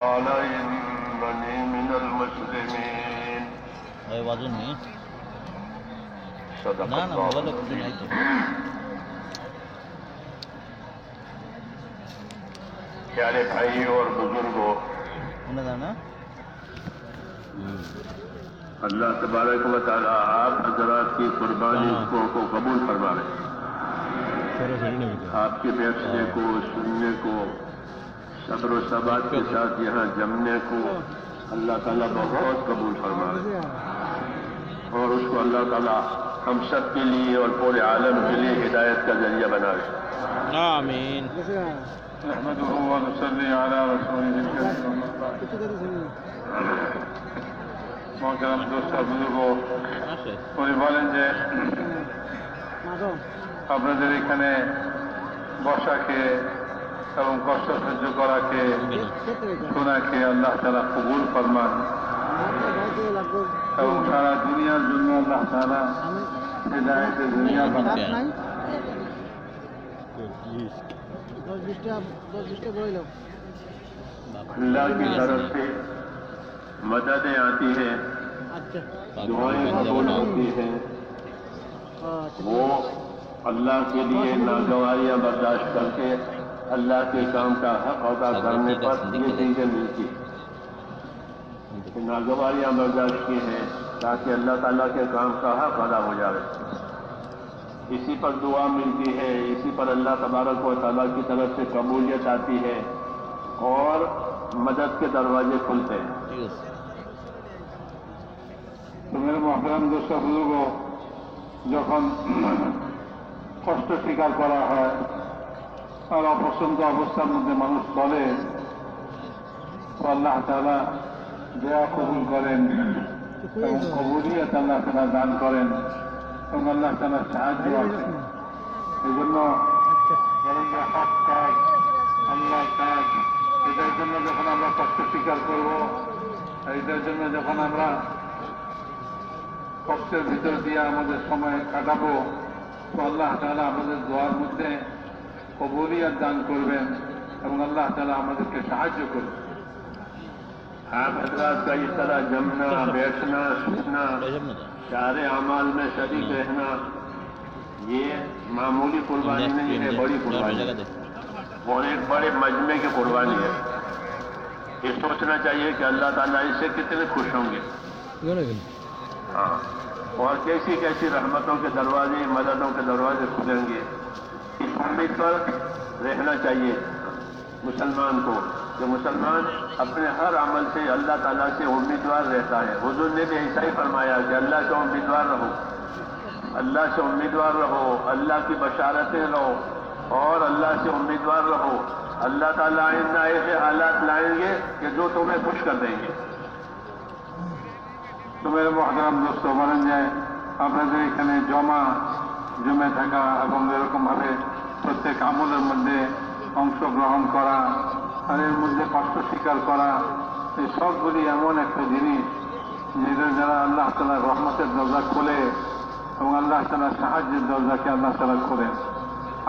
قال إنني من المسلمين. أي وزني صدق الله پیارے بھائی اور بزرگوں اللہ تبارک و تعالیٰ آپ حضرات کی قربانی کو قبول فرما رہے آپ کے بیٹھنے کو سننے کو صبر و ثبات کے ساتھ یہاں جمنے کو اللہ تعالیٰ بہت قبول فرما رہے اور اس کو اللہ تعالیٰ ہم سب کے لیے اور پورے عالم کے لیے ہدایت کا ذریعہ بنا رہے آمین۔ نحمده ونصلي على رسوله الكريم محترم دوست بزرگو উনি বলেন যে আপনাদের এখানে বর্ষাকে এবং কষ্ট সহ্য করাকে، শোনাকে আল্লাহ তারা কবুল ফরমান। এবং সারা দুনিয়ার জন্য আল্লাহ তারা হেদায়তের اللہ کی طرف سے مددیں آتی ہیں دعائیں قبول ہوتی ہیں وہ اللہ کے لیے ناگواریاں برداشت کر کے اللہ کے کام کا حق ادا کرنے پر یہ چیزیں ملتی ہیں۔ ناگواریاں برداشت کی ہیں تاکہ اللہ تعالیٰ کے کام کا حق ادا ہو جائے۔ اسی پر دعا ملتی ہے اسی پر اللہ تبارک و تعالیٰ کی طرف سے قبولیت آتی ہے اور مدد کے دروازے کھلتے ہیں۔ تو میرے محترم دوست لوگوں جب ہم کষ্ট سیکار کرا ہے আর অপছন্দ অবস্থার মধ্যে মানুষ তো আল্লাহ তালা দেয়া কবুল করেন এবং কবুলিয়ত আল্লাহ তালা দান করেন এবং আল্লাহ তালা সাহায্য আছে। এই জন্য কাজ কাজ এটার জন্য যখন আমরা কষ্ট স্বীকার করব এটার জন্য যখন আমরা কষ্টের ভিতর দিয়ে আমাদের সময় কাটাবো, তো আল্লাহ তালা আমাদের দোয়ার মধ্যে قبولیت دان کربین করবেন اللہ تعالیٰ তালা کے সাহায্য کر آپ حضرات کا اس طرح جمنا بیٹھنا سننا سارے اعمال میں شدید رہنا یہ معمولی قربانی نہیں ہے بڑی قربانی۔ وہ اور ایک بڑے مجمع کی قربانی ہے۔ یہ سوچنا چاہیے کہ اللہ تعالیٰ اس سے کتنے خوش ہوں گے۔ ہاں۔ اور کیسی کیسی رحمتوں کے دروازے مددوں کے دروازے کھلیں گے۔ کی پر رہنا چاہیے مسلمان کو کہ مسلمان اپنے ہر عمل سے اللہ تعالیٰ سے امیدوار رہتا ہے۔ حضور نے بھی ایسا ہی فرمایا کہ اللہ سے امیدوار رہو۔ اللہ سے امیدوار رہو، اللہ کی بشارتیں رہو اور اللہ سے امیدوار رہو۔ اللہ تعالیٰ آئندہ ایسے حالات لائیں گے کہ جو تمہیں خوش کر دیں گے۔ تو میرے محترم دوستوں مرن جائے আপনাদের تھکا، اب ہم میرے کو مرے প্রত্যেক আমলের মধ্যে অংশগ্রহণ করা এর মধ্যে কষ্ট স্বীকার করা, এই সবগুলি এমন একটা জিনিস যেটা যারা আল্লাহ তালা রহমতের দরজা খোলে এবং আল্লাহ তালা সাহায্যের দরজাকে আল্লাহ তালা খোলেন।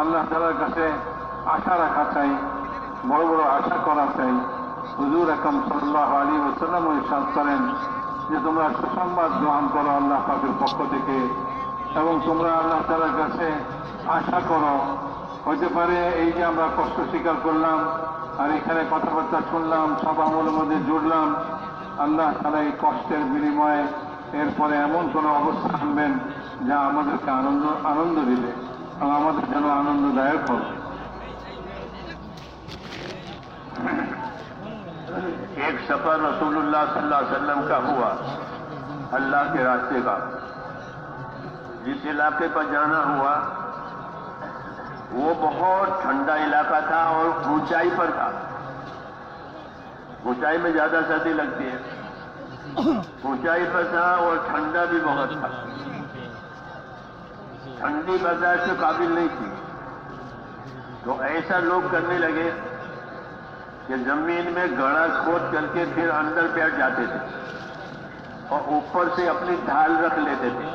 আল্লাহ তালার কাছে আশা রাখা চাই, বড় বড় আশা করা চাই। হুজুর একম সাল্লাহ আলী ওসাল্লাম ইসাদ করেন যে তোমরা সুসংবাদ গ্রহণ করো আল্লাহ পাকের পক্ষ থেকে এবং তোমরা আল্লাহ তালার কাছে আশা করো হতে পারে এই যে আমরা কষ্ট স্বীকার করলাম, আর এখানে কথাবার্তা শুনলাম, সব আমলের মধ্যে জুড়লাম, আল্লাহ তালা এই কষ্টের বিনিময়ে এরপরে এমন কোনো অবস্থা আনবেন যা আমাদেরকে আনন্দ আনন্দ দিবে এবং আমাদের যেন আনন্দদায়ক হবে। وہ بہت ٹھنڈا علاقہ تھا اور اونچائی پر تھا۔ اونچائی میں زیادہ سردی لگتی ہے۔ اونچائی پر تھا اور ٹھنڈا بھی بہت تھا۔ ٹھنڈی برداشت کے قابل نہیں تھی۔ تو ایسا لوگ کرنے لگے کہ زمین میں گڑا کھود کر کے پھر اندر بیٹھ جاتے تھے اور اوپر سے اپنی ڈھال رکھ لیتے تھے۔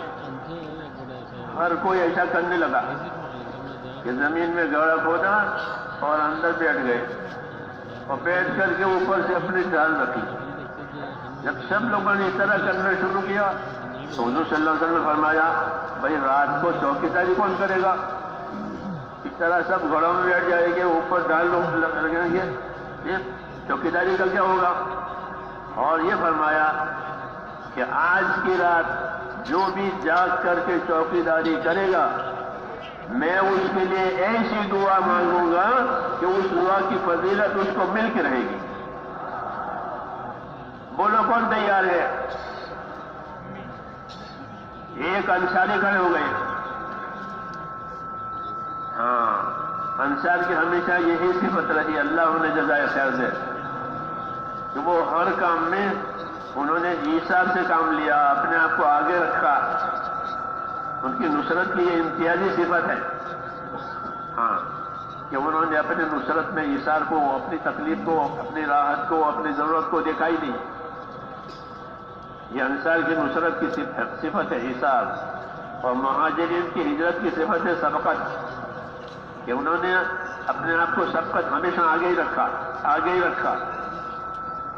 ہر کوئی ایسا کرنے لگا۔ کہ زمین میں گڑا کھودا اور اندر بیٹھ گئے اور بیٹھ کر کے اوپر سے اپنی ڈال رکھی۔ جب سب لوگوں نے اس طرح کرنا شروع کیا، تو حضور صلی اللہ علیہ وسلم نے فرمایا، بھائی، رات کو چوکی داری کون کرے گا؟ اس طرح سب گھڑوں میں بیٹھ جائے گے، اوپر ڈال لگیں گے۔ یہ چوکیداری کا کیا ہوگا؟ اور یہ فرمایا کہ آج کی رات جو بھی جاگ کر کے چوکی داری کرے گا میں اس کے لیے ایسی دعا مانگوں گا کہ اس دعا کی فضیلت اس کو مل کے رہے گی۔ بولو کون تیار ہے؟ ایک انصاری کھڑے ہو گئے۔ ہاں انصار کی ہمیشہ یہی صفت رہی، اللہ انہیں جزائے خیر دے۔ کہ وہ ہر کام میں انہوں نے ایسار سے کام لیا، اپنے آپ کو آگے رکھا۔ ان کی نصرت کی یہ امتیازی صفت ہے۔ ہاں کہ انہوں نے اپنے نصرت میں اشار کو، اپنی تکلیف کو، اپنی راحت کو، اپنی ضرورت کو دیکھا ہی نہیں۔ یہ انصار کی نصرت کی صفت ہے اشار اور مہاجرین کی ہجرت کی صفت ہے سبقت۔ کہ انہوں نے اپنے آپ کو سبقت ہمیشہ آگے ہی رکھا، آگے ہی رکھا۔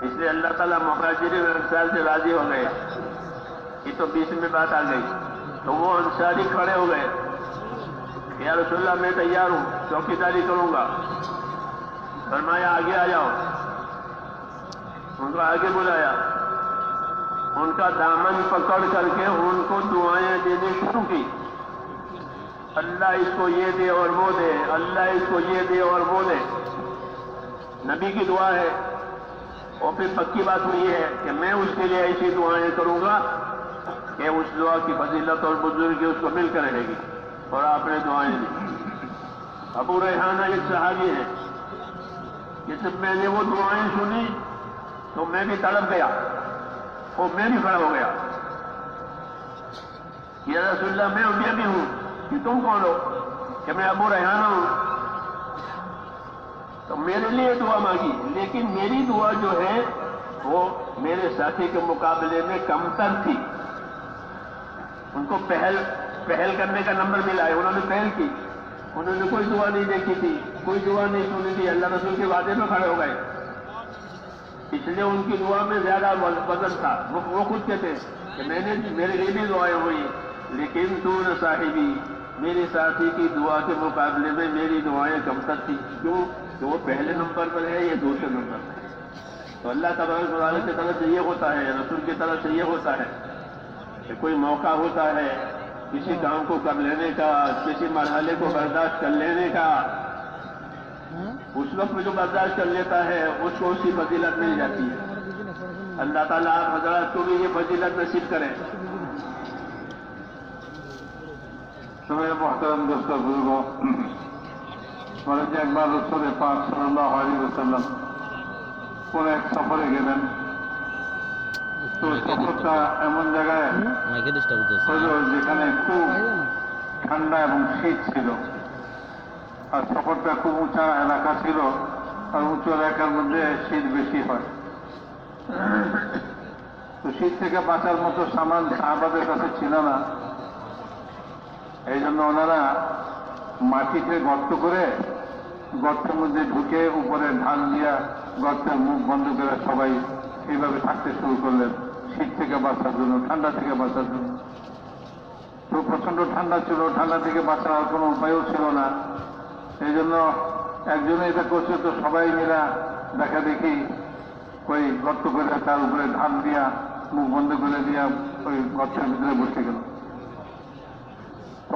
اس لیے اللہ تعالیٰ مہاجرین انصار سے راضی ہو گئے۔ یہ تو بیچ میں بات آ گئی۔ تو وہ انصاری کھڑے ہو گئے۔ یا رسول اللہ، میں تیار ہوں، چوکی داری کروں گا۔ فرمایا، آگے آ جاؤ۔ ان کو آگے بلایا۔ ان کا دامن پکڑ کر کے ان کو دعائیں دینے شروع کی۔ اللہ اس کو یہ دے اور وہ دے، اللہ اس کو یہ دے اور وہ دے۔ نبی کی دعا ہے۔ اور پھر پکی بات ہوئی ہے کہ میں اس کے لیے ایسی دعائیں کروں گا کہ اس دعا کی فضیلت اور بزرگی اس کو مل کر رہے گی اور آپ نے دعائیں دی۔ ابو ریحانہ ایک صحابی ہے کہ جب میں نے وہ دعائیں سنی تو میں بھی تڑپ گیا اور میں بھی کھڑا ہو گیا۔ یا رسول اللہ، میں ابھی بھی ہوں کہ تم کون ہو؟ کہ میں ابو ریحانہ ہوں۔ تو میرے لیے دعا مانگی، لیکن میری دعا جو ہے وہ میرے ساتھی کے مقابلے میں کمتر تھی۔ ان کو پہل پہل کرنے کا نمبر ملا ہے۔ انہوں نے پہل کی۔ انہوں نے کوئی دعا نہیں دیکھی تھی۔ کوئی دعا نہیں سنی تھی۔ اللہ رسول کے وعدے میں کھڑے ہو گئے۔ اس لیے ان کی دعا میں زیادہ وزن تھا۔ وہ خود کہتے کہ میں نے میرے لیے بھی دعائیں ہوئی۔ لیکن تو نہ صاحبی۔ میرے ساتھی کی دعا کے مقابلے میں میری دعائیں کم تک تھیں۔ کیوں؟ کہ وہ پہلے نمبر پر ہے یا دوسرے نمبر پر ہے؟ تو اللہ تبارک تعالیٰ کی طرف سے یہ ہوتا ہے، رسول کی طرف سے یہ ہوتا ہے۔ کہ کوئی موقع ہوتا ہے کسی ہاں۔ کام کو کر لینے کا کسی مرحلے کو برداشت کر لینے کا۔ ہاں۔ اس وقت میں جو برداشت کر لیتا ہے اس کو اسی فضیلت مل جاتی ہے۔ اللہ تعالیٰ آپ حضرات کو بھی یہ فضیلت نصیب کریں۔ سمے محترم دوستوں بزرگوں مرض اقبال رسول پاک صلی اللہ علیہ وسلم پورا ایک سفر گیلن তো সফরটা এমন জায়গায় মাইকে ডিস্টার্ব হচ্ছে যেখানে খুব ঠান্ডা এবং শীত ছিল। আর সফরটা খুব উঁচা এলাকা ছিল। আর উঁচু এলাকার মধ্যে শীত বেশি হয়। তো শীত থেকে বাঁচার মতো সামান সাহাবাদের কাছে ছিল না। এই জন্য ওনারা মাটিতে গর্ত করে গর্তের মধ্যে ঢুকে উপরে ধান দিয়া গর্তের মুখ বন্ধ করে সবাই এইভাবে থাকতে শুরু করলেন শীত থেকে বাঁচার জন্য, ঠান্ডা থেকে বাঁচার জন্য। তো প্রচণ্ড ঠান্ডা ছিল, ঠান্ডা থেকে বাঁচার কোনো উপায়ও ছিল না। এই জন্য একজনে এটা করছে, তো সবাই মিলা দেখা দেখি ওই গর্ত করে তার উপরে ধান দিয়া, মুখ বন্ধ করে দিয়া ওই গর্তের ভিতরে বসে গেল।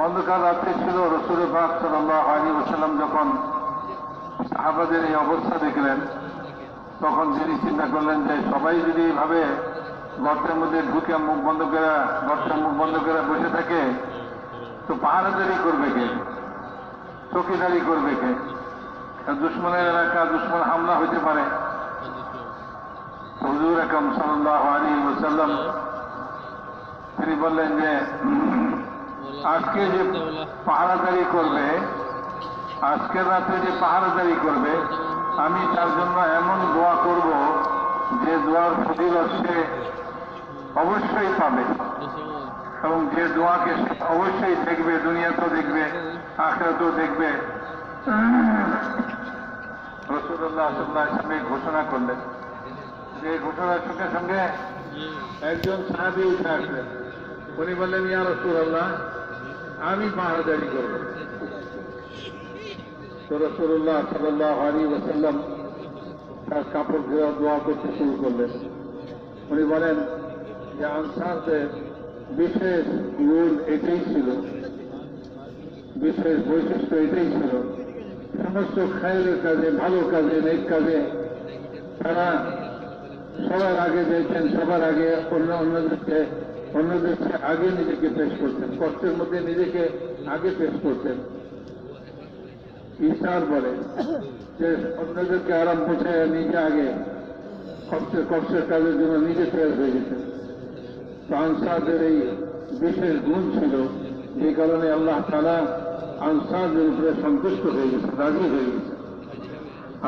অন্ধকার রাত্রি ছিল রসুল পাক সাল্লাহ আলী ওসাল্লাম যখন সাহাবাদের এই অবস্থা দেখলেন তখন তিনি চিন্তা করলেন যে সবাই যদি এইভাবে গর্তের মধ্যে ঢুকে মুখ বন্ধ করে, গর্তের মুখ বন্ধ করে বসে থাকে, তো পাহারাদারি করবে কে? চকিদারি করবে কে? দুশ্মনের এলাকা, দুশ্মন হামলা হইতে পারে। হুজুর একম সাল্লাহ আলী ওসাল্লাম তিনি বললেন যে, আজকে যে পাহারাদারি করবে আজকের রাতে যে পাহারাদারি করবে আমি তার জন্য এমন দোয়া করব যে দোয়ার ফজিলত সে অবশ্যই পাবে। এবং যে দোয়াকে অবশ্যই দেখবে, দুনিয়াতেও দেখবে, আখেরাতেও দেখবে। রসুল্লাহ ঘোষণা করলেন যে ঘোষণার সঙ্গে সঙ্গে একজন সাহাবি উঠে আসলেন। উনি বললেন, ইয়া রসুল্লাহ আমি পাহাড়দারি করব। তো রসুল্লাহ সাল্লাহ আলী ওসাল্লাম তার কাপড় ধোয়া দোয়া করতে শুরু করলেন। উনি বলেন, যে আনসারদের বিশেষ গুণ এটাই ছিল, বিশেষ বৈশিষ্ট্য এটাই ছিল, সমস্ত খায়ের কাজে, ভালো কাজে, নেক কাজে তারা সবার আগে দেখছেন সবার আগে অন্য অন্যদেরকে অন্যদের চেয়ে আগে নিজেকে পেশ করতেন, কষ্টের মধ্যে নিজেকে আগে পেশ করতেন। ঈশার বলে যে অন্যদেরকে আরাম পৌঁছায় নিজে আগে কষ্টের কষ্টের কাজের জন্য নিজে তৈরি হয়ে তো আনসারদের এই বিশেষ গুণ ছিল, যে কারণে আল্লাহ তারা আনসারদের উপরে সন্তুষ্ট হয়ে গেছে, রাজি হয়ে গেছে।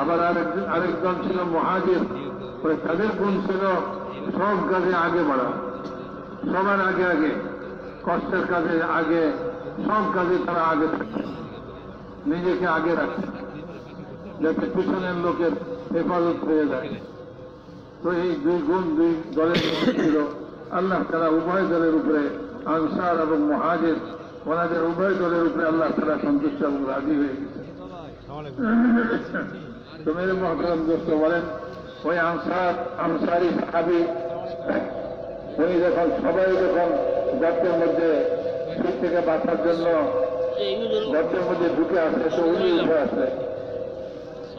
আবার আরেকজন আরেকজন ছিল মহাজির ওই তাদের গুণ ছিল সব কাজে আগে বাড়া। সবার আগে আগে, কষ্টের কাজে আগে, সব কাজে তারা আগে থাকছে নিজেকে আগে রাখছে যাতে পিছনের লোকের হেফাজত হয়ে যায়। তো এই দুই গুণ দুই দলের ছিল আল্লাহ তারা উভয় দলের উপরে আনসার এবং মহাজের। ওনাদের উভয় দলের উপরে আল্লাহ তারা সন্তুষ্ট এবং রাজি হয়ে গেছে। তো মেরে মহতরম দোস্ত বলেন, ওই আনসার, আনসারি সাহাবি, উনি যখন সবাই যখন গর্তের মধ্যে শীত থেকে বাঁচার জন্য গর্তের মধ্যে ঢুকে আসে, তো উনি উঠে আসে।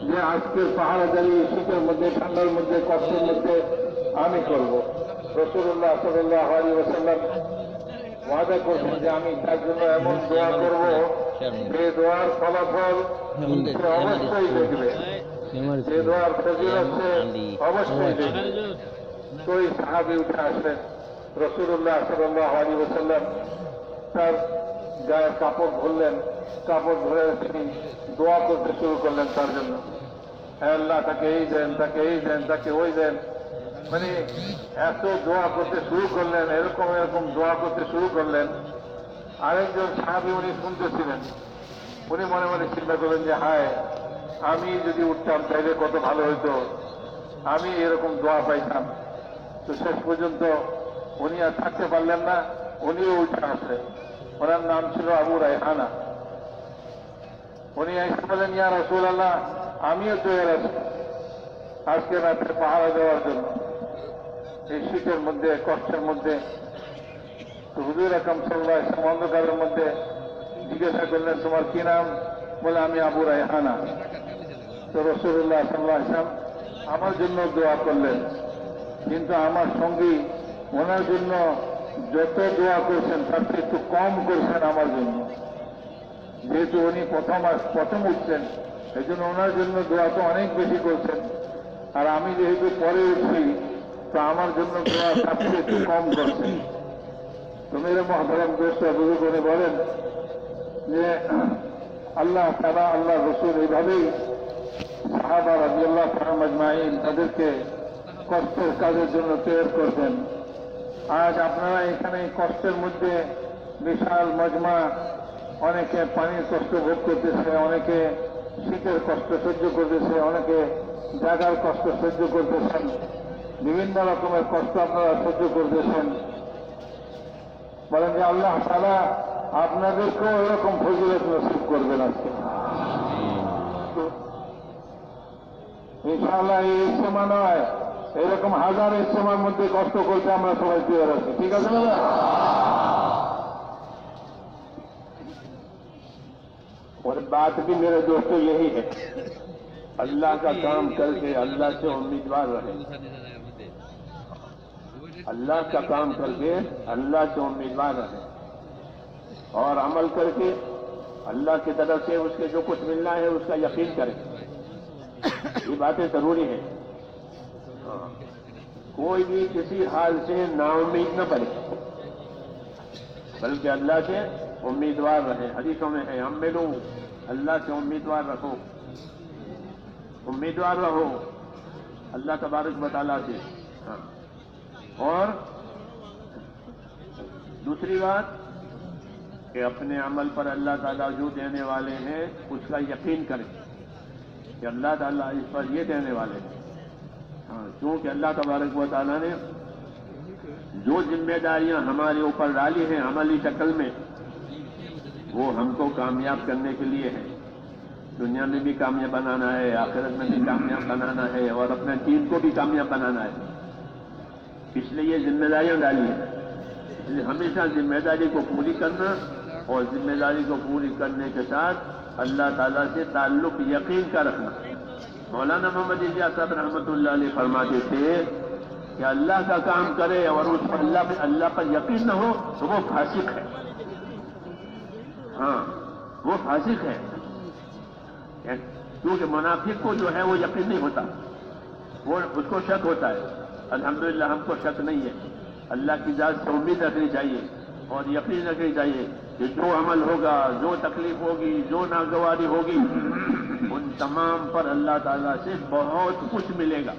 যে আজকের পাহাড়ে দাঁড়িয়ে শীতের মধ্যে, ঠান্ডার মধ্যে, কষ্টের মধ্যে আমি করব রসুল্লাহ সাল্লাহ আলী ওসাল্লাম ওয়াদা করছেন যে আমি তার জন্য এমন দোয়া করব যে দোয়ার ফলাফল সে অবশ্যই দেখবে। যে দোয়ার ফজিলত সে অবশ্যই দেখবে। তো ওই সাহাবি উঠে আসলেন। রসুল্লাহ সাল্লাহ আলী ওসাল্লাম তার গায়ের কাপড় ধরলেন, কাপড় ধরে তিনি দোয়া করতে শুরু করলেন তার জন্য। হ্যাঁ তাকে এই দেন, তাকে এই দেন, তাকে ওই দেন। মানে এত দোয়া করতে শুরু করলেন, এরকম এরকম দোয়া করতে শুরু করলেন। আরেকজন সাহাবি উনি শুনতেছিলেন। উনি মনে মনে চিন্তা করলেন যে, হায়, আমি যদি উঠতাম তাইলে কত ভালো হইতো। আমি এরকম দোয়া পাইতাম। তো শেষ পর্যন্ত উনি আর থাকতে পারলেন না, উনিও উঠে আসলেন। ওনার নাম ছিল আবু রায়হানা। উনি এসে বলেন ইয়া রসুল আল্লাহ আমিও তৈরি আছি। আজকে রাত্রে পাহারা দেওয়ার জন্য। এই শীতের মধ্যে, কষ্টের মধ্যে তো হুজুর আকম সাল্লাহ ইসলাম অন্ধকারের মধ্যে জিজ্ঞাসা করলেন, তোমার কি নাম? বলে, আমি আবু রায়হানা। তো রসুল্লাহ সাল্লাহ ইসলাম আমার জন্য দোয়া করলেন। কিন্তু আমার সঙ্গী ওনার জন্য যত দোয়া করছেন, তার চেয়ে একটু কম করছেন আমার জন্য। যেহেতু উনি প্রথম প্রথম উঠছেন এই জন্য ওনার জন্য দোয়া তো অনেক বেশি করছেন। আর আমি যেহেতু পরে উঠছি, তো আমার জন্য দোয়া তার চেয়ে একটু কম করছেন। তো মেরে মহাতারাম দোস্ত বুঝু করে বলেন যে, আল্লাহ তারা আল্লাহ রসুল এইভাবেই সাহাবা রাজি আল্লাহ মজমাইন তাদেরকে কষ্টের কাজের জন্য তৈরি করতেন। আজ আপনারা এখানে কষ্টের মধ্যে বিশাল মজমা অনেকে পানির কষ্ট ভোগ করতেছে অনেকে শীতের কষ্ট সহ্য করতেছে অনেকে জাগার কষ্ট সহ্য করতেছেন। বিভিন্ন রকমের কষ্ট আপনারা সহ্য করতেছেন। বলেন যে আল্লাহ তারা আপনাদেরকেও এরকম ফজিলত নসিব করবেন আজকে। ইনশাআল্লাহ এই ইস্তেমা নয় এরকম হাজার ইস্তেমার মধ্যে কষ্ট করতে আমরা সবাই তৈরি আছি। ঠিক আছে দাদা? اور بات بھی میرے دوستوں یہی ہے اللہ کا کام کر کے اللہ سے امیدوار رہے اللہ کا کام کر کے اللہ سے امیدوار رہے اور عمل کر کے اللہ کی طرف سے اس کے جو کچھ ملنا ہے اس کا یقین کریں۔ یہ باتیں ضروری ہیں۔ کوئی بھی کسی حال سے نا امید نہ بنے بلکہ اللہ سے امیدوار رہے۔ حدیثوں میں ہے، ہم ملو اللہ سے امیدوار رکھو۔ امیدوار رہو۔ اللہ تبارک بطالہ سے۔ ہاں۔ اور دوسری بات کہ اپنے عمل پر اللہ تعالیٰ جو دینے والے ہیں، اس کا یقین کریں کہ اللہ تعالیٰ اس پر یہ دینے والے ہیں۔ ہاں، کیونکہ اللہ تبارک و تعالیٰ نے جو ذمہ داریاں ہمارے اوپر ڈالی ہیں عملی شکل میں، وہ ہم کو کامیاب کرنے کے لیے ہے دنیا میں بھی کامیاب بنانا ہے، آخرت میں بھی کامیاب بنانا ہے اور اپنے ٹیم کو بھی کامیاب بنانا ہے۔ اس لیے یہ ذمہ داریاں ڈالی ہیں۔ ہمیشہ ذمہ داری کو پوری کرنا اور ذمہ داری کو پوری کرنے کے ساتھ اللہ تعالیٰ سے تعلق یقین کا رکھنا۔ مولانا محمد صاحب رحمت اللہ علیہ فرماتے تھے کہ اللہ کا کام کرے اور اس پر اللہ پر اللہ پر یقین نہ ہو تو وہ فاسق ہے۔ ہاں وہ فاسق ہے۔ کیونکہ منافق کو جو ہے وہ یقین نہیں ہوتا۔ وہ اس کو شک ہوتا ہے۔ الحمدللہ ہم کو شک نہیں ہے۔ اللہ کی ذات سے امید رکھنی چاہیے اور یقین رکھنی چاہیے کہ جو عمل ہوگا، جو تکلیف ہوگی، جو ناگواری ہوگی तमाम पर अल्लाह ताला से बहुत कुछ मिलेगा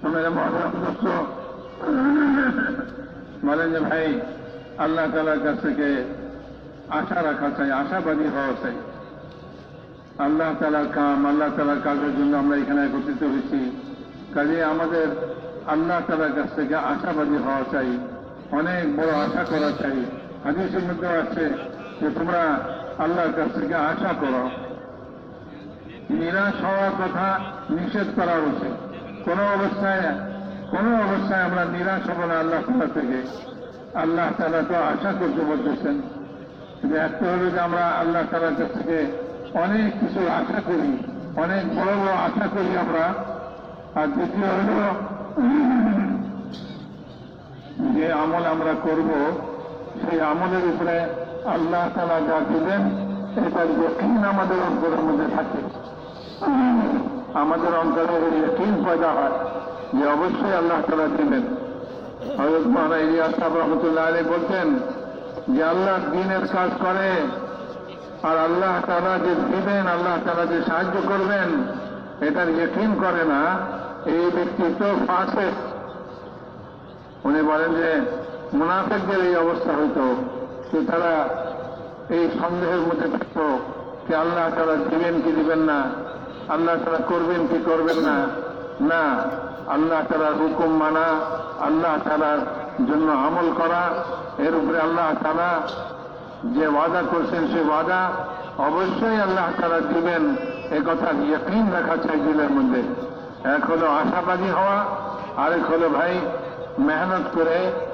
তো মেরে মহারাম দোস্ত বলেন যে ভাই আল্লাহ তালার কাছ থেকে আশা রাখা চাই আশাবাদী হওয়া চাই আল্লাহ তালার কাম আল্লাহ তালার কাজের জন্য আমরা এখানে একত্রিত হয়েছি কাজে আমাদের আল্লাহ তালার কাছ থেকে আশাবাদী হওয়া চাই অনেক বড় আশা করা চাই হাদিসের মধ্যে আছে যে তোমরা আল্লাহর কাছ থেকে আশা করো। নিরাশ হওয়ার কথা নিষেধ করা উচিত কোন অবস্থায় কোন অবস্থায় আমরা নিরাশ হব না আল্লাহ তালা থেকে। আল্লাহ তালা তো আশা করতে বলতেছেন কিন্তু একটা হলো যে আমরা আল্লাহ তালার কাছ থেকে অনেক কিছু আশা করি, অনেক বড় বড় আশা করি আমরা। আর দ্বিতীয় হলো যে আমল আমরা করব, সেই আমলের উপরে আল্লাহ তালা যা দিবেন এটার যকিন আমাদের অন্তরের মধ্যে থাকে। আমাদের অন্তরে যকিন পয়দা হয়, যে অবশ্যই আল্লাহ তালা দিবেন। হজরত মহানা ইলিয়াস সাহেব রহমতুল্লাহ আলী বলতেন যে আল্লাহ দিনের কাজ করে, আর আল্লাহ তালা যে দিবেন, আল্লাহ তালা যে সাহায্য করবেন, এটার যকিন করে না, এই ব্যক্তি তো ফাঁসে উনি বলেন যে মুনাফেকদের এই অবস্থা হইতো। যে তারা এই সন্দেহের মধ্যে থাকতো যে আল্লাহ তারা দিবেন কি দিবেন না, আল্লাহ তারা করবেন কি করবেন না না, আল্লাহ তালার হুকুম মানা, আল্লাহ তালার জন্য আমল করা, এর উপরে আল্লাহ তালা যে ওয়াদা করছেন সে ওয়াদা অবশ্যই আল্লাহ তারা দিবেন, এ কথা ইয়কিন রাখা চাই দিলের মধ্যে। এক হলো আশাবাদী হওয়া, আরেক হলো ভাই মেহনত করে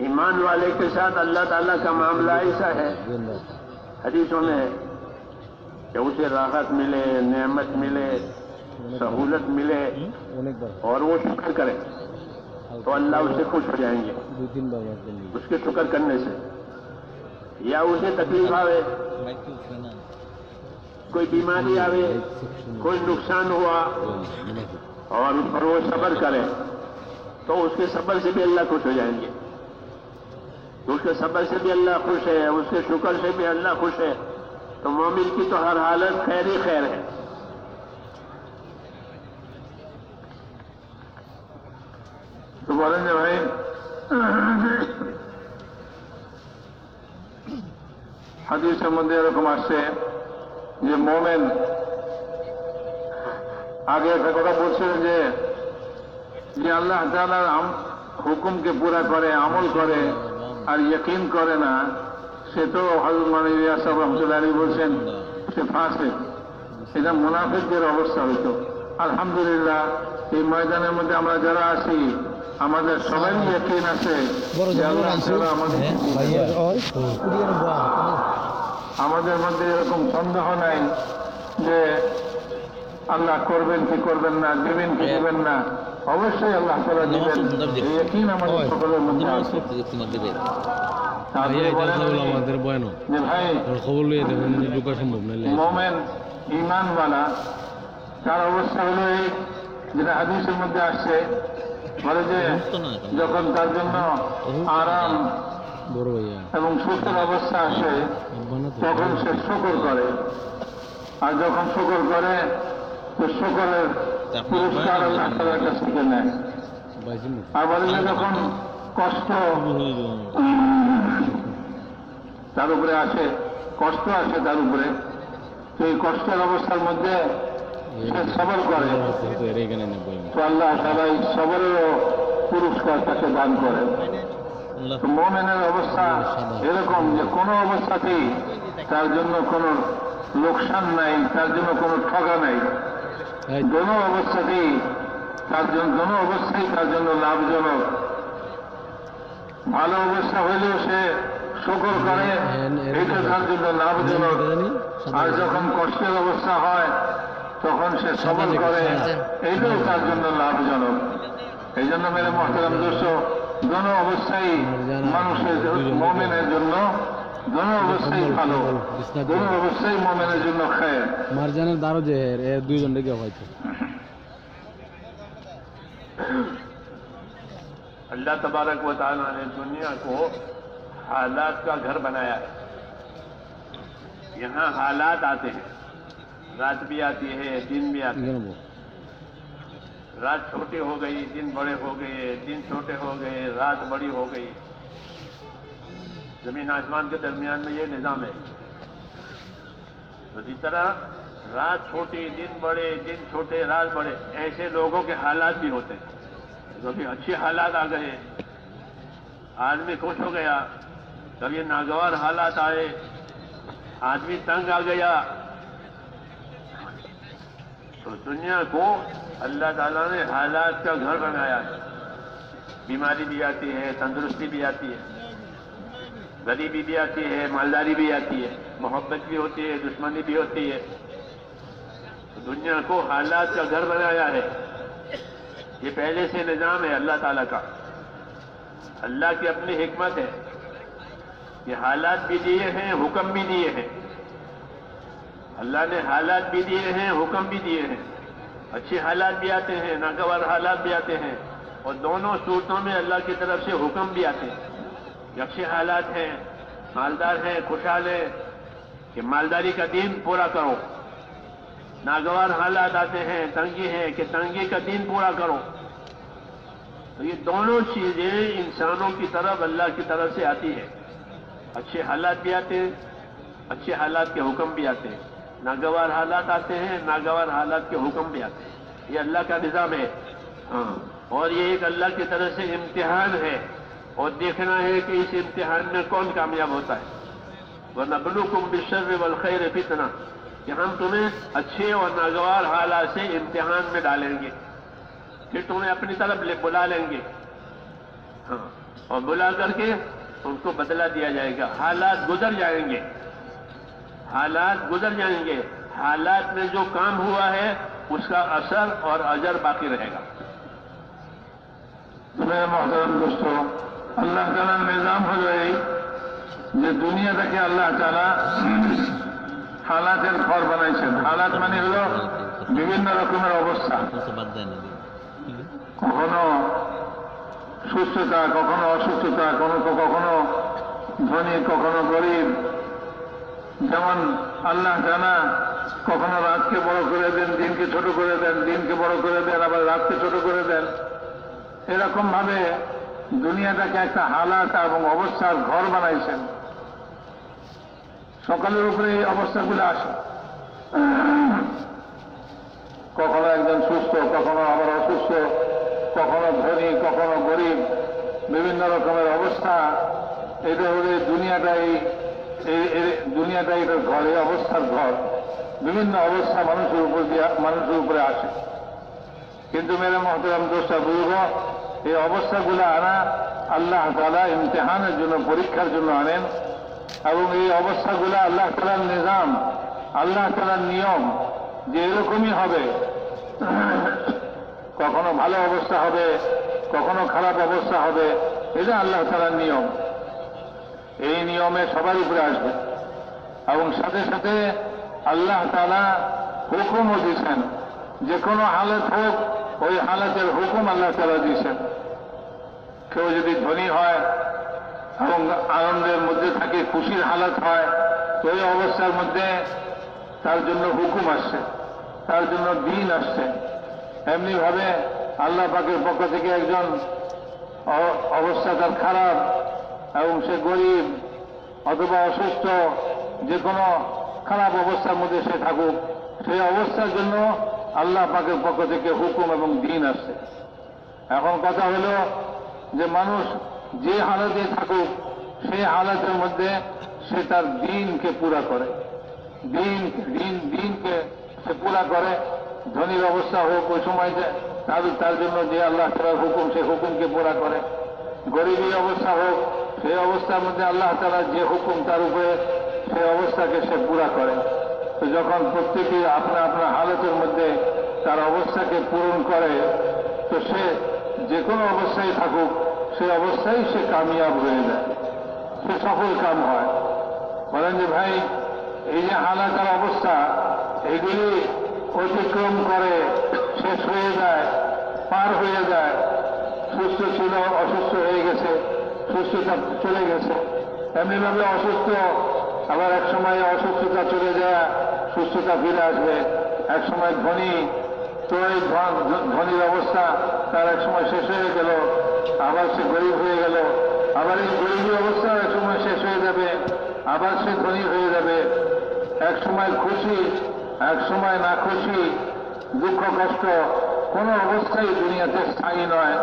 ایمان والے کے ساتھ اللہ تعالیٰ کا معاملہ ایسا ہے، حدیثوں میں کہ اسے راحت ملے، نعمت ملے، سہولت ملے اور وہ شکر کرے تو اللہ اس سے خوش ہو جائیں گے۔ اس کے شکر کرنے سے یا اسے تکلیف آوے، کوئی بیماری آوے، کوئی نقصان ہوا اور اس پر وہ صبر کرے تو اس کے صبر سے بھی اللہ خوش ہو جائیں گے۔ उसके सबर से भी अल्लाह खुश है उसके शुक्र से भी अल्लाह खुश है तो मोमिन की तो हर हालत खैर ही खैर है তো বলেন যে ভাই হাদিসের মধ্যে এরকম আসছে যে মোমেন আগে একটা কথা বলছিলেন যে যে আল্লাহ তালার হুকুমকে পুরা করে আমল করে আর ইয়কিন করে না সে তো হজরত মানে ইয়াসাব রহমতুল্লাহ আলী বলছেন সে ফাঁসে। এটা মুনাফিকদের অবস্থা হইতো। আলহামদুলিল্লাহ এই ময়দানের মধ্যে আমরা যারা আছি আমাদের সবাই ইয়কিন আছে। যে আমাদের আমাদের মধ্যে এরকম সন্দেহ নাই যে আল্লাহ করবেন কি করবেন না দেবেন কি দেবেন না। অবশ্যই আল্লাহ তালা দিবেন। এই আমাদের সকলের মধ্যে আছে। আমাদের বয়ানো। ভাই ওর খবর লইয়ে দেবেন ঢোকা সম্ভব নইলে মোমেন ইমানওয়ালা তার অবস্থা হলো এই যেটা হাদিসের মধ্যে আসছে। বলে যে। যখন তার জন্য আরাম এবং সুস্থের অবস্থা আসে তখন সে শকর করে। আর যখন শকর করে তো শকরের পুরস্কার কাছ থেকে নেয়। যখন কষ্ট তার উপরে আসে কষ্ট আসে তার উপরে। তো এই কষ্টের অবস্থার মধ্যে সে সবর করে। তো আল্লাহ সবাই সবরেরও পুরস্কার তাকে দান করে। মোমেনের অবস্থা এরকম যে কোনো অবস্থাতেই তার জন্য কোনো লোকসান নাই তার জন্য কোনো ঠগা নাই। কোনো অবস্থাতেই তার জন্য কোনো অবস্থায় তার জন্য লাভজনক। ভালো অবস্থা হইলেও সে শকর করে এটা তার জন্য লাভজনক। আর যখন কষ্টের অবস্থা হয় তখন সে সবল করে। এইটাও তার জন্য লাভজনক। এই জন্য মেরে মহতারাম দোষ দোনো অবস্থায় মানুষের মোমেনের জন্য দুইজন হয়তো اللہ تبارک و تعالیٰ نے دنیا کو حالات کا گھر بنایا ہے۔ یہاں حالات آتے ہیں، رات بھی آتی ہے، دن بھی آتی ہے۔ رات چھوٹی ہو گئی، دن بڑے ہو گئے، دن چھوٹے ہو گئے، رات بڑی ہو گئی۔ زمین آسمان کے درمیان میں یہ نظام ہے۔ تو اسی طرح رات چھوٹی، دن بڑے، دن چھوٹے، رات بڑے، ایسے لوگوں کے حالات بھی ہوتے ہیں۔ کبھی اچھے حالات آ گئے۔ آدمی خوش ہو گیا۔ کبھی ناگوار حالات آئے، آدمی تنگ آ گیا۔ تو دنیا کو اللہ تعالیٰ نے حالات کا گھر بنایا بیماری بھی آتی ہے، تندرستی بھی آتی ہے۔ غریبی بھی آتی ہے، مالداری بھی آتی ہے، محبت بھی ہوتی ہے، دشمنی بھی ہوتی ہے۔ دنیا کو حالات کا گھر بنایا ہے۔ یہ پہلے سے نظام ہے اللہ تعالیٰ کا۔ اللہ کی اپنی حکمت ہے۔ کہ حالات بھی دیے ہیں، حکم بھی دیے ہیں۔ اللہ نے حالات بھی دیے ہیں، حکم بھی دیے ہیں۔ اچھے حالات بھی آتے ہیں، ناگوار حالات بھی آتے ہیں۔ اور دونوں صورتوں میں اللہ کی طرف سے حکم بھی آتے ہیں۔ اچھے حالات ہیں۔ مالدار ہیں، خوشحال ہیں کہ مالداری کا دین پورا کرو۔ ناگوار حالات آتے ہیں، تنگی ہے کہ تنگی کا دین پورا کرو۔ تو یہ دونوں چیزیں انسانوں کی طرف اللہ کی طرف سے آتی ہے اچھے حالات بھی آتے ہیں، اچھے حالات کے حکم بھی آتے ہیں۔ ناگوار حالات آتے ہیں، ناگوار حالات کے حکم بھی آتے ہیں۔ یہ اللہ کا نظام ہے۔ ہاں اور یہ ایک اللہ کی طرف سے امتحان ہے۔ اور دیکھنا ہے کہ اس امتحان میں کون کامیاب ہوتا ہے۔ ورنہ بلو کم بشر فتنا کہ ہم تمہیں اچھے اور ناگوار حالات سے امتحان میں ڈالیں گے۔ پھر تمہیں اپنی طرف بلا لیں گے۔ ہاں۔ اور بلا کر کے ان کو بدلا دیا جائے گا۔ حالات گزر جائیں گے۔ حالات گزر جائیں گے۔ حالات میں جو کام ہوا ہے، اس کا اثر اور اجر باقی رہے گا۔ میں محترم دوستوں আল্লাহ তালার নিজাম হলো এই যে দুনিয়াটাকে আল্লাহ তালা হালাতের ঘর বানাইছেন। হালাত মানে হলো বিভিন্ন রকমের অবস্থা। কখনো সুস্থতা, কখনো অসুস্থতা, কোনো কখনো ধনী, কখনো গরিব। যেমন আল্লাহ জানা কখনো রাতকে বড় করে দেন, দিনকে ছোট করে দেন, দিনকে বড় করে দেন, আবার রাতকে ছোট করে দেন। এরকম ভাবে দুনিয়াটাকে একটা হালাত এবং অবস্থার ঘর বানাইছেন? সকালের উপরে এই অবস্থাগুলো আসে। কখনো একজন সুস্থ, কখনো আবার অসুস্থ, কখনো ধনী, কখনো গরিব, বিভিন্ন রকমের অবস্থা। এটা হলে দুনিয়াটাই দুনিয়াটাই এটার ঘর, এই অবস্থার ঘর। বিভিন্ন অবস্থা মানুষের উপর মানুষের উপরে আসে। কিন্তু মেরে মহতরাম দোষটা বুঝব? এই অবস্থাগুলো আনা আল্লাহ তালা ইমতেহানের জন্য, পরীক্ষার জন্য আনেন। এবং এই অবস্থাগুলো আল্লাহ তালার নিজাম, আল্লাহ তালার নিয়ম যে এরকমই হবে, কখনো ভালো অবস্থা হবে, কখনো খারাপ অবস্থা হবে, এটা আল্লাহ তালার নিয়ম। এই নিয়মে সবার উপরে আসবে। এবং সাথে সাথে আল্লাহ তালা হুকুমও দিয়েছেন যে কোনো হালত হোক ওই হালাতের হুকুম আল্লাহ তালা দিয়েছেন। কেউ যদি ধনী হয় এবং আনন্দের মধ্যে থাকে, খুশির হালাত হয় ওই অবস্থার মধ্যে তার জন্য হুকুম আসছে, তার জন্য দিন আসছে। এমনিভাবে আল্লাহ পাকের পক্ষ থেকে একজন অবস্থা তার খারাপ এবং সে গরিব অথবা অসুস্থ, যে কোনো খারাপ অবস্থার মধ্যে সে থাকুক, সেই অবস্থার জন্য আল্লাহ পাকের পক্ষ থেকে হুকুম এবং দিন আসছে। এখন কথা হলো যে মানুষ যে হালতে থাকুক, সেই হালতের মধ্যে সে তার দিনকে পুরা করে। দিন দিন, দিনকে সে পুরা করে। ধনীর অবস্থা হোক, ওই সময় যে তার তার জন্য যে আল্লাহ তালার হুকুম, সে হুকুমকে পুরা করে। গরিবী অবস্থা হোক, সেই অবস্থার মধ্যে আল্লাহ তালার যে হুকুম তার উপরে, সেই অবস্থাকে সে পুরা করে। তো যখন প্রত্যেকে আপনার আপনার হালতের মধ্যে তার অবস্থাকে পূরণ করে, তো সে যে কোনো অবস্থায় থাকুক, সে অবস্থায় সে কামিয়াব হয়ে যায়। সে সফল কাম হয়। বলেন যে, ভাই, এই যে হালাকার অবস্থা, এগুলি অতিক্রম করে শেষ হয়ে যায়, পার হয়ে যায়। সুস্থ ছিল, অসুস্থ হয়ে গেছে, সুস্থতা চলে গেছে। এমনিভাবে অসুস্থ, আবার এক সময় অসুস্থতা চলে যায় সুস্থতা ফিরে আসবে। এক সময় ধনী, তো এই ধনীর অবস্থা তার এক সময় শেষ হয়ে গেল। আবার সে গরিব হয়ে গেল। আবার এই গরিবী অবস্থা এক সময় শেষ হয়ে যাবে। আবার সে ধনী হয়ে যাবে। এক সময় খুশি এক সময় না খুশি, দুঃখ, কষ্ট, কোনো অবস্থাই দুনিয়াতে স্থায়ী নয়।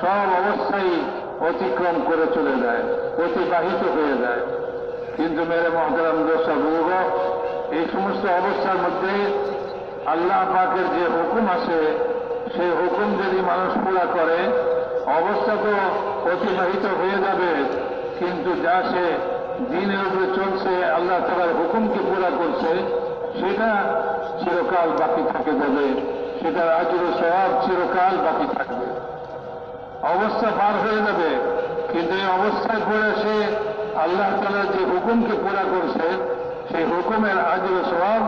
সব অবস্থাই অতিক্রম করে চলে যায়, অতিবাহিত হয়ে যায়। কিন্তু মেরে মহতারাম দোষা বুগ এই সমস্ত অবস্থার মধ্যে আল্লাহ পাকের যে হুকুম আছে, সেই হুকুম যদি মানুষ পুরা করে, অবস্থা তো অতিবাহিত হয়ে যাবে। কিন্তু যা সে দিনের উপরে চলছে, আল্লাহ তালার হুকুমকে পুরা করছে, সেটা চিরকাল বাকি থাকে যাবে। সেটার আজর সব চিরকাল বাকি থাকবে। অবস্থা পার হয়ে যাবে। কিন্তু এই অবস্থায় পড়ে সে আল্লাহ তালার যে হুকুমকে পুরা করছে সেই হুকুমের আজর সব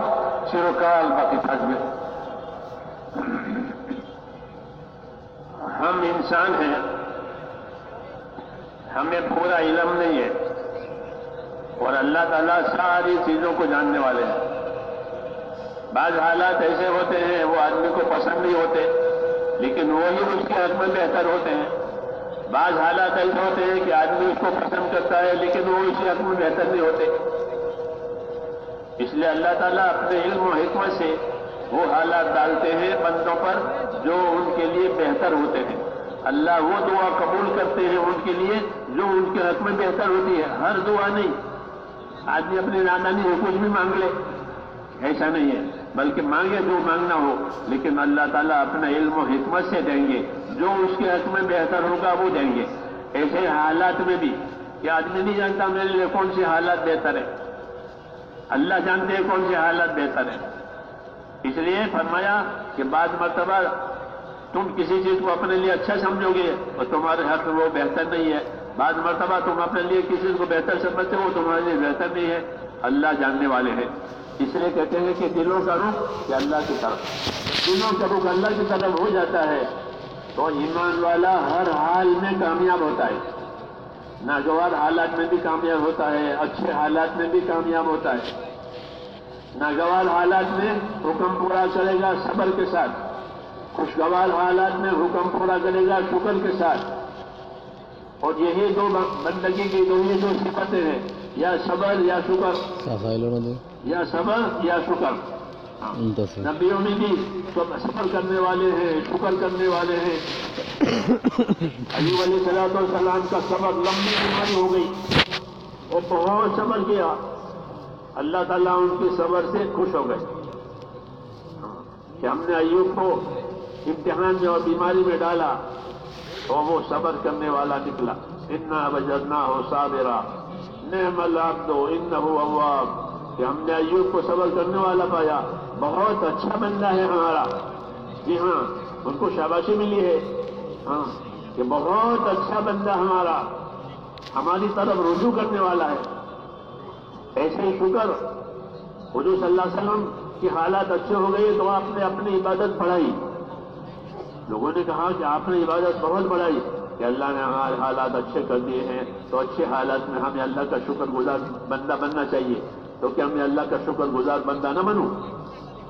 চিরকাল বাকি থাকবে ہم انسان ہیں. ہمیں پورا علم نہیں ہے اور اللہ تعالیٰ ساری چیزوں کو جاننے والے ہیں. بعض حالات ایسے ہوتے ہیں، وہ آدمی کو پسند نہیں ہوتے، لیکن وہی اس کے حق میں بہتر ہوتے ہیں. بعض حالات ایسے ہوتے ہیں کہ آدمی اس کو پسند کرتا ہے، لیکن وہ اس کے حق میں بہتر نہیں ہوتے. اس لیے اللہ تعالیٰ اپنے علم و حکمت سے وہ حالات ڈالتے ہیں بندوں پر جو ان کے لیے بہتر ہوتے ہیں۔ اللہ وہ دعا قبول کرتے ہیں ان کے لیے جو ان کے حق میں بہتر ہوتی ہے۔ ہر دعا نہیں۔ آدمی اپنے نادانی سے کچھ بھی مانگ لے، ایسا نہیں ہے۔ بلکہ مانگے جو مانگنا ہو، لیکن اللہ تعالیٰ اپنا علم و حکمت سے دیں گے۔ جو اس کے حق میں بہتر ہوگا وہ دیں گے۔ ایسے حالات میں بھی۔ کہ آدمی نہیں جانتا میرے لیے کون سی حالات بہتر ہے اللہ جانتے ہیں کون سے حالت بہتر ہے۔ اس لیے فرمایا کہ بعض مرتبہ تم کسی چیز کو اپنے لیے اچھا سمجھو گے اور تمہارے حق وہ بہتر نہیں ہے۔ بعض مرتبہ تم اپنے لیے کسی چیز کو بہتر سمجھتے ہو، تمہارے لیے بہتر نہیں ہے۔ اللہ جاننے والے ہیں۔ اس لیے کہتے ہیں کہ دلوں کا رخ کہ اللہ کی طرف۔ دلوں کا رخ اللہ کی طرف ہو جاتا ہے۔ تو ایمان والا ہر حال میں کامیاب ہوتا ہے۔ ناگوار حالات میں بھی کامیاب ہوتا ہے اچھے حالات میں بھی کامیاب ہوتا ہے۔ ناگوار حالات میں حکم پورا کرے گا صبر کے ساتھ۔ خوشگوار حالات میں حکم پورا کرے گا شکر کے ساتھ۔ اور یہی دو بندگی کی دو یہ دو صفتیں ہیں یا صبر یا شکر۔ یا صبر یا شکر۔ ہاں۔ نبیوں میں بھی سفر کرنے والے ہیں شکر کرنے والے ہیں۔ علی علیہ صلاحت السلام کا سبر لمبی بیماری ہو گئی۔ وہ بہت سبر کیا۔ اللہ تعالیٰ ان کی صبر سے خوش ہو گئے۔ ہاں، کہ ہم نے ایوب کو امتحان میں اور بیماری میں ڈالا تو وہ صبر کرنے والا نکلا۔ اتنا بجرنا ہو صابرا۔ نعم العبد دو ان کہ ہم نے ایوب کو صبر کرنے والا پایا۔ بہت اچھا بندہ ہے ہمارا۔ جی ہاں ان کو شاباشی ملی ہے۔ ہاں کہ بہت اچھا بندہ ہمارا۔ ہماری طرف رجوع کرنے والا ہے۔ ایسے ہی شکر۔ حضور صلی اللہ علیہ وسلم کی حالات اچھے ہو گئے تو آپ نے اپنی عبادت بڑھائی۔ لوگوں نے کہا کہ آپ نے عبادت بہت بڑھائی، کہ اللہ نے ہمارے حالات اچھے کر دیے ہیں، تو اچھے حالات میں ہمیں اللہ کا شکر گزار بندہ بننا چاہیے۔ تو کیا میں اللہ کا شکر گزار بندہ نہ بنوں؟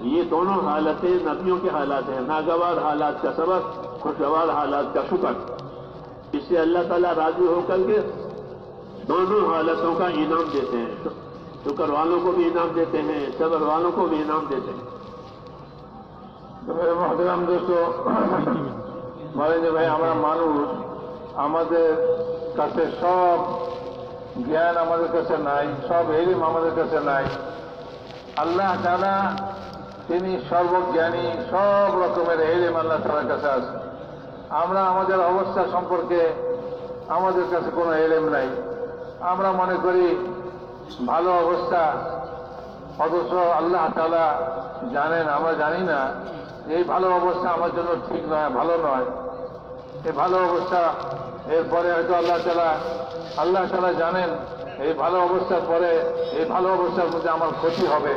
یہ دونوں حالتیں نبیوں کے حالات ہیں، ناگوار حالات کا سبق خوشگوار حالات کا شکر۔ اس سے اللہ تعالیٰ راضی ہو کر کے دونوں حالتوں کا انعام دیتے ہیں۔ شکر والوں کو بھی انعام دیتے ہیں، صبر والوں کو بھی انعام دیتے ہیں۔ محترم دوستو বলেন যে ভাই আমরা মানুষ আমাদের سب جان ہمارے আমাদের سب علم ہمارے এলিম اللہ কাছে তিনি সর্বজ্ঞানী, সব রকমের এলিম আল্লাহ তালার কাছে আছে। আমরা আমাদের অবস্থা সম্পর্কে আমাদের কাছে কোনো এলেম নাই। আমরা মনে করি ভালো অবস্থা, অথচ আল্লাহ তালা জানেন, আমরা জানি না এই ভালো অবস্থা আমার জন্য ঠিক নয়, ভালো নয়। এই ভালো অবস্থা, এরপরে হয়তো আল্লাহ তালা আল্লাহ তালা জানেন এই ভালো অবস্থার পরে এই ভালো অবস্থার মধ্যে আমার ক্ষতি হবে।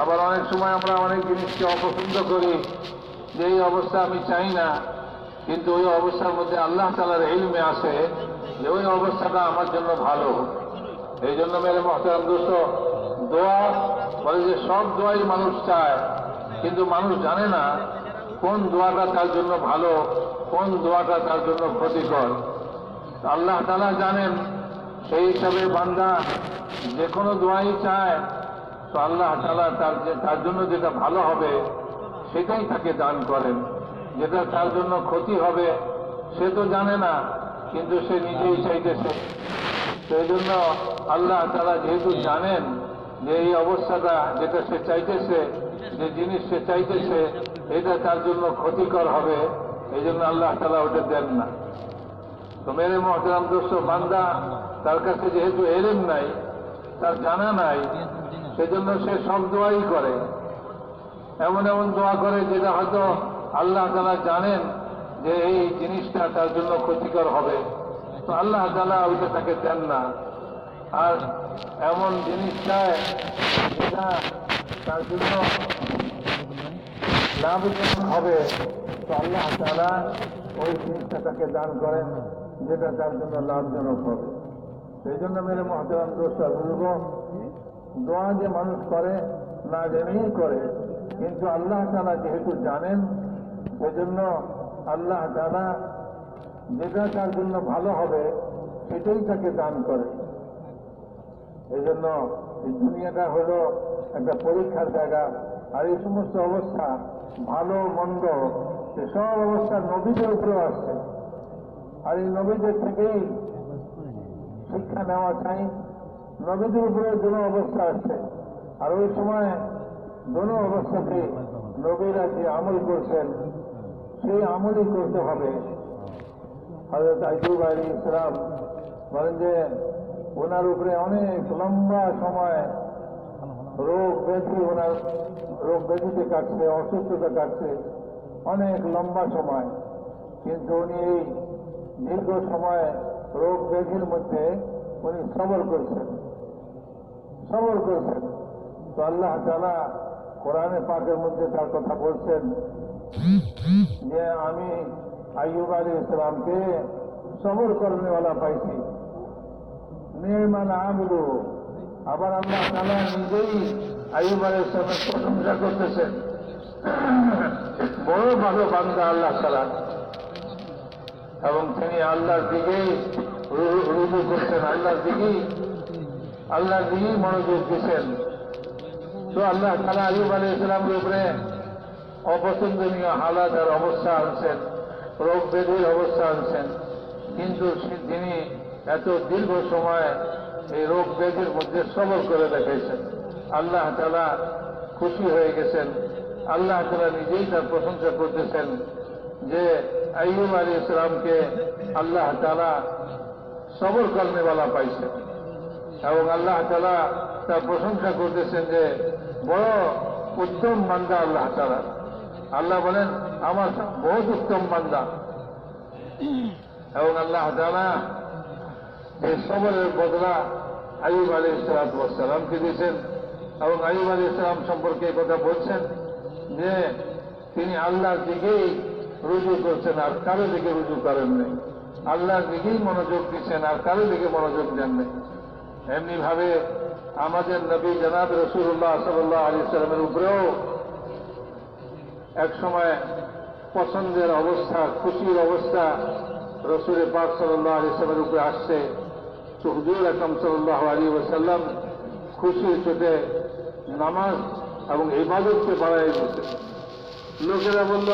আবার অনেক সময় আমরা অনেক জিনিসকে অপছন্দ করি যে এই অবস্থা আমি চাই না, কিন্তু ওই অবস্থার মধ্যে আল্লাহ তালার ইলমে আসে যে ওই অবস্থাটা আমার জন্য ভালো। এই জন্য মেরে মহতারাম দোস্ত, দোয়া বলে যে সব দোয়াই মানুষ চায়, কিন্তু মানুষ জানে না কোন দোয়াটা তার জন্য ভালো, কোন দোয়াটা তার জন্য ক্ষতিকর। আল্লাহ তালা জানেন, সেই হিসাবে বান্দা যে কোনো দোয়াই চায় তো আল্লাহ তালা তার তার জন্য যেটা ভালো হবে, সেটাই তাকে দান করেন। যেটা তার জন্য ক্ষতি হবে, সে তো জানে না, কিন্তু সে নিজেই চাইতেছে। সেই জন্য আল্লাহ তারা যেহেতু জানেন যে এই অবস্থাটা যেটা সে চাইতেছে, যে জিনিস সে চাইতেছে, এটা তার জন্য ক্ষতিকর হবে, এই জন্য আল্লাহ তালা ওটা দেন না। তো মেরে মহতরাম দোস্ত, বান্দা তার কাছে যেহেতু এলেন নাই, তার জানা নাই সেজন্য সে সব দোয়াই করে। এমন এমন দোয়া করে যেটা হয়তো আল্লাহ তালা জানেন যে এই জিনিসটা তার জন্য ক্ষতিকর হবে। তো আল্লাহ তালা ওইটা তাকে দেন না। আর এমন জিনিস চায় যেটা তার জন্য লাভজনক হবে, তো আল্লাহ তালা ওই জিনিসটা তাকে দান করেন যেটা তার জন্য লাভজনক হবে। সেই জন্য মেরে মহতরাম দোষটা দোয়া যে মানুষ করে না জেনেই করে, কিন্তু আল্লাহ তালা যেহেতু জানেন ওই জন্য আল্লাহ তালা যেটা তার জন্য ভালো হবে, সেটাই তাকে দান করে। এই জন্য এই দুনিয়াটা হলো একটা পরীক্ষার জায়গা, আর এই সমস্ত অবস্থা ভালো, মন্দ সব অবস্থা নবীদের উপরে আসছে। আর এই নবীদের থেকেই শিক্ষা নেওয়া চাই। নবীদের উপরে দোনো অবস্থা আছে। আর ওই সময় দোনো অবস্থাতে নবীরা যে আমল করছেন, সেই আমলই করতে হবে। হজরত আইজুব আলী ইসলাম বলেন যে, ওনার উপরে অনেক লম্বা সময় রোগ ব্যাধি, ওনার রোগ ব্যাধিতে কাটছে, অসুস্থতা কাটছে, অনেক লম্বা সময়। কিন্তু উনি এই দীর্ঘ সময় রোগ ব্যাধির মধ্যে উনি সবর করছেন। সবর করছেন তো আল্লাহ তালা কোরআনে পাকের মধ্যে তার কথা বলছেন যে, আমি আইয়ুব আলী ইসলামকে সবর করনেওয়ালা পাইছি। নির্মাণ আমলু। আবার আল্লাহ তালা নিজেই আইয়ুব আলী ইসলামের প্রশংসা করতেছেন। বড় ভালো বান্দা আল্লাহ তালা এবং তিনি আল্লাহর দিকেই রুজু করছেন আল্লাহর দিকেই আল্লাহর দিকেই মনোযোগ দিচ্ছেন তো আল্লাহ তালা আইব আলী ইসলামের উপরে অপছন্দনীয় হালাত আর অবস্থা আনছেন, রোগ ব্যাধির অবস্থা আনছেন। কিন্তু তিনি এত দীর্ঘ সময় এই রোগ ব্যাধির মধ্যে সবল করে দেখাইছেন। আল্লাহ তালা খুশি হয়ে গেছেন। আল্লাহ তালা নিজেই তার প্রশংসা করতেছেন যে আইয়ুব আলী ইসলামকে আল্লাহ তালা সবর কর্মেওয়ালা পাইছেন। এবং আল্লাহ তালা তার প্রশংসা করতেছেন যে, বড় উত্তম বান্দা আল্লাহ তালা আল্লাহ বলেন, আমার বহুত উত্তম বান্দা। এবং আল্লাহ তাআলা এই সবরের বদলা আইব আলী সালামকে দিয়েছেন। এবং আইব আলী ইসলাম সম্পর্কে কথা বলছেন যে, তিনি আল্লাহর দিকেই রুজু করছেন, আর কারও দিকে রুজু করেন নাই আল্লাহর দিকেই মনোযোগ দিচ্ছেন, আর কারও দিকে মনোযোগ দেন নাই এমনি ভাবে আমাদের নবী জনাব রসুল্লাহ সাল্লাহ আলী সালামের উপরেও এক সময় পছন্দের অবস্থা, খুশির অবস্থা রসুল পাক সাল্লাহ আলী সালামের উপরে আসছে। তো হুজুর সাল্লাহ আলী ওসাল্লাম খুশির চোটে নামাজ এবং ইবাদতকে বাড়াই দিচ্ছে লোকেরা বলল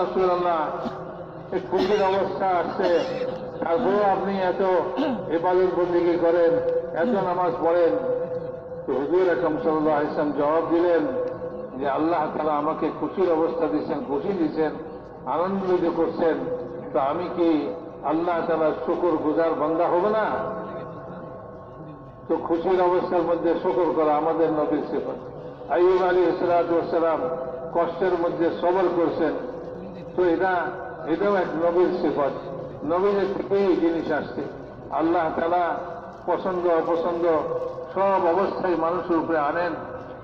রাসূলুল্লাহ খুশির অবস্থা আসছে। তারপরেও আপনি এত ইবাদত বন্দিগি করেন, এত নামাজ পড়েন, তো হুজুর আকরম সাল্লাহ ইসলাম জবাব দিলেন যে আল্লাহ তালা আমাকে খুশির অবস্থা দিচ্ছেন খুশি দিচ্ছেন আনন্দিত করছেন। তো আমি কি আল্লাহ তালা শুকর গুজার বান্দা হবে না? তো খুশির অবস্থার মধ্যে শুকর করা আমাদের নবীর সেফত। আইব আলী ইসলাতাম কষ্টের মধ্যে সবর করছেন। তো এটা এটাও এক নবীর সেফত। নবীদের থেকেই এই জিনিস আসছে। আল্লাহ তালা পছন্দ, অপছন্দ সব অবস্থায় মানুষের উপরে আনেন,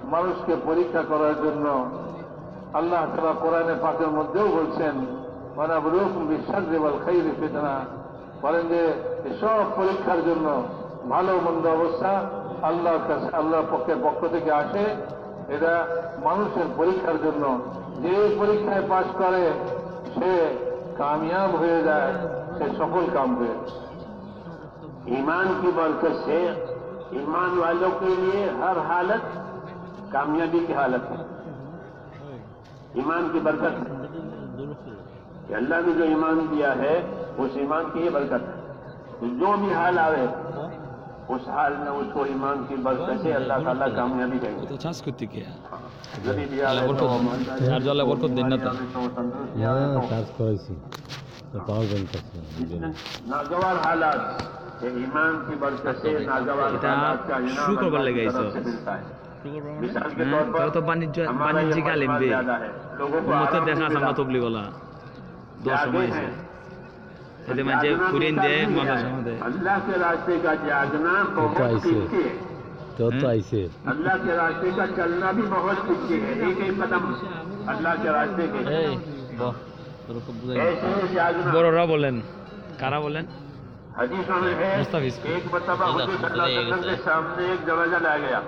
মানুষকে পরীক্ষা করার জন্য। আল্লাহ তালা কোরআনে পাকের মধ্যেও বলছেন মানাবরুকুম বিশ্বাস দেওয়াল খাই ফেতনা। বলেন যে সব পরীক্ষার জন্য ভালো মন্দ অবস্থা আল্লাহর কাছে, আল্লাহর পক্ষের পক্ষ থেকে আসে। এটা মানুষের পরীক্ষার জন্য। যে পরীক্ষায় পাশ করে, সে کامیاب ہوئے گا کہ سکون کام ہوئے ایمان کی برکت سے ایمان والوں کے لیے ہر حالت کامیابی کی حالت ہے۔ ایمان کی برکت کہ اللہ نے جو ایمان دیا ہے، اس ایمان کی یہ برکت ہے۔ جو بھی حال آئے उस हाल में उसको ईमान की बरकत से अल्लाह ताला कामयाबी देंगे তো চাষ করতে কে गरीबी আল্লাহ आवे बरकत तो दें। আর জলে বরকত দেন না তো। तंदुरुस्ती না आवे तो চার্জ করাইছি পাওয়ার ব্যাংক আছে नागवार हालात ये ईमान की बरकत से नागवार এটা हालात का इनाम শুকর अल्लाह বলে की গাইছো। तरफ से मिलता है मिसाल के হ্যাঁ तौर তারা पर তো বাণিজ্য हमारा ये বাণিজ্যিক আলিম मजमा বে ज्यादा है लोगों को উন্মতের आराम দেখা नहीं সামনা मिला। তবলি গলা দশ जागे সময় हैं। এতে মাঝে जागना ফুরিয়ে बेकार দিয়ে नहीं মাথা है। সময় দেয় अल्लाह के रास्ते का जागना बहुत ऐसे। कीमती है তো তো আইছে अल्लाह के रास्ते का चलना भी बहुत कीमती है एक एक कदम अल्लाह के रास्ते के এই বহ তোর খুব বুঝাই ऐसे जागना বড়রা বলেন কারা বলেন हदीसों में है मुस्तफिज। एक मरतबा हुजूर सल्लल्लाहु अलैहि वसल्लम के सामने एक जनाजा लाया गया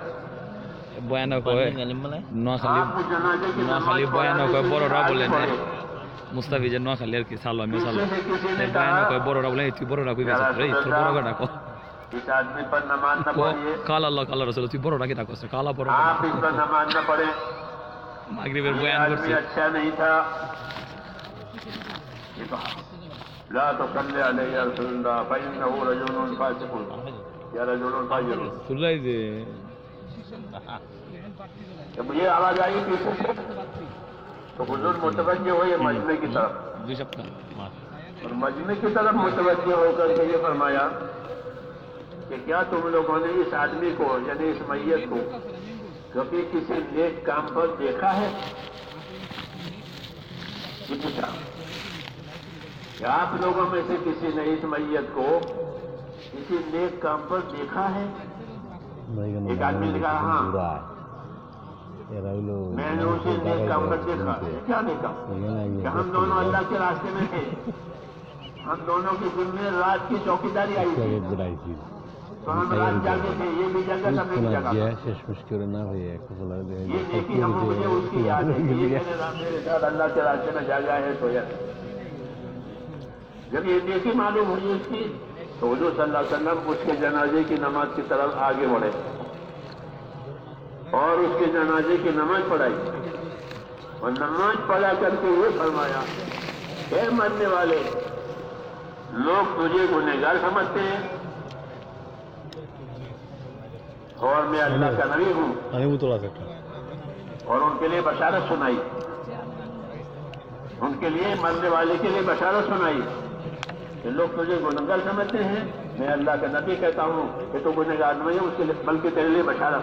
বয়ান কয় নোয়াখালী आप उस जनाजे की নোয়াখালী नमाज বয়ান पढ़ाने কয় के लिए বড়রা आगे বলেন बढ़े। মুস্তাফিজের নোয়াখালী আর কি সালো আমি সালো पीछे से किसी ने বয়ান कहा কয় বড়রা বলে তুই বড়রা কই গেছিস রে তোর বড়রা ডাকো इस आदमी पर नमाज न पढ़िए কাল আল্লাহ কাল রসুল তুই বড়রা কি ডাকছ কালা বড় आप इस पर नमाज न पढ़े মাগরিবের ये বয়ান आदमी করছে अच्छा नहीं था ये कहा ला तो सल्ले अलैहि या रसूलुल्लाह फइन्नहु रजुलुन फासिकुन या रजुलुन फाजिरुन শুনলাই যে जब ये आवाज आई पीछे تو حضور متوجہ ہوئے مجمے کی طرف۔ اور مجمے کی طرف متوجہ ہو کر کے یہ فرمایا کہ کیا تم لوگوں نے اس آدمی کو یعنی اس میت کو کبھی کسی نیک کام پر دیکھا ہے؟ جی پوچھا۔ آپ لوگوں میں سے کسی نے اس میت کو کسی نیک کام پر دیکھا ہے؟ ایک آدمی نے کہا ہاں۔ میں نے اسے نیک دیکھا۔ کیا دیکھا؟ کہ ہم دونوں اللہ کے راستے میں تھے۔ ہم دونوں کے دن میں رات کی آئی تھی۔ تو ہم رات جاگے تھے۔ یہ بھی جگہ جگہ یہ دیکھی ہم مجھے اس کی یاد ہے کہ یہ میرے ساتھ اللہ کے راستے میں جاگا ہے سویا جب یہ دیکھی معلوم ہوئی اس کی تو حضور صلی اللہ علیہ وسلم اس کے جنازے کی نماز کی طرف آگے بڑھے۔ اور اس کے جنازے کی نماز پڑھائی۔ اور نماز پڑھا کر کے یہ فرمایا اے مرنے والے لوگ تجھے گنہگار سمجھتے ہیں۔ اور میں اللہ کا نبی ہوں۔ اور ان کے لیے بشارت سنائی۔ ان کے لیے مرنے والے کے لیے بشارت سنائی۔ کہ لوگ تجھے گنہگار سمجھتے ہیں۔ میں اللہ کا نبی کہتا ہوں کہ تو گنہگار نہیں ہے اس کے لیے بلکہ تیرے لیے بشارت۔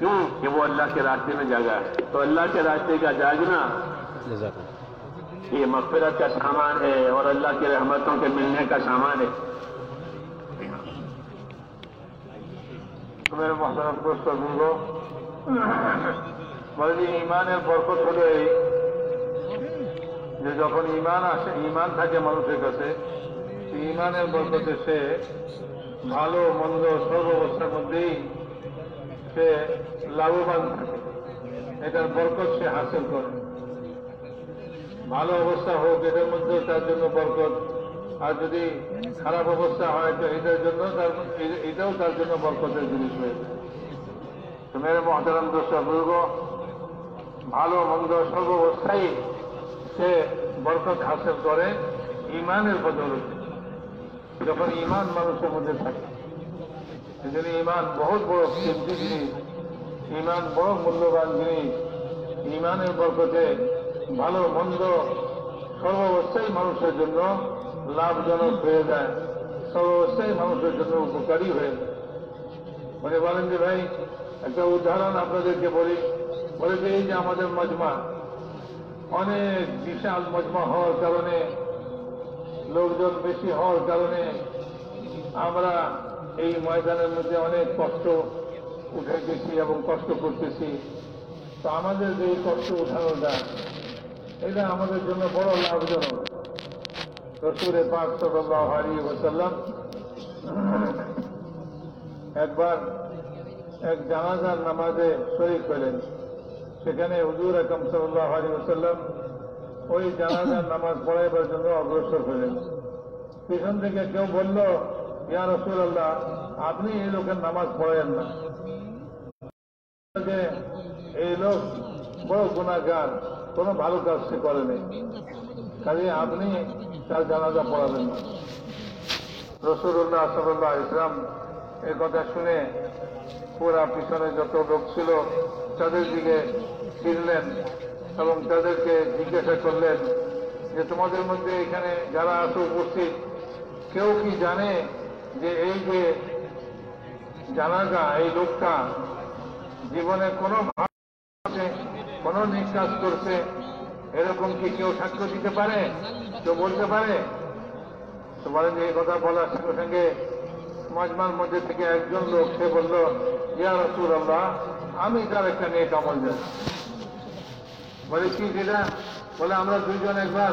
کیوں کہ وہ اللہ کے راستے میں جاگا ہے؟ تو اللہ کے راستے کا جاگنا یہ مغفرت کا سامان ہے اور اللہ کی رحمتوں کے ملنے کا سامان ہے۔ میرے محترم دوست بولو مرضی ایمان ہے برکت ہو گئی۔ যে যখন ایمان تھا کہ منوشے মানুষের কাছে ইমানের বরকতে সে ভালো মন্দ সর্ব অবস্থার মধ্যেই সে লাভবান থাকে। এটার বরকত সে হাসিল করে। ভালো অবস্থা হোক এটার মধ্যেও তার জন্য বরকত। আর যদি খারাপ অবস্থা হয়, তো এটার জন্য তার এটাও তার জন্য বরকতের জিনিস হয়েছে তো মেরে মহতারাম দোষা বলব ভালো মন্দ সর্বাবস্থায় সে বরকত হাসিল করে ইমানের বদলতে যখন ইমান মানুষের মধ্যে থাকে। সেজন্য ইমান বহুত বড় কিমতি জিনিস। ইমান বড় মূল্যবান জিনিস। ইমানের বরকতে ভালো, মন্দ সর্বাবস্থায় মানুষের জন্য লাভজনক হয়ে যায়। সর্বাবস্থায় মানুষের জন্য উপকারী হয়ে মানে বলেন যে ভাই, একটা উদাহরণ আপনাদেরকে বলি। বলে যে এই যে আমাদের মজমা, অনেক বিশাল মজমা হওয়ার কারণে, লোকজন বেশি হওয়ার কারণে আমরা এই ময়দানের মধ্যে অনেক কষ্ট উঠে গেছি এবং কষ্ট করতেছি। তো আমাদের যে কষ্ট উঠানোটা, এটা আমাদের জন্য বড় লাভজনক। রসুরে পাক সাল্লাহ আলী ওসাল্লাম একবার এক জানাজার নামাজে শরীর হলেন। সেখানে হুজুর আকম সাল্লাহ আলী ওসাল্লাম ওই জানাজার নামাজ পড়াইবার জন্য অগ্রসর হলেন। পিছন থেকে কেউ বলল ইয়া রসুল আল্লাহ আপনি এই লোকের নামাজ পড়েন না। এই লোক বড় গুণাগার কোনো ভালো কাজ সে করে নেই। কাজে আপনি তার জানাজা পড়াবেন না। রসুল্লাহ সাল্লাহ ইসলাম এই কথা শুনে পুরা পিছনে যত লোক ছিল, তাদের দিকে ফিরলেন এবং তাদেরকে জিজ্ঞাসা করলেন যে, তোমাদের মধ্যে এখানে যারা আছে উপস্থিত, কেউ কি জানে যে এই যে জানাজা, এই লোকটা জীবনে কোনো ভাব কোনো নিঃশ্বাস করছে এরকম কি কেউ সাক্ষ্য দিতে পারে? কেউ বলতে পারে? তো বলেন এই কথা বলার সঙ্গে সঙ্গে মজমার মধ্যে থেকে একজন লোক, সে বলল, ইয়া রসুল আল্লাহ আমি তার একটা নেক আমল জানি বলে, কি সেটা বলে, আমরা দুইজন একবার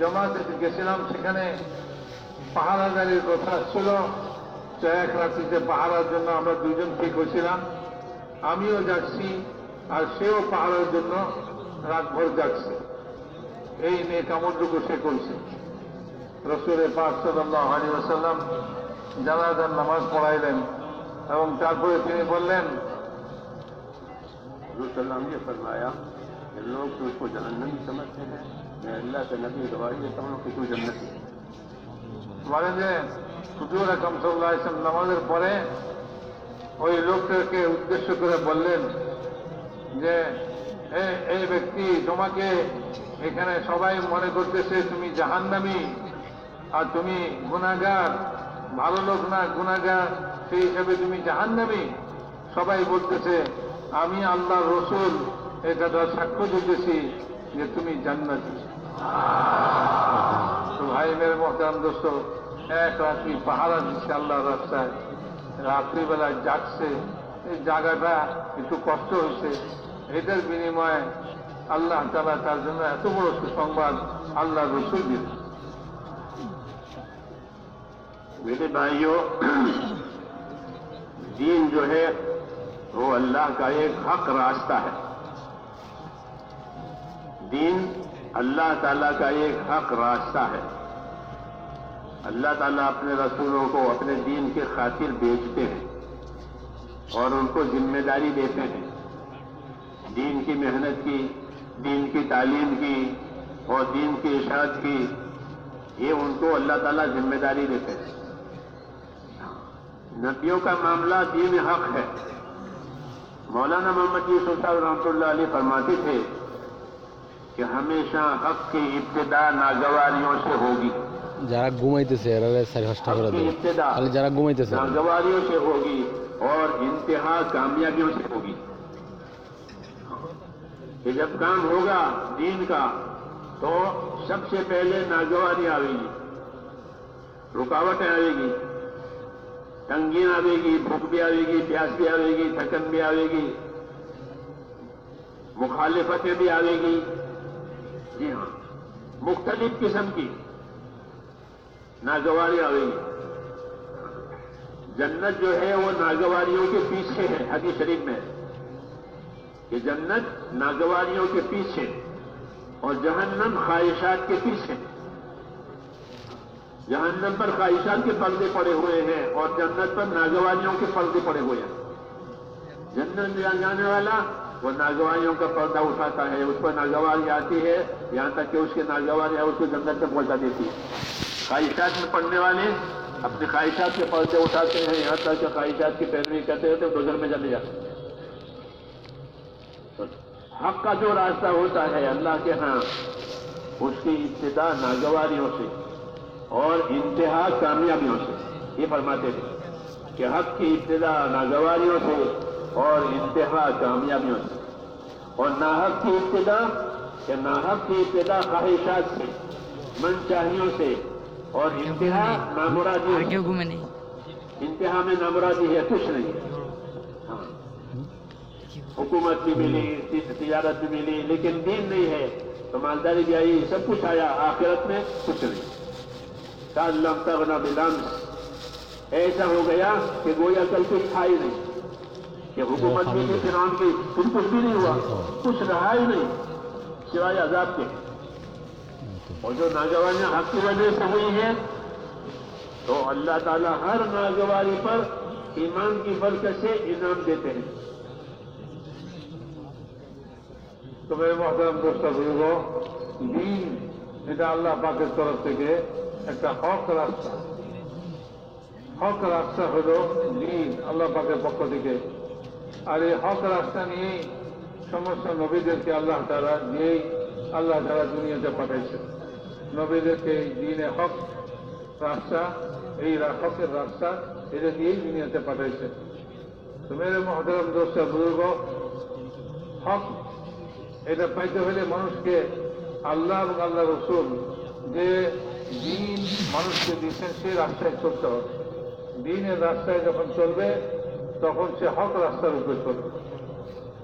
জমাতে গেছিলাম সেখানে পাহারাদারির কথা ছিল তো এক রাত্রিতে পাহারার জন্য আমরা দুইজন ঠিক হয়েছিলাম আমিও যাচ্ছি আর সেও পাহাড়ের জন্য রাতভর যাচ্ছে এই নিয়ে কামড়টুকু সে করছে রসুরে পাক সাল্লাহ আলী আসাল্লাম জানাজার নামাজ পড়াইলেন এবং তারপরে তিনি বললেন सलाम ये फरमाया कि लोग तो उसको जहन्नम समझते हैं मैं अल्लाह के नबी गवाही देता हूँ कि तू जन्नती है বলেন যে হুজুর আকম সাল্লাহ ইসলাম নামাজের পরে ওই লোকটাকে উদ্দেশ্য করে বললেন যে, "এ- এই ব্যক্তি, তোমাকে এখানে সবাই মনে করতেছে তুমি জাহান্নামি আর তুমি গুণাগার ভালো লোক না গুণাগার সেই হিসাবে তুমি জাহান্নামি। সবাই বলতেছে, আমি আল্লাহ রসুল, এটা তার সাক্ষ্য দিতেছি যে তুমি জান্নাতি। তো ভাই মেরে মহতারাম দোস্ত এক রাত্রি পাহারা দিচ্ছে আল্লাহ রাস্তায় রাত্রিবেলা জাগছে এই জায়গাটা একটু কষ্ট হয়েছে এটার বিনিময়ে আল্লাহ তালা তার জন্য এত বড় সুসংবাদ আল্লাহ রসুল দিল میرے بھائیوں دین جو ہے وہ اللہ کا ایک حق راستہ ہے دین اللہ تعالیٰ کا ایک حق راستہ ہے اللہ تعالیٰ اپنے رسولوں کو اپنے دین کے خاطر بیچتے ہیں اور ان کو ذمہ داری دیتے ہیں۔ دین کی محنت کی، دین کی تعلیم کی اور دین کی اشاعت کی، یہ ان کو اللہ تعالیٰ ذمہ داری دیتے ہیں۔ نبیوں کا معاملہ دین حق ہے۔ مولانا محمد یوسف صاحب رحمۃ اللہ علیہ فرماتے تھے کہ ہمیشہ حق کی ابتدا ناگواریوں سے ہوگی۔ যারা ঘুমাইতেছে، এরা সাড়ে পাঁচটা করে দেবে তাহলে যারা ঘুমাইতেছে। ناگواریوں سے ہوگی اور انتہا کامیابیوں سے ہوگی کہ جب کام ہوگا دین کا تو سب سے پہلے ناگواری آئے گی رکاوٹیں آئے گی تنگین آئے گی بھوک بھی آئے گی پیاس بھی آئے گی تھکن بھی آئے گی مخالفتیں بھی آئے گی جی ہاں مختلف قسم کی ناگواری آ گئی۔ جنت جو ہے وہ ناگواریوں کے پیچھے ہے، حدیث شریف میں۔ کہ جنت ناگواریوں کے پیچھے اور جہنم خواہشات کے پیچھے۔ جہنم پر خواہشات کے پردے پڑے ہوئے ہیں اور جنت پر ناگواریوں کے پردے پڑے ہوئے ہیں۔ جنت میں جانے والا وہ ناگواریوں کا پردہ اٹھاتا ہے، اس پر ناگواری آتی ہے، یہاں تک کہ اس کے ناگواری ہے اس کو جنت تک پہنچا دیتی ہے۔ خواہشات میں پڑھنے والے اپنے خواہشات کے پردے اٹھاتے ہیں، یہاں تک کہ خواہشات کی پیروی کرتے ہوتے تو گزر میں چلے جاتے ہیں۔ حق کا جو راستہ ہوتا ہے اللہ کے ہاں اس کی ابتدا ناگواریوں سے اور انتہا کامیابیوں سے۔ یہ فرماتے تھے کہ حق کی ابتدا ناگواریوں سے اور انتہا کامیابیوں سے۔ اور ناحق کی ابتدا کہ ناحق کی ابتدا خواہشات سے من چاہیوں سے اور انتہا نامرادی آگے میں نہیں انتہا میں نامرادی ہے کچھ نہیں۔ ہاں۔ حکومت بھی ملی تجارت بھی ملی لیکن دین نہیں ہے۔ تو مالداری بھی آئی سب کچھ آیا۔ آخرت میں کچھ نہیں۔ کا لمتا بنا بلامس ایسا ہو گیا کہ گویا کل کچھ تھا ہی نہیں۔ کہ حکومت بھی تھی فران کی۔ کچھ بھی نہیں ہوا۔ کچھ رہا ہی نہیں سوائے عذاب کے۔ اور جو ناجوانیاں حق کی وجہ سے ہوئی ہیں، تو اللہ تعالیٰ ہر ناجوانی پر ایمان کی برکت سے انعام دیتے ہیں۔ تو میرے محترم دوست بزرگوں دین اللہ پاک طرف থেকে একটা হক রাস্তা হক রাস্তা হলো দিন আল্লাহ পাকের পক্ষ থেকে আর এই হক রাস্তা নিয়েই সমস্ত নবীদেরকে আল্লাহ তারা দিয়েই আল্লাহ তারা দুনিয়াতে পাঠাইছেন নবীদেরকে এই দিনে হক রাস্তা, এই হকের রাস্তা, এটা দিয়েই দুনিয়াতে পাঠাইছে। তো মেরে মহতারাম দোষটা বুজুর্গ, হক এটা পাইতে হলে মানুষকে আল্লাহ এবং আল্লাহ রসুল যে দিন মানুষকে দিচ্ছেন সেই রাস্তায় চলতে হবে। দিনের রাস্তায় যখন চলবে, তখন সে হক রাস্তার উপরে চলবে।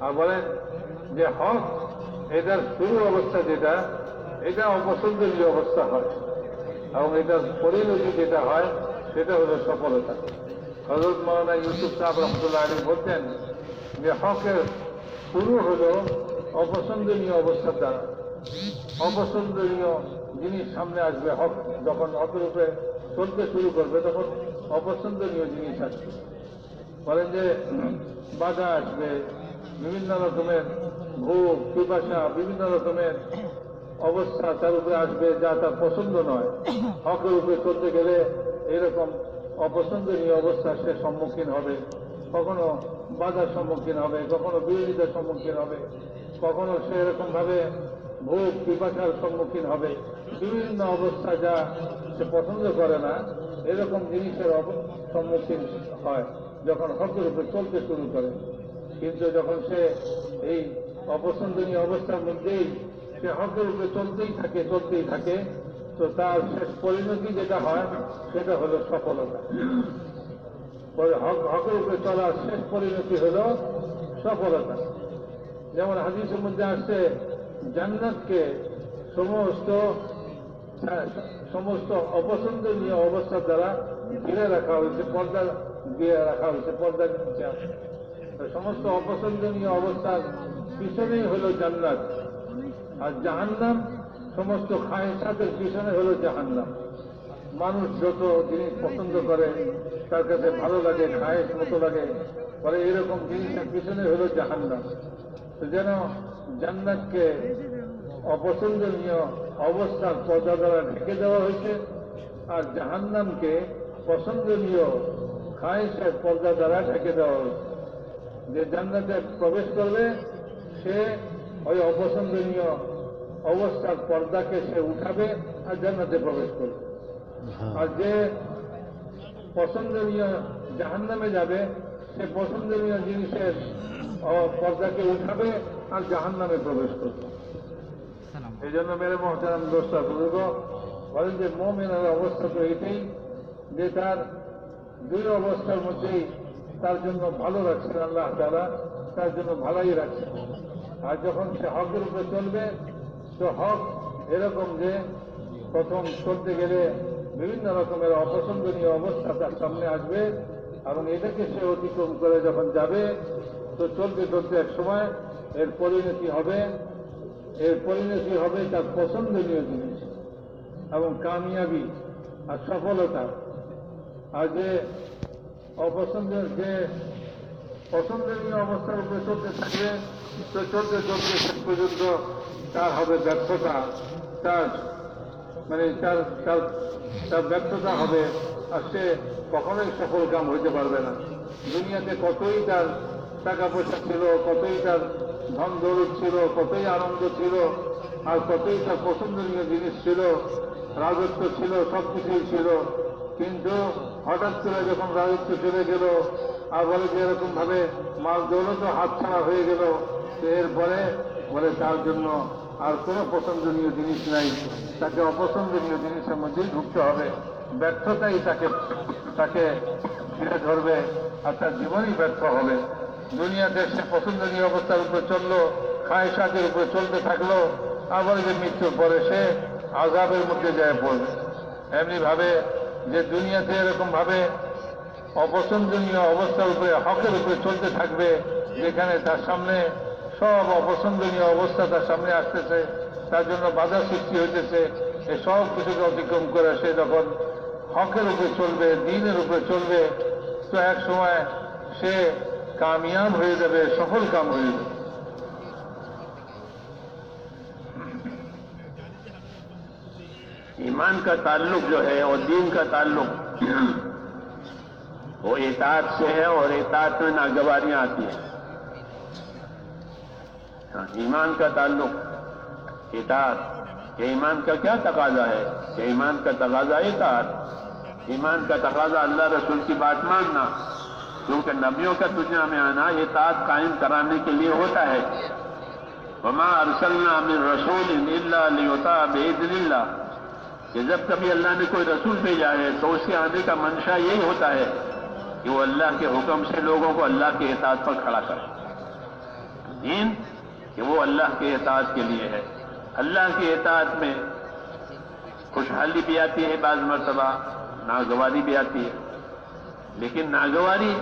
আর বলেন যে হক এটার শুরু অবস্থা যেটা এটা অপছন্দনীয় অবস্থা হয়। এবং এটার পরিণতি যেটা হয়, সেটা হলো সফলতা। হজরত মৌলানা ইউসুফ সাহেব রহমতুল্লাহ আলী বলতেন যে হকের শুরু হলো অপছন্দনীয় অবস্থার দ্বারা অপছন্দনীয় জিনিস সামনে আসবে, হক যখন হকের চলতে শুরু করবে, তখন অপছন্দনীয় জিনিস আসবে। বলেন যে, বাধা আসবে, বিভিন্ন রকমের ভোগ, পিপাসা, বিভিন্ন রকমের অবস্থা তার উপরে আসবে যা তার পছন্দ নয়। হকের উপরে চলতে গেলে এরকম অপছন্দনীয় অবস্থা সে সম্মুখীন হবে। কখনো বাধার সম্মুখীন হবে, কখনো বিরোধিতার সম্মুখীন হবে, কখনো সে এরকম ভাবে ভোগ পিপাসার সম্মুখীন হবে। বিভিন্ন অবস্থা যা সে পছন্দ করে না, এরকম জিনিসের সম্মুখীন হয় যখন হকের উপরে চলতে শুরু করে। কিন্তু যখন সে এই অপছন্দনীয় অবস্থার মধ্যেই সে হকের উপরে চলতেই থাকে চলতেই থাকে, তো তার শেষ পরিণতি যেটা হয়, সেটা হলো সফলতা। হক- হকের উপরে চলার শেষ পরিণতি হলো সফলতা। যেমন হাদিসের মধ্যে আসছে, জান্নাতকে সমস্ত সমস্ত অপছন্দনীয় অবস্থা দ্বারা ঘিরে রাখা হয়েছে, পর্দা দিয়ে রাখা হয়েছে, পর্দা নিচে। সমস্ত অপছন্দনীয় অবস্থার পিছনেই হলো জান্নাত। আর জাহান্নাম সমস্ত খায়সাতের পিছনে হলো জাহান্নাম। মানুষ যত জিনিস পছন্দ করে, তার কাছে ভালো লাগে খায়েস মতো লাগে পরে এরকম জিনিসের পিছনে হলো জাহান্নাম। তো যেন জান্নাতকে অপছন্দনীয় অবস্থার পর্দা দ্বারা ঢেকে দেওয়া হয়েছে, আর জাহান্নামকে পছন্দনীয় খায়েসের পর্দা দ্বারা ঢেকে দেওয়া হয়েছে। যে জান্নাতে প্রবেশ করবে, সে ওই অপছন্দনীয় অবস্থার পর্দাকে সে উঠাবে আর জান্নাতে প্রবেশ করবে। হ্যাঁ। আর যে পছন্দনীয় জাহান্নামে যাবে সে পছন্দনীয় জিনিসের পর্দাকে উঠাবে আর জাহান্নামে প্রবেশ করবে। এই জন্য মেরে মহতারাম দোষটা বুজুর্গ বলেন যে মোমেনের অবস্থা তো এটাই যে তার দুই অবস্থার মধ্যেই তার জন্য ভালো রাখছেন আল্লাহ তারা তার জন্য ভালোই রাখছেন। আর যখন সে হকের উপরে চলবে তো হক এরকম যে প্রথম চলতে গেলে বিভিন্ন রকমের অপছন্দনীয় অবস্থা তার সামনে আসবে এবং এটাকে সে অতিক্রম করে যখন যাবে, তো চলতে চলতে এক সময় এর পরিণতি হবে। এর পরিণতি হবে তার পছন্দনীয় জিনিস এবং কামিয়াবি আর সফলতা। আর যে অপছন্দের যে পছন্দনীয় অবস্থার উপরে চলতে থাকবে, তো চলতে চলতে শেষ পর্যন্ত তার হবে ব্যর্থতা, তার মানে তার তার ব্যর্থতা হবে আর সে কখনোই সফল কাম হইতে পারবে না। দুনিয়াতে কতই তার টাকা পয়সা ছিল, কতই তার ধন দৌলত ছিল, কতই আনন্দ ছিল, আর কতই তার পছন্দনীয় জিনিস ছিল, রাজত্ব ছিল সব কিছুই ছিল। কিন্তু হঠাৎ করে যখন রাজত্ব চলে গেল, আর বলে যে এরকম ভাবে মাল দৌলতও হাতছাড়া হয়ে গেল এরপরে বলে তার জন্য আর কোনো পছন্দনীয় জিনিস নাই। তাকে অপছন্দনীয় জিনিসের মধ্যেই ঢুকতে হবে। ব্যর্থতাই তাকে তাকে ফিরে ধরবে আর তার জীবনই ব্যর্থ হবে। দুনিয়াতে সে পছন্দনীয় অবস্থার উপরে চলল খায়সাতের উপরে চলতে থাকল, আবার যে মৃত্যুর পরে সে আজাবের মধ্যে যায় পড়বে। এমনি ভাবে যে দুনিয়াতে এরকম ভাবে অপছন্দনীয় অবস্থার উপরে, হকের উপরে চলতে থাকবে, যেখানে তার সামনে সব অপছন্দনীয় অবস্থা তার সামনে আসতেছে তার জন্য বাধা সৃষ্টি হইতেছে এই সব কিছুকে অতিক্রম করে সে যখন হকের উপরে চলবে দিনের উপরে চলবে তো এক সময় সে কামিয়াব হয়ে যাবে সফল কাম হয়ে যাবে ईमान का ताल्लुक जो है और दीन का ताल्लुक वो इतात से है और इतात में नागवारियां आती हैं ایمان کا تعلق اطاعت کہ ایمان کا کیا تقاضا ہے؟ کہ ایمان کا تقاضا اطاعت ایمان کا تقاضا اللہ رسول کی بات ماننا۔ کیونکہ نبیوں کا دنیا میں آنا اطاعت قائم کرانے کے لیے ہوتا ہے۔ وما ارسلنا من رسول الا ليطاع باذن الله۔ کہ جب کبھی اللہ نے کوئی رسول بھیجا ہے، تو اس کے آنے کا منشا یہی ہوتا ہے کہ وہ اللہ کے حکم سے لوگوں کو اللہ کے اطاعت پر کھڑا کرے۔ دین کہ وہ اللہ کے اطاعت کے لیے ہے۔ اللہ کے اطاعت میں خوشحالی بھی آتی ہے بعض مرتبہ، ناگواری بھی آتی ہے۔ لیکن ناگواری،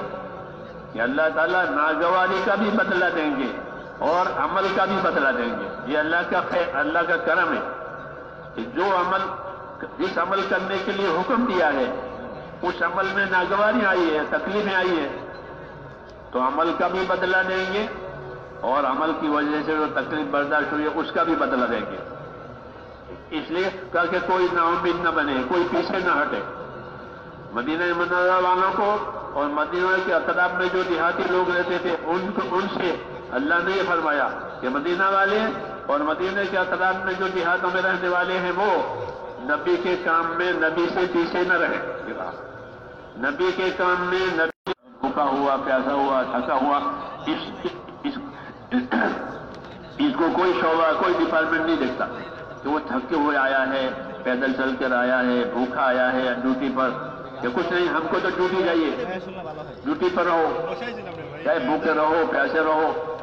کہ اللہ تعالیٰ ناگواری کا بھی بدلہ دیں گے اور عمل کا بھی بدلہ دیں گے۔ یہ اللہ کا خیر، اللہ کا کرم ہے کہ جو عمل، جس عمل کرنے کے لیے حکم دیا ہے، اس عمل میں ناگواری آئی ہے، تکلیفیں آئی ہے تو عمل کا بھی بدلہ دیں گے۔ اور عمل کی وجہ سے جو تکلیف برداشت ہوئی ہے، اس کا بھی بدلہ دیں گے۔ اس لیے کر کے کوئی ناامید نہ بنے، کوئی پیچھے نہ ہٹے۔ مدینہ منورہ والوں کو اور مدینہ کے اطراف میں جو دیہاتی لوگ رہتے تھے، ان ان سے اللہ نے یہ فرمایا کہ مدینہ والے اور مدینہ کے اطراف میں جو دیہاتوں میں رہنے والے ہیں، وہ نبی کے کام میں نبی سے پیچھے نہ رہے نبی کے کام میں نبی بھوکا ہوا، پیاسا ہوا، تھکا ہوا، اس اس کو کوئی شعبہ، کوئی ڈپارٹمنٹ نہیں دیکھتا۔ کہ وہ تھکے ہوئے آیا ہے، پیدل چل کر آیا ہے، بھوکا آیا ہے ڈیوٹی پر۔ کہ کچھ نہیں، ہم کو تو ڈیوٹی چاہیے۔ ڈیوٹی پر رہو۔ چاہے بھوکے رہو پیسے رہو۔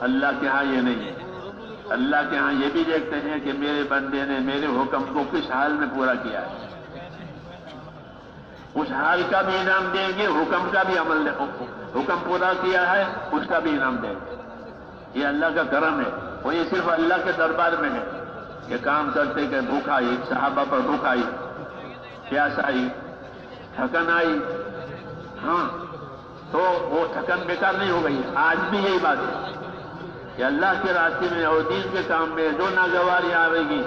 اللہ کے ہاں یہ نہیں۔ ہے اللہ کے ہاں یہ بھی دیکھتے ہیں کہ میرے بندے نے میرے حکم کو کس حال میں پورا کیا ہے۔ اس حال کا بھی انعام دیں گے، حکم کا بھی عمل حکم پورا کیا ہے، اس کا بھی انعام دیں گے۔ یہ اللہ کا کرم ہے۔ اور یہ صرف اللہ کے دربار میں ہے۔ یہ کام کرتے کہ بھوک آئی، صحابہ پر بھوک آئی۔ پیاس آئی، تھکن آئی۔ ہاں تو وہ تھکن بیکار نہیں ہو گئی۔ آج بھی یہی بات ہے۔ کہ اللہ کے راستے میں اور دین کے کام میں جو ناگواری آئے گی،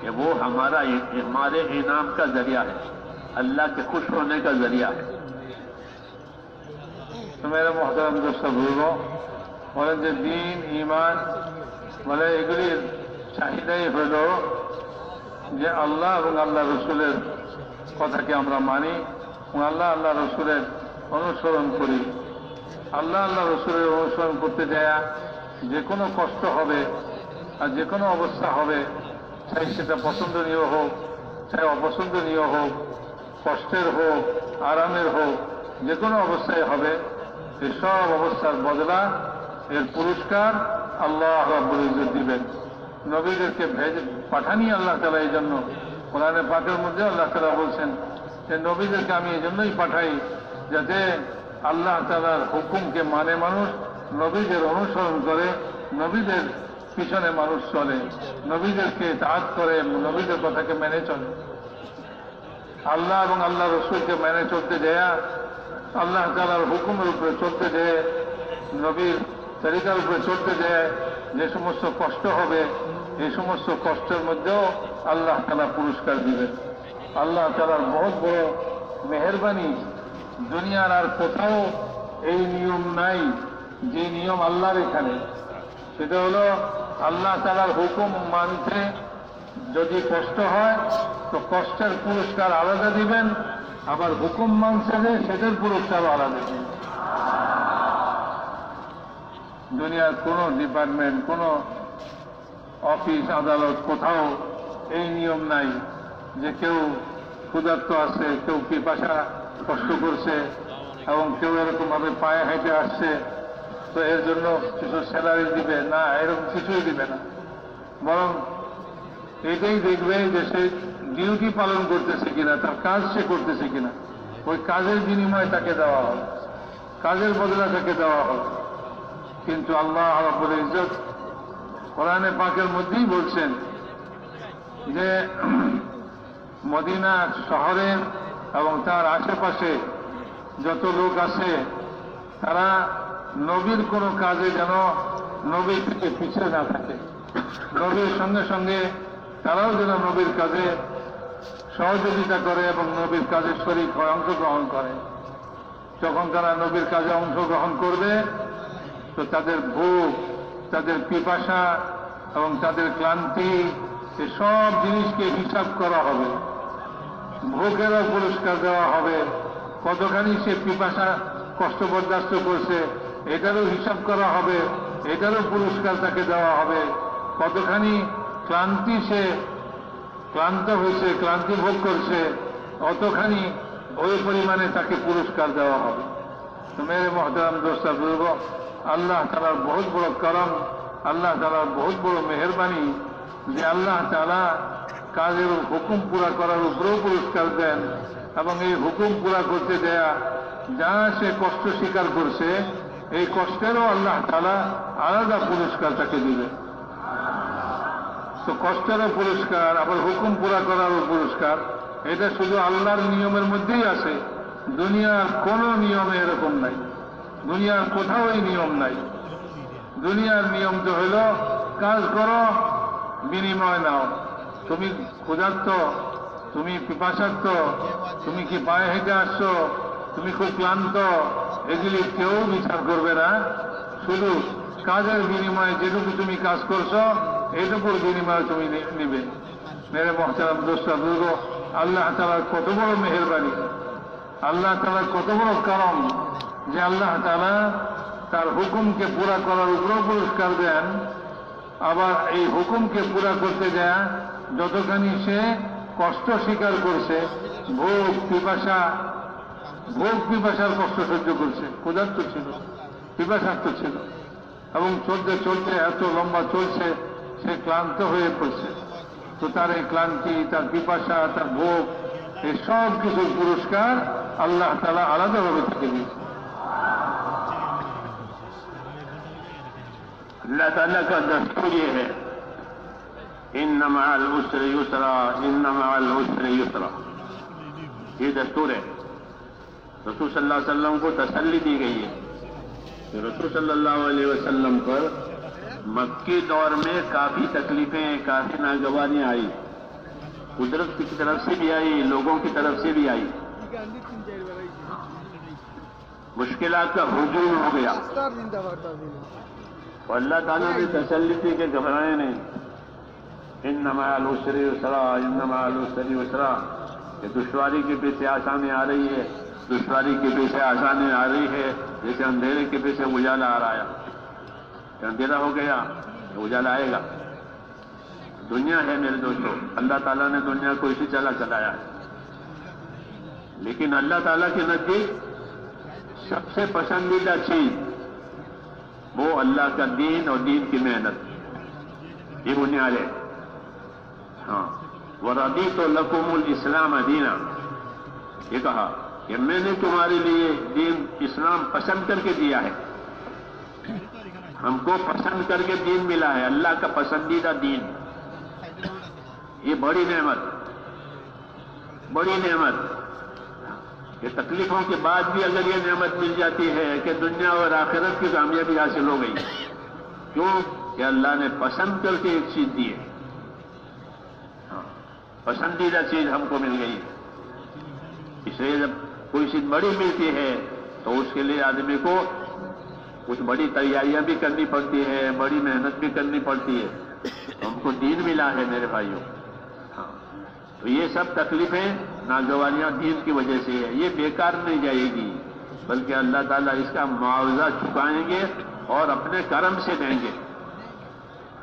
کہ وہ ہمارا ہمارے انعام کا ذریعہ ہے۔ اللہ کے خوش ہونے کا ذریعہ ہے۔ تو میرا محترم دوست بھولو বলেন যে দিন ইমান বলে এগুলির চাহিদাই হল যে আল্লাহ এবং আল্লাহ রসুলের কথাকে আমরা মানি আল্লাহ আল্লাহ রসুলের অনুসরণ করি। আল্লাহ আল্লাহ রসুলের অনুসরণ করতে যায় যে কোনো কষ্ট হবে আর যে কোনো অবস্থা হবে, চাই সেটা পছন্দনীয় হোক, চাই অপছন্দনীয় হোক, কষ্টের হোক, আরামের হোক, যে কোনো অবস্থায় হবে এই সব অবস্থার বদলা এর পুরস্কার আল্লাহ রাব্বুল ইজ্জত দিবেন। নবীদেরকে ভেজ, পাঠানি আল্লাহ তালা এই জন্য। কোরআনে পাকের মধ্যে আল্লাহ তালা বলছেন যে, নবীদেরকে আমি এই জন্যই পাঠাই যাতে আল্লাহ তালার হুকুমকে মানে মানুষ, নবীদের অনুসরণ করে, নবীদের পিছনে মানুষ চলে, নবীদেরকে তাঁত করে, নবীদের কথাকে মেনে চলে। আল্লাহ এবং আল্লাহ রসুলকে মেনে চলতে দেয়া, আল্লাহ তালার হুকুমের উপরে চলতে দেয়, নবীর তরিকার উপরে চলতে দেয় যে সমস্ত কষ্ট হবে, এই সমস্ত কষ্টের মধ্যেও আল্লাহ তালা পুরস্কার দিবেন। আল্লাহ তালার বহুত বড় মেহরবানি। দুনিয়ার আর কোথাও এই নিয়ম নাই, যে নিয়ম আল্লাহর এখানে। সেটা হলো আল্লাহ তালার হুকুম মানতে যদি কষ্ট হয়, তো কষ্টের পুরস্কার আলাদা দিবেন, আবার হুকুম মানছে যে সেটার পুরস্কার আলাদা দিবেন। দুনিয়ার কোন ডিপার্টমেন্ট, কোন অফিস, আদালত কোথাও এই নিয়ম নাই যে কেউ ক্ষুধার্ত আছে, কেউ পিপাসা কষ্ট করছে এবং কেউ এরকম ভাবে পায়ে হেঁটে আসছে। তো এর জন্য কিছু স্যালারি দিবে? না, এরকম কিছুই দিবে না। বরং এটাই দেখবে যে সে ডিউটি পালন করতেছে কিনা, তার কাজ সে করতেছে কিনা। ওই কাজের বিনিময়ে তাকে দেওয়া হবে। কাজের বদলা তাকে দেওয়া হবে। কিন্তু আল্লাহ ইজ্জত কোরআনে পাকের মধ্যেই বলছেন যে মদিনা শহরের এবং তার আশেপাশে যত লোক আছে, তারা নবীর কোনো কাজে যেন নবী থেকে পিছিয়ে না থাকে। নবীর সঙ্গে সঙ্গে তারাও যেন নবীর কাজে সহযোগিতা করে এবং নবীর কাজে শরীর অংশগ্রহণ করে। যখন তারা নবীর কাজে অংশগ্রহণ করবে তো তাদের ভোগ, তাদের পিপাসা এবং তাদের ক্লান্তি সব জিনিসকে হিসাব করা হবে। ভোগেরও পুরস্কার দেওয়া হবে। কতখানি সে পিপাসা, কষ্ট বরদাস্ত করছে, এটারও হিসাব করা হবে, এটারও পুরস্কার তাকে দেওয়া হবে। কতখানি ক্লান্তি সে, ক্লান্ত হয়েছে, ক্লান্তি ভোগ করছে, অতখানি ওই পরিমাণে তাকে পুরস্কার দেওয়া হবে। তো মেরে মহতারাম দোস্তা বুজুর্গ আল্লাহ তালার বহুত বড় করম, আল্লাহ তালার বহুত বড় মেহরবানি যে আল্লাহ তালা কাজের হুকুম পুরা করার উপরেও পুরস্কার দেন এবং এই হুকুম পুরা করতে দেয়া যা সে কষ্ট স্বীকার করছে, এই কষ্টেরও আল্লাহ তালা আলাদা পুরস্কার তাকে দিবে। তো কষ্টেরও পুরস্কার, আবার হুকুম পুরা করারও পুরস্কার, এটা শুধু আল্লাহর নিয়মের মধ্যেই আছে, দুনিয়ার কোনো নিয়মে এরকম নাই। দুনিয়ার কোথাও এই নিয়ম নাই। দুনিয়ার নিয়ম তো হইল কাজ করো, বিনিময় নাও। তুমি ক্ষুধার্ত, তুমি পিপাসার্থ তুমি কি পায়ে হেঁটে আসছো, তুমি খুব ক্লান্ত, এগুলি কেউ বিচার করবে না। শুধু কাজের বিনিময়ে যেটুকু তুমি কাজ করছ এইটুকুর বিনিময়ে তুমি নেবে। মেরে মহতারাম দোস্তা দুর্গ আল্লাহ তালার কত বড় মেহরবানি। আল্লাহ তালার কত বড় কারণ। যে আল্লাহ তারা তার হুকুমকে পুরা করার উপরেও পুরস্কার দেন, আবার এই হুকুমকে পুরা করতে দেয়া যতখানি সে কষ্ট স্বীকার করছে, ভোগ, পিপাসা, ভোগ, পিপাসার কষ্ট সহ্য করছে, ক্ষুধার্ত ছিল পিপাসার্থ ছিল, এবং চলতে চলতে এত লম্বা চলছে, সে ক্লান্ত হয়ে পড়ছে। তো তার এই ক্লান্তি, তার পিপাসা, তার ভোগ, এই সব কিছুর পুরস্কার আল্লাহ তালা আলাদাভাবে থেকে দিয়েছে اللہ تعالیٰ کا دستور یہ ہے ان العسر یسرا ان مع العسر یسرا یہ دستور ہے۔ رسول صلی اللہ علیہ وسلم کو تسلی دی گئی ہے۔ کہ رسول صلی اللہ علیہ وسلم پر مکی دور میں کافی تکلیفیں، کافی ناگواریاں آئی قدرت کی طرف سے بھی آئی، لوگوں کی طرف سے بھی آئی۔ مشکلات کا حجوم ہو گیا۔ اور اللہ تعالیٰ نے تسلی تھی کہ گھبرائے نہیں۔ ان اسرا ان نمال اسرا کہ دشواری کے پیچھے آسانی آ رہی ہے۔ دشواری کے پیچھے آسانی آ رہی ہے۔ جیسے اندھیرے کے پیچھے اجالا آ رہا ہے۔ اندھیرا ہو گیا اجالا آئے گا۔ دنیا ہے میرے دوستوں اللہ تعالیٰ نے دنیا کو اسی چلا چلایا ہے۔ لیکن اللہ تعالیٰ کے نزدیک سب سے پسندیدہ چیز، وہ اللہ کا دین اور دین کی محنت۔ یہ بنیاد ہے۔ ہاں۔ وردی تو لقوم الاسلام دینا یہ کہا کہ میں نے تمہارے لیے دین اسلام پسند کر کے دیا ہے۔ ہم کو پسند کر کے دین ملا ہے۔ اللہ کا پسندیدہ دین۔ یہ بڑی نعمت۔ بڑی نعمت۔ کہ تکلیفوں کے بعد بھی اگر یہ نعمت مل جاتی ہے کہ دنیا اور آخرت کی کامیابی حاصل ہو گئی۔ کیوں؟ کہ اللہ نے پسند کر کے ایک چیز دی ہے۔ ہاں، پسندیدہ چیز ہم کو مل گئی۔ اس لیے جب کوئی چیز بڑی ملتی ہے تو اس کے لیے آدمی کو کچھ بڑی تیاریاں بھی کرنی پڑتی ہے، بڑی محنت بھی کرنی پڑتی ہے۔ ہم کو دین ملا ہے میرے بھائیوں۔ ہاں تو یہ سب تکلیفیں ناگواریاں دین کی وجہ سے ہے یہ بیکار نہیں جائے گی، بلکہ اللہ تعالیٰ اس کا معاوضہ چکائیں گے اور اپنے کرم سے دیں گے۔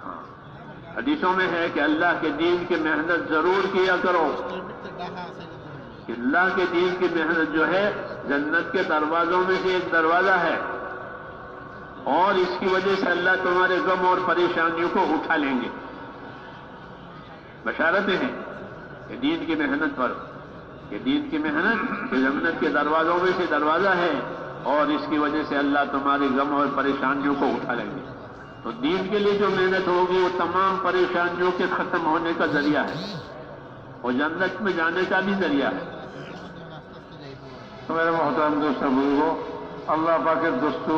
ہاں۔ حدیثوں میں ہے کہ اللہ کے دین کی محنت ضرور کیا کرو۔ اللہ کے دین کی محنت جو ہے، جنت کے دروازوں میں سے ایک دروازہ ہے۔ اور اس کی وجہ سے اللہ تمہارے غم اور پریشانیوں کو اٹھا لیں گے۔ بشارتیں ہیں کہ دین کی محنت پر۔ کہ دین کی محنت یہ جنت کے دروازوں میں سے دروازہ ہے اور اس کی وجہ سے اللہ تمہاری غم اور پریشانیوں کو اٹھا لیں گے۔ تو دین کے لیے جو محنت ہوگی وہ تمام پریشانیوں کے ختم ہونے کا ذریعہ ہے۔ اور جنت میں جانے کا بھی ذریعہ ہے۔ تو میرے محترم دوست بزرگو আল্লাহ اللہ پاک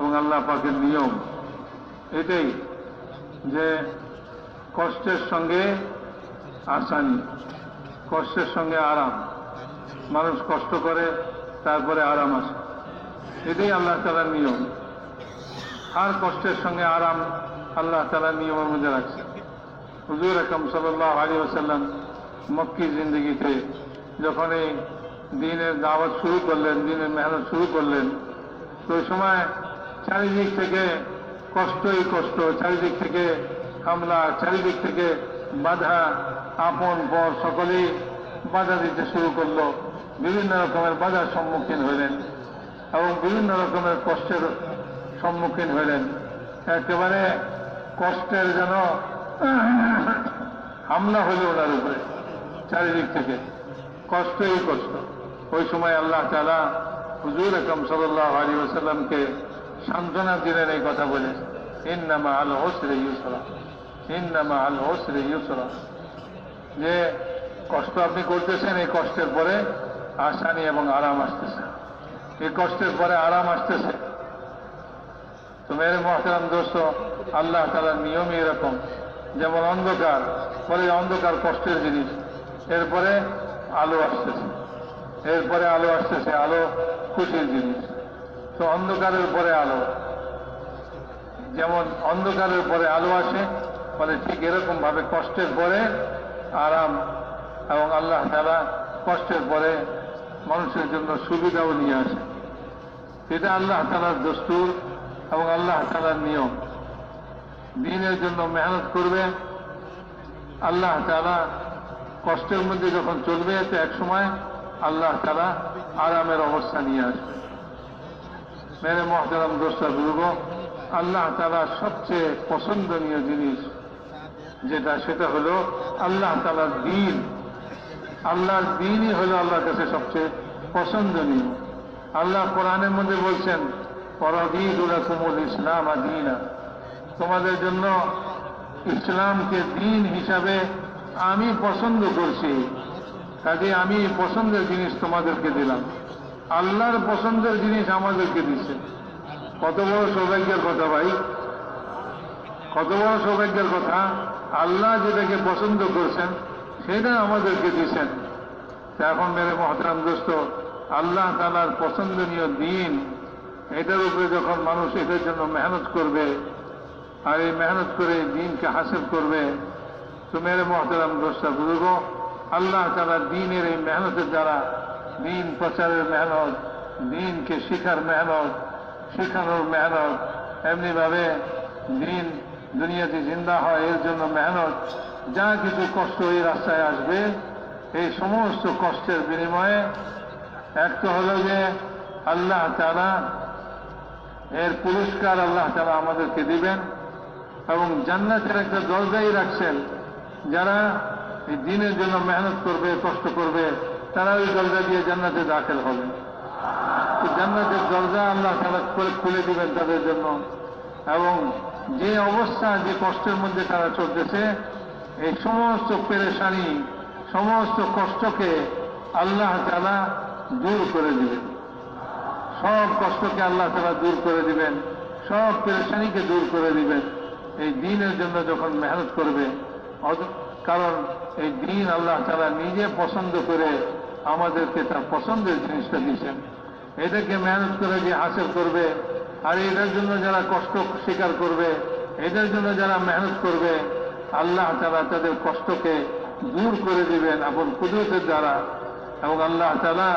এবং আল্লাহ পাকের নিয়ম এটাই যে কষ্টের سنگے آسانی۔ কষ্টের সঙ্গে আরাম। মানুষ কষ্ট করে, তারপরে আরাম আসে। এটাই আল্লাহ তালার নিয়ম। আর কষ্টের সঙ্গে আরাম আল্লাহ তালার নিয়মের মধ্যে রাখছে। হুজুর আকম সাল্লাহ আলী ওসাল্লাম মক্কি জিন্দগিতে যখন এই দিনের দাওয়াত শুরু করলেন, দিনের মেহনত শুরু করলেন, তো ওই সময় চারিদিক থেকে কষ্টই কষ্ট, চারিদিক থেকে হামলা, চারিদিক থেকে বাধা আপন পর সকলেই বাধা দিতে শুরু করল। বিভিন্ন রকমের বাধার সম্মুখীন হইলেন এবং বিভিন্ন রকমের কষ্টের সম্মুখীন হলেন। একেবারে কষ্টের যেন হামলা হলো ওনার উপরে, চারিদিক থেকে। কষ্টই কষ্ট। ওই সময় আল্লাহ তালা হুজুর আকম সাল্লাহ আলী ওসাল্লামকে সান্ত্বনা দিলেন এই কথা বলে, ইন্নামা আল হোসরে যে কষ্ট আপনি করতেছেন, এই কষ্টের পরে আসানি এবং আরাম আসতেছে। এই কষ্টের পরে আরাম আসতেছে। তো মেরে মহতারাম দোস্ত, আল্লাহ তালার নিয়মই এরকম। যেমন অন্ধকার, পরে অন্ধকার কষ্টের জিনিস। এরপরে আলো আসতেছে। এরপরে আলো আসতেছে, আলো খুশির জিনিস। তো অন্ধকারের পরে আলো। যেমন অন্ধকারের পরে আলো আসে ফলে ঠিক এরকম ভাবে কষ্টের পরে আরাম এবং আল্লাহ তারা কষ্টের পরে মানুষের জন্য সুবিধাও নিয়ে আসে। এটা আল্লাহ তালার দস্তুর এবং আল্লাহ তালার নিয়ম। দিনের জন্য মেহনত করবে, আল্লাহ তালা কষ্টের মধ্যে যখন চলবে, তো এক সময় আল্লাহ তালা আরামের অবস্থা নিয়ে আসবে। মেরে মহতারাম দোষটা দুর্গ আল্লাহ তালা সবচেয়ে পছন্দনীয় জিনিস যেটা সেটা হলো আল্লাহ তালার দিন। আল্লাহর দিনই হলো আল্লাহর কাছে সবচেয়ে পছন্দনীয়। আল্লাহ কোরআনের মধ্যে বলছেন পরদিদুল্লাহ কুমুল ইসলাম আদিনা তোমাদের জন্য ইসলামকে দিন হিসাবে আমি পছন্দ করছি। কাজে আমি পছন্দের জিনিস তোমাদেরকে দিলাম। আল্লাহর পছন্দের জিনিস আমাদেরকে দিচ্ছে। কত বড় সৌভাগ্যের কথা ভাই। কত বড় সৌভাগ্যের কথা? আল্লাহ যেটাকে পছন্দ করছেন, সেটা আমাদেরকে দিচ্ছেন এখন মেরে মহতারাম দোস্ত, আল্লাহ তালার পছন্দনীয় দিন, এটার উপরে যখন মানুষ এটার জন্য মেহনত করবে, আর এই মেহনত করে দিনকে হাসিল করবে, তো মেরে মহতারাম দোস্তা, বুঝব? আল্লাহ তালা দিনের এই মেহনতের দ্বারা দিন প্রচারের মেহনত, দিনকে শিখার মেহনত, শেখানোর মেহনত, এমনিভাবে দিন দুনিয়াতে জিন্দা হয়, এর জন্য মেহনত, যা কিছু কষ্ট এই রাস্তায় আসবে, এই সমস্ত কষ্টের বিনিময়ে এক তো হলো যে আল্লাহ তারা এর পুরস্কার আল্লাহ তারা আমাদেরকে দিবেন এবং জান্নাতের একটা দরজাই রাখছেন। যারা এই দিনের জন্য মেহনত করবে, কষ্ট করবে, তারা ওই দরজা দিয়ে জান্নাতে দাখিল হবে। জান্নাতের দরজা আল্লাহ তারা খুলে- দিবেন তাদের জন্য। এবং যে অবস্থা, যে কষ্টের মধ্যে তারা চলতেছে, এই সমস্ত পেরেশানি, সমস্ত কষ্টকে আল্লাহ তালা দূর করে দিবেন। সব কষ্টকে আল্লাহ তালা দূর করে দিবেন, সব পেরেশানিকে দূর করে দিবেন। এই দিনের জন্য যখন মেহনত করবে কারণ এই দিন আল্লাহ তালা নিজে পছন্দ করে আমাদেরকে তার পছন্দের জিনিসটা দিয়েছেন। এটাকে মেহনত করে যে হাসিল করবে আর এটার জন্য যারা কষ্ট স্বীকার করবে এটার জন্য যারা মেহনত করবে، আল্লাহ তারা তাদের কষ্টকে দূর করে দিবেন আপন কুদরতের দ্বারা এবং আল্লাহ তালা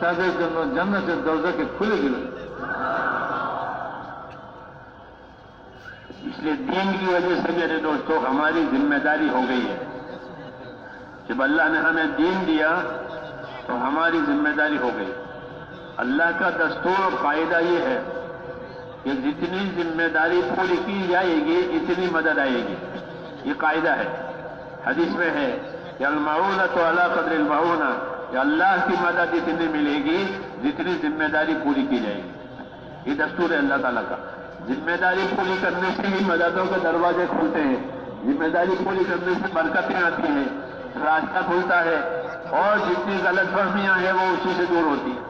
তাদের জন্য জান্নাতের দরজাকে খুলে দিবেন। دین کی وجہ سے میرے دوستوں ہماری ذمہ داری ہو گئی ہے جب اللہ نے ہمیں دین دیا تو ہماری ذمہ داری ہو گئی اللہ کا دستور اور قاعدہ یہ ہے کہ جتنی ذمہ داری پوری کی جائے گی، اتنی مدد آئے گی۔ یہ قاعدہ ہے۔ حدیث میں ہے کہ المعون تو اللہ قدر المعون کہ اللہ کی مدد اتنی ملے گی جتنی ذمہ داری پوری کی جائے گی۔ یہ دستور ہے اللہ تعالیٰ کا۔ ذمہ داری پوری کرنے سے ہی مددوں کے دروازے کھلتے ہیں۔ ذمہ داری پوری کرنے سے برکتیں آتی ہیں۔ راستہ کھلتا ہے اور جتنی غلط فہمیاں ہیں وہ اسی سے دور ہوتی ہیں۔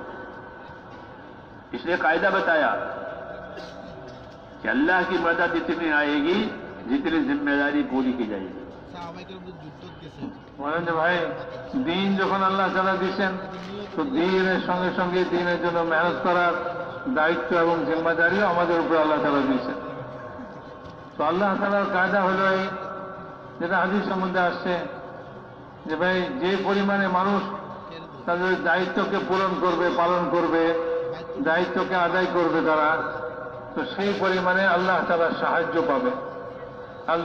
اس نے قاعدہ بتایا कि अल्लाह की मदद इतनी आएगी जितनी जिम्मेदारी पूरी की जाएगी বলেন যে ভাই দিন যখন আল্লাহ তালা দিচ্ছেন তো দিনের সঙ্গে সঙ্গে দিনের জন্য মেহনত করার দায়িত্ব এবং জিম্মাদারিও আমাদের উপরে আল্লাহ তালা দিয়েছেন তো আল্লাহ তালার কায়দা হলো এই যেটা হাদিসের মধ্যে আসছে যে ভাই যে পরিমাণে মানুষ তাদের দায়িত্বকে পূরণ করবে পালন করবে দায়িত্বকে আদায় করবে তারা তো সেই পরিমাণে আল্লাহ তালা সাহায্য পাবে। আল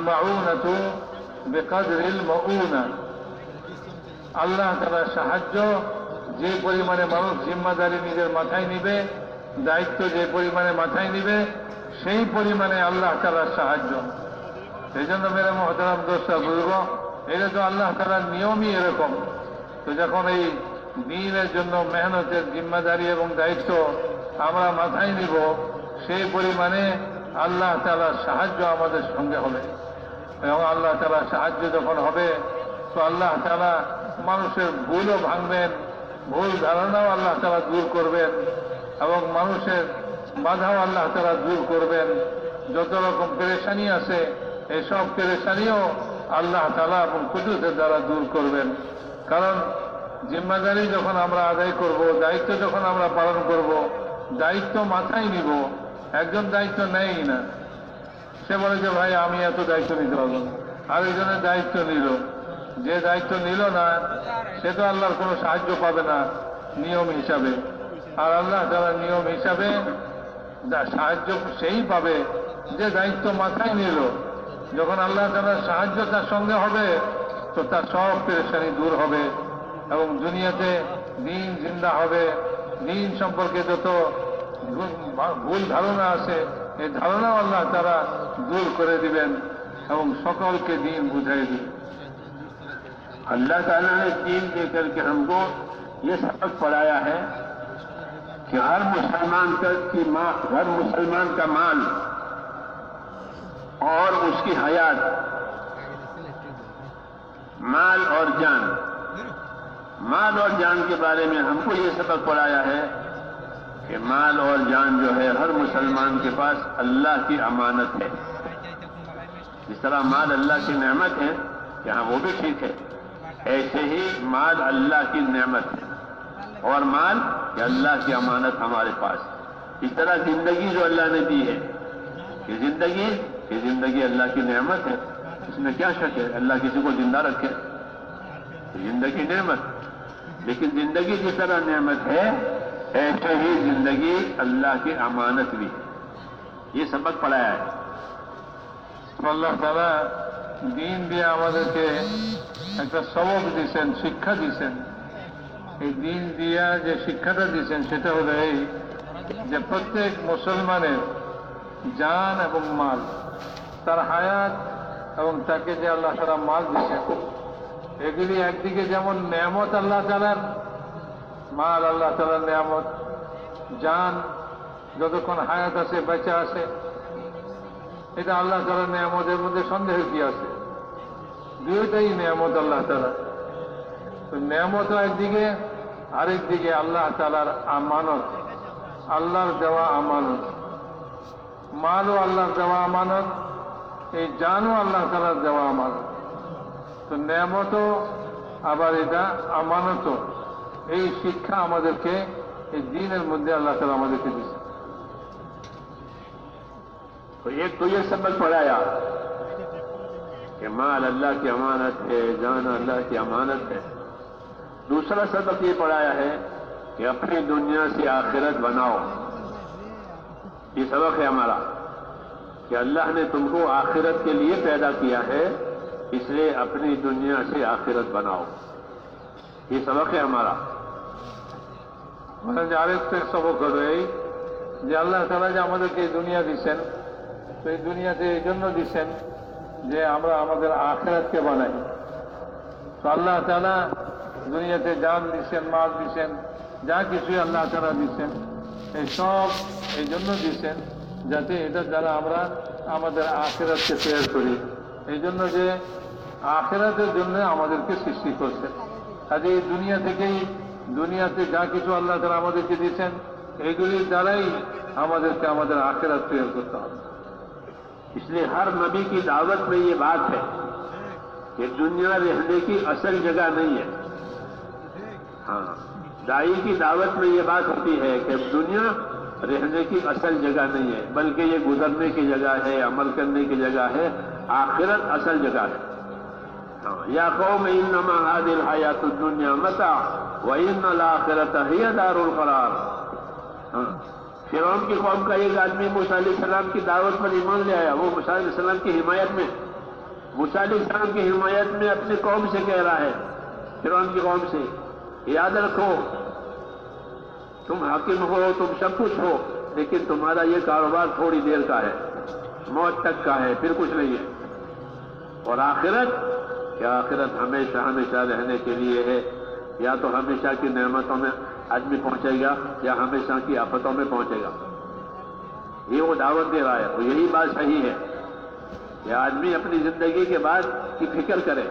বেকাদরিল মাউনা। আল্লাহ তালার সাহায্য যে পরিমাণে মানুষ জিম্মাদারি নিজের মাথায় নিবে, দায়িত্ব যে পরিমাণে মাথায় নিবে, সেই পরিমাণে আল্লাহ তালার সাহায্য। সেই জন্য মেরে মহতারাম দোষটা বুঝব এটা তো আল্লাহ তালার নিয়মই এরকম। তো যখন এই দিনের জন্য মেহনতের জিম্মাদারি এবং দায়িত্ব আমরা মাথায় নিব সেই পরিমাণে আল্লাহ তালার সাহায্য আমাদের সঙ্গে হবে। এবং আল্লাহ তালার সাহায্য যখন হবে, তো আল্লাহ তালা মানুষের ভুলও ভাঙবেন, ভুল ধারণাও আল্লাহ তালা দূর করবেন, এবং মানুষের বাধাও আল্লাহ তালা দূর করবেন। যত রকম পেরেশানি আছে, এসব পেরেশানিও আল্লাহ তালা এবং কুদুসের দ্বারা দূর করবেন। কারণ জিম্মাদারি যখন আমরা আদায় করব, দায়িত্ব যখন আমরা পালন করব, দায়িত্ব মাথায় নিব একজন দায়িত্ব নেয়ই না। সে বলে যে, ভাই, আমি এত দায়িত্ব নিতে পারব না। আরেকজনের দায়িত্ব নিল। যে দায়িত্ব নিল না, সে তো আল্লাহর কোনো সাহায্য পাবে না নিয়ম হিসাবে। আর আল্লাহ তারা নিয়ম হিসাবে সাহায্য সেই পাবে, যে দায়িত্ব মাথায় নিল। যখন আল্লাহ তারা সাহায্য তার সঙ্গে হবে, তো তার সব পেরেশানি দূর হবে এবং দুনিয়াতে দিন জিন্দা হবে। দিন সম্পর্কে যত ভুল ধারণা আছে، এই ধারণাও আল্লাহ তারা দূর করে দিবেন এবং সকলকে دین বুঝাই دیবেন اللہ تعالیٰ نے دین دے کر کے ہم کو یہ سبق پڑھایا ہے کہ ہر مسلمان ہر مسلمان کا مال اور اس کی حیات، مال اور جان۔ مال اور جان کے بارے میں ہم کو یہ سبق پڑھایا ہے کہ مال اور جان جو ہے ہر مسلمان کے پاس اللہ کی امانت ہے۔ جس طرح مال اللہ کی نعمت ہے، یہاں وہ بھی ٹھیک ہے۔ ایسے ہی مال اللہ کی نعمت ہے۔ اور مال کہ اللہ کی امانت ہمارے پاس۔ اس طرح زندگی جو اللہ نے دی ہے کہ زندگی، یہ زندگی اللہ کی نعمت ہے۔ اس میں کیا شک ہے؟ اللہ کسی کو زندہ رکھے۔ زندگی نعمت۔ لیکن زندگی جس طرح نعمت ہے है ऐसे ही जिंदगी अल्लाह की अमानत भी है ये सबक पढ़ाया है আল্লাহ তারা দিন দিয়ে আমাদেরকে একটা সবক দিচ্ছেন শিক্ষা দিচ্ছেন এই দিন দিয়া যে শিক্ষাটা দিচ্ছেন সেটা হলো এই যে প্রত্যেক মুসলমানের জান এবং মাল তার হায়াত এবং তাকে যে আল্লাহ তারা মাল দিচ্ছেন এগুলি একদিকে যেমন নেয়ামত আল্লাহ তালার মাল, আল্লাহ তালার নেয়ামত, জান, যতক্ষণ হায়াত আছে, বেঁচে আছে। এটা আল্লাহ তালার নিয়ামতের মধ্যে সন্দেহের কি আছে? দুইটাই নিয়ামত আল্লাহ তালা তো নিয়ামত একদিকে আরেক দিকে আল্লাহ তালার আমানত। আল্লাহর দেওয়া আমানত। মালও আল্লাহর দেওয়া আমানত, এই জানও আল্লাহ তালার দেওয়া আমানত। তো নিয়ামতও, আবার এটা আমানত এই শিক্ষা আমাদেরকে এই দিনের মধ্যে আল্লাহ তালা আমাদেরকে দিচ্ছে تو ایک تو یہ سبق پڑھایا کہ مال اللہ کی امانت ہے، جان اللہ کی امانت ہے۔ دوسرا سبق یہ پڑھایا ہے کہ اپنی دنیا سے آخرت بناؤ۔ یہ سبق ہے ہمارا کہ اللہ نے تم کو آخرت کے لیے پیدا کیا ہے، اس لیے اپنی دنیا سے آخرت بناؤ۔ یہ سبق ہے ہمارا۔ মানে যে আরেকটা সবক হলো এই যে আল্লাহ তালা যে আমাদেরকে এই দুনিয়া দিচ্ছেন তো এই দুনিয়াতে এই জন্য দিচ্ছেন যে আমরা আমাদের আখেরাতকে বানাই। তো আল্লাহ তালা দুনিয়াতে জান দিচ্ছেন মাল দিচ্ছেন যা কিছুই আল্লাহ তালা দিচ্ছেন এই সব এই জন্য দিচ্ছেন যাতে এটা দ্বারা আমরা আমাদের আখেরাতকে তৈরি করি। এই জন্য যে আখেরাতের জন্য আমাদেরকে সৃষ্টি করছেন। কাজে এই দুনিয়া থেকেই দুনিয়াতে যা কিছু আল্লাহ তারা আমাদেরকে দিয়েছেন، এগুলির দ্বারাই আমাদেরকে আমাদের آخرت تیار করতে اس لیے ہر نبی کی دعوت میں یہ بات ہے کہ دنیا رہنے کی اصل جگہ نہیں ہے ہاں دائی کی دعوت میں یہ بات ہوتی ہے کہ دنیا رہنے کی اصل جگہ نہیں ہے بلکہ یہ گزرنے کی جگہ ہے عمل کرنے کی جگہ ہے آخرت اصل جگہ ہے یا قوم، انما هذه الحیات الدنيا متاع وان الاخرة هي دار القرار. ہاں۔ فرعون کی قوم کا ایک آدمی موسیٰ علیہ السلام کی دعوت پر ایمان لے آیا، وہ موسیٰ علیہ السلام کی حمایت میں، موسیٰ علیہ السلام کی حمایت میں اپنی قوم سے کہہ رہا ہے، فرعون کی قوم سے، یاد رکھو، تم حاکم ہو، تم سب کچھ ہو، لیکن تمہارا یہ کاروبار تھوڑی دیر کا ہے، موت تک کا ہے، پھر کچھ نہیں ہے۔ اور آخرت کہ آخرت ہمیشہ ہمیشہ رہنے کے لیے ہے۔ یا تو ہمیشہ کی نعمتوں میں آدمی پہنچے گا یا ہمیشہ کی آفتوں میں پہنچے گا۔ یہ وہ دعوت دے رہا ہے۔ تو یہی بات صحیح ہے کہ آدمی اپنی زندگی کے بعد کی فکر کرے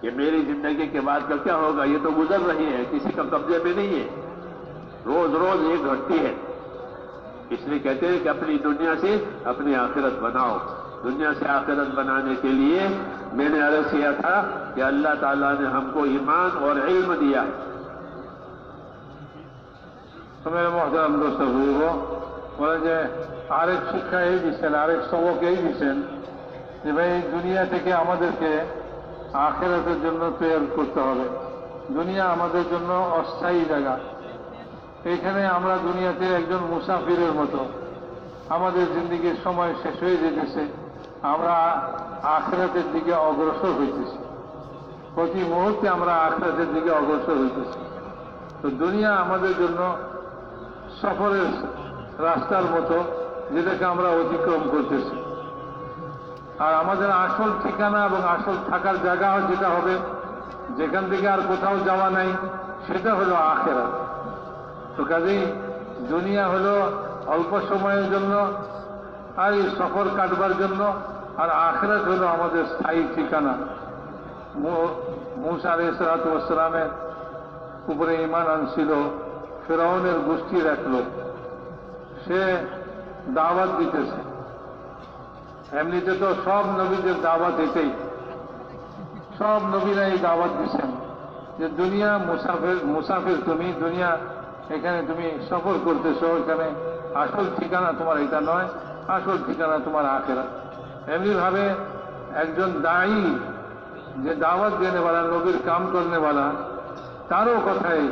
کہ میری زندگی کے بعد کا کیا ہوگا۔ یہ تو گزر رہی ہے، کسی کا قبضے میں نہیں ہے۔ روز روز یہ گھٹتی ہے۔ اس لیے کہتے ہیں کہ اپنی دنیا سے اپنی آخرت بناؤ۔ دنیا سے آخرت بنانے کے لیے मैंने अर्ज किया था कि अल्लाह ताला ने हमको ईमान और इल्म दिया है তো মেরে মহতারাম দোস্ত বুঝব বলে যে আরেক শিক্ষা এই দিচ্ছেন আরেক সবক এই দিচ্ছেন যে ভাই এই দুনিয়া থেকে আমাদেরকে আখেরাতের জন্য তৈরি করতে হবে দুনিয়া আমাদের জন্য অস্থায়ী জায়গা এখানে আমরা দুনিয়াতে একজন মুসাফিরের মতো আমাদের জিন্দিগির সময় শেষ হয়ে যেতেছে আমরা আখেরাতের দিকে অগ্রসর হইতেছি। প্রতি মুহূর্তে আমরা আখেরাতের দিকে অগ্রসর হইতেছি। তো দুনিয়া আমাদের জন্য সফরের রাস্তার মতো, যেটাকে আমরা অতিক্রম করতেছি। আর আমাদের আসল ঠিকানা এবং আসল থাকার জায়গা যেটা হবে, যেখান থেকে আর কোথাও যাওয়া নাই, সেটা হলো আখেরা তো কাজেই দুনিয়া হলো অল্প সময়ের জন্য আর এই সফর কাটবার জন্য আর আখেরাত হলো আমাদের স্থায়ী ঠিকানা। মুসা আলাইসালামের উপরে ইমান আনছিল ফেরাউনের গোষ্ঠীর এক লোক। সে দাওয়াত দিতেছে। এমনিতে তো সব নবীদের দাওয়াত এটাই। সব নবীরা এই দাওয়াত দিচ্ছেন যে, দুনিয়া মুসাফির মুসাফির তুমি, দুনিয়া এখানে তুমি সফর করতেছো, এখানে আসল ঠিকানা তোমার এটা নয়। আসল ঠিকানা তোমার আখেরা এমনিভাবে একজন দায়ী যে দাওয়াত দেনেওয়ালা নবীর কাম করনেওয়ালা তারও কথাই,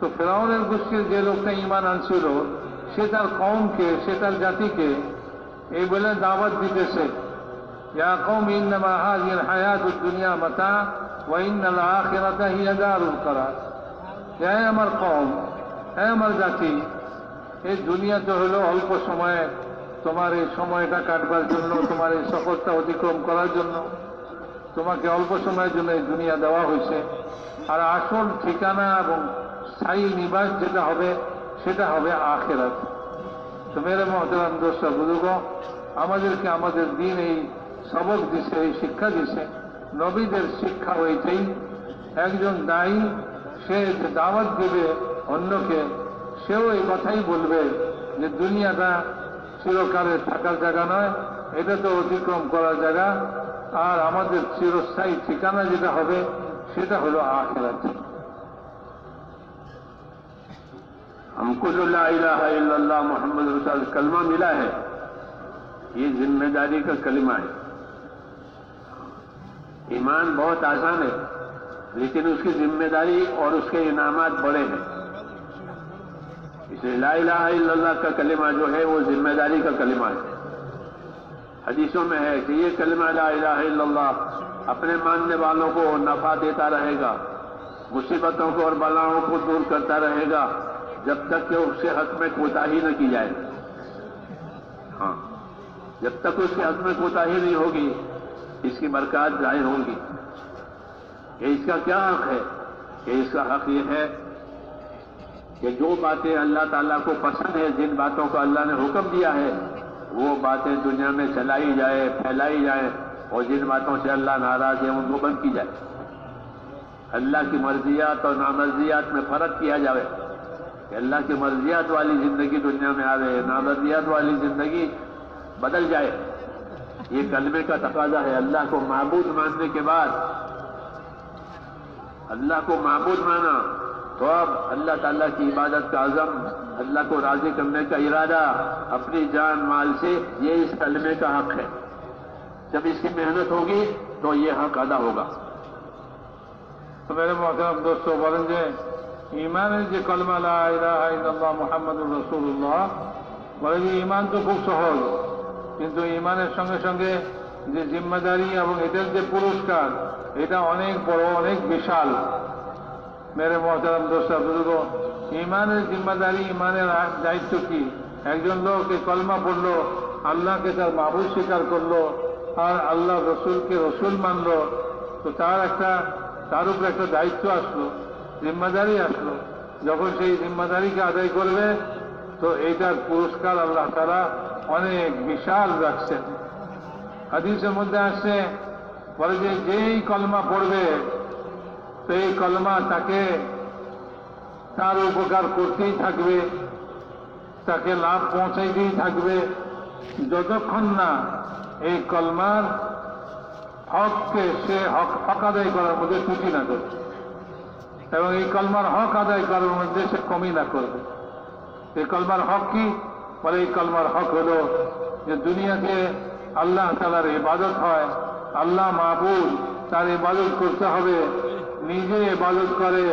তো ফেরাউনের গোষ্ঠীর যে লোকটা ইমান আনছিল, সে তার কমকে সে তার জাতিকে এই বলে দাওয়াত দিতেছে। দুনিয়া মাতা আখিরাতা হিয়া আমার কম হ্যাঁ আমার জাতি এই দুনিয়া তো হলো অল্প সময়ে তোমার এই সময়টা কাটবার জন্য, তোমার এই সফরটা অতিক্রম করার জন্য। তোমাকে অল্প সময়ের জন্য এই দুনিয়া দেওয়া হয়েছে। আর আসল ঠিকানা এবং স্থায়ী নিবাস যেটা হবে, সেটা হবে আখেরাত। তো মেরে মহতরাম দোষটা বুঝুগ আমাদেরকে আমাদের দিন এই সবক দিছে, এই শিক্ষা দিছে। নবীদের শিক্ষা ওইটাই একজন দায়ী, সে দাওয়াত দেবে অন্যকে সেও এই কথাই বলবে যে দুনিয়াটা চিরকালের থাকার জায়গা নয় এটা তো অতিক্রম করার জায়গা আর আমাদের চিরস্থায়ী ঠিকানা যেটা হবে সেটা হলো আখেরাত हमको जो ला इलाहा इल्लल्लाह मोहम्मद रसूल कलमा मिला है ये जिम्मेदारी का कलमा है ईमान बहुत आसान है लेकिन उसकी जिम्मेदारी और उसके इनामात बड़े हैं لا الہ الا اللہ کا کلمہ جو ہے وہ ذمہ داری کا کلمہ ہے۔ حدیثوں میں ہے کہ یہ کلمہ لا الہ الا اللہ اپنے ماننے والوں کو نفع دیتا رہے گا، مصیبتوں کو اور بلاؤں کو دور کرتا رہے گا جب تک کہ اس کے حق میں کوتا ہی نہ کی جائے۔ ہاں جب تک اس کے حق میں کوتا ہی نہیں ہوگی، اس کی برکات ضائع ہوں گی۔ کہ اس کا کیا حق ہے؟ کہ اس کا حق یہ ہے کہ جو باتیں اللہ تعالیٰ کو پسند ہے جن باتوں کو اللہ نے حکم دیا ہے، وہ باتیں دنیا میں چلائی جائے پھیلائی جائے اور جن باتوں سے اللہ ناراض ہے، ان کو بند کی جائے۔ اللہ کی مرضیات اور نامرضیات میں فرق کیا جائے کہ اللہ کی مرضیات والی زندگی دنیا میں آ رہے نامرضیات والی زندگی بدل جائے۔ یہ کلمے کا تقاضا ہے۔ اللہ کو معبود ماننے کے بعد، اللہ کو معبود مانا۔ تو اب اللہ تعالیٰ کی عبادت کا عظم اللہ کو راضی کرنے کا ارادہ اپنی جان مال سے یہ اس کلمے کا حق ہے۔ جب اس کی محنت ہوگی تو یہ حق ادا ہوگا۔ تو میرے محترم دوستوں برنج ایمان ہے جی کلمہ لا الہ الا اللہ محمد الرسول اللہ বলে ইমান তো খুব সহজ কিন্তু ইমানের সঙ্গে সঙ্গে যে জিম্মাদারি এবং এটার যে পুরস্কার ایتا অনেক বড় অনেক بشال মেরে মহতারাম দোস্তা বুজুর্গ ইমানের জিম্মাদারি ইমানের দায়িত্ব কি একজন লোক এই কলমা পড়ল, আল্লাহকে তার মাহবুব স্বীকার করল, আর আল্লাহ রসুলকে রসুল মানলো। তো তার একটা তার উপরে একটা দায়িত্ব আসলো, জিম্মাদারি আসলো। যখন সেই জিম্মাদারিকে আদায় করবে, তো এইটার পুরস্কার আল্লাহ তারা অনেক বিশাল রাখছেন। হাদিসের মধ্যে আসছে, বলে যে যেই কলমা পড়বে এই কলমা তাকে তার উপকার করতেই থাকবে, তাকে লাভ পৌঁছাইতেই থাকবে। যতক্ষণ না এই কলমার হককে সে হক হক আদায় করার মধ্যে ত্রুটি না করবে এবং এই কলমার হক আদায় করার মধ্যে সে কমই না করবে। এই কলমার হক কি? বলে এই কলমার হক হলো যে দুনিয়াতে আল্লাহ তালার ইবাদত হয়, আল্লাহ মাহবুদ তার ইবাদত করতে হবে নিজে ইবাদত করে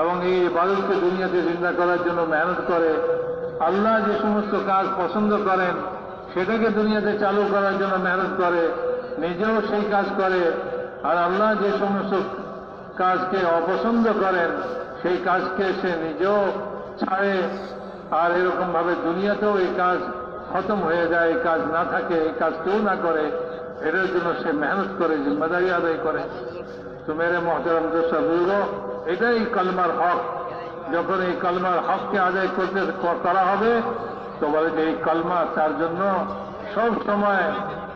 এবং এই ইবাদতকে দুনিয়াতে জিন্দা করার জন্য মেহনত করে। আল্লাহ যে সমস্ত কাজ পছন্দ করেন, সেটাকে দুনিয়াতে চালু করার জন্য মেহনত করে, নিজেও সেই কাজ করে। আর আল্লাহ যে সমস্ত কাজকে অপছন্দ করেন, সেই কাজকে সে নিজেও ছাড়ে। আর এরকম ভাবে দুনিয়াতেও এই কাজ খতম হয়ে যায়, এই কাজ না থাকে, এই কাজ কেউ না করে, এটার জন্য সে মেহনত করে, জিম্মাদারি আদায় করে। তো মেরে মহতারাম দোষা বুঝল এটাই কলমার হক যখন এই কলমার হককে আদায় করতে করা হবে তো বলে যে এই কলমা তার জন্য সব সময়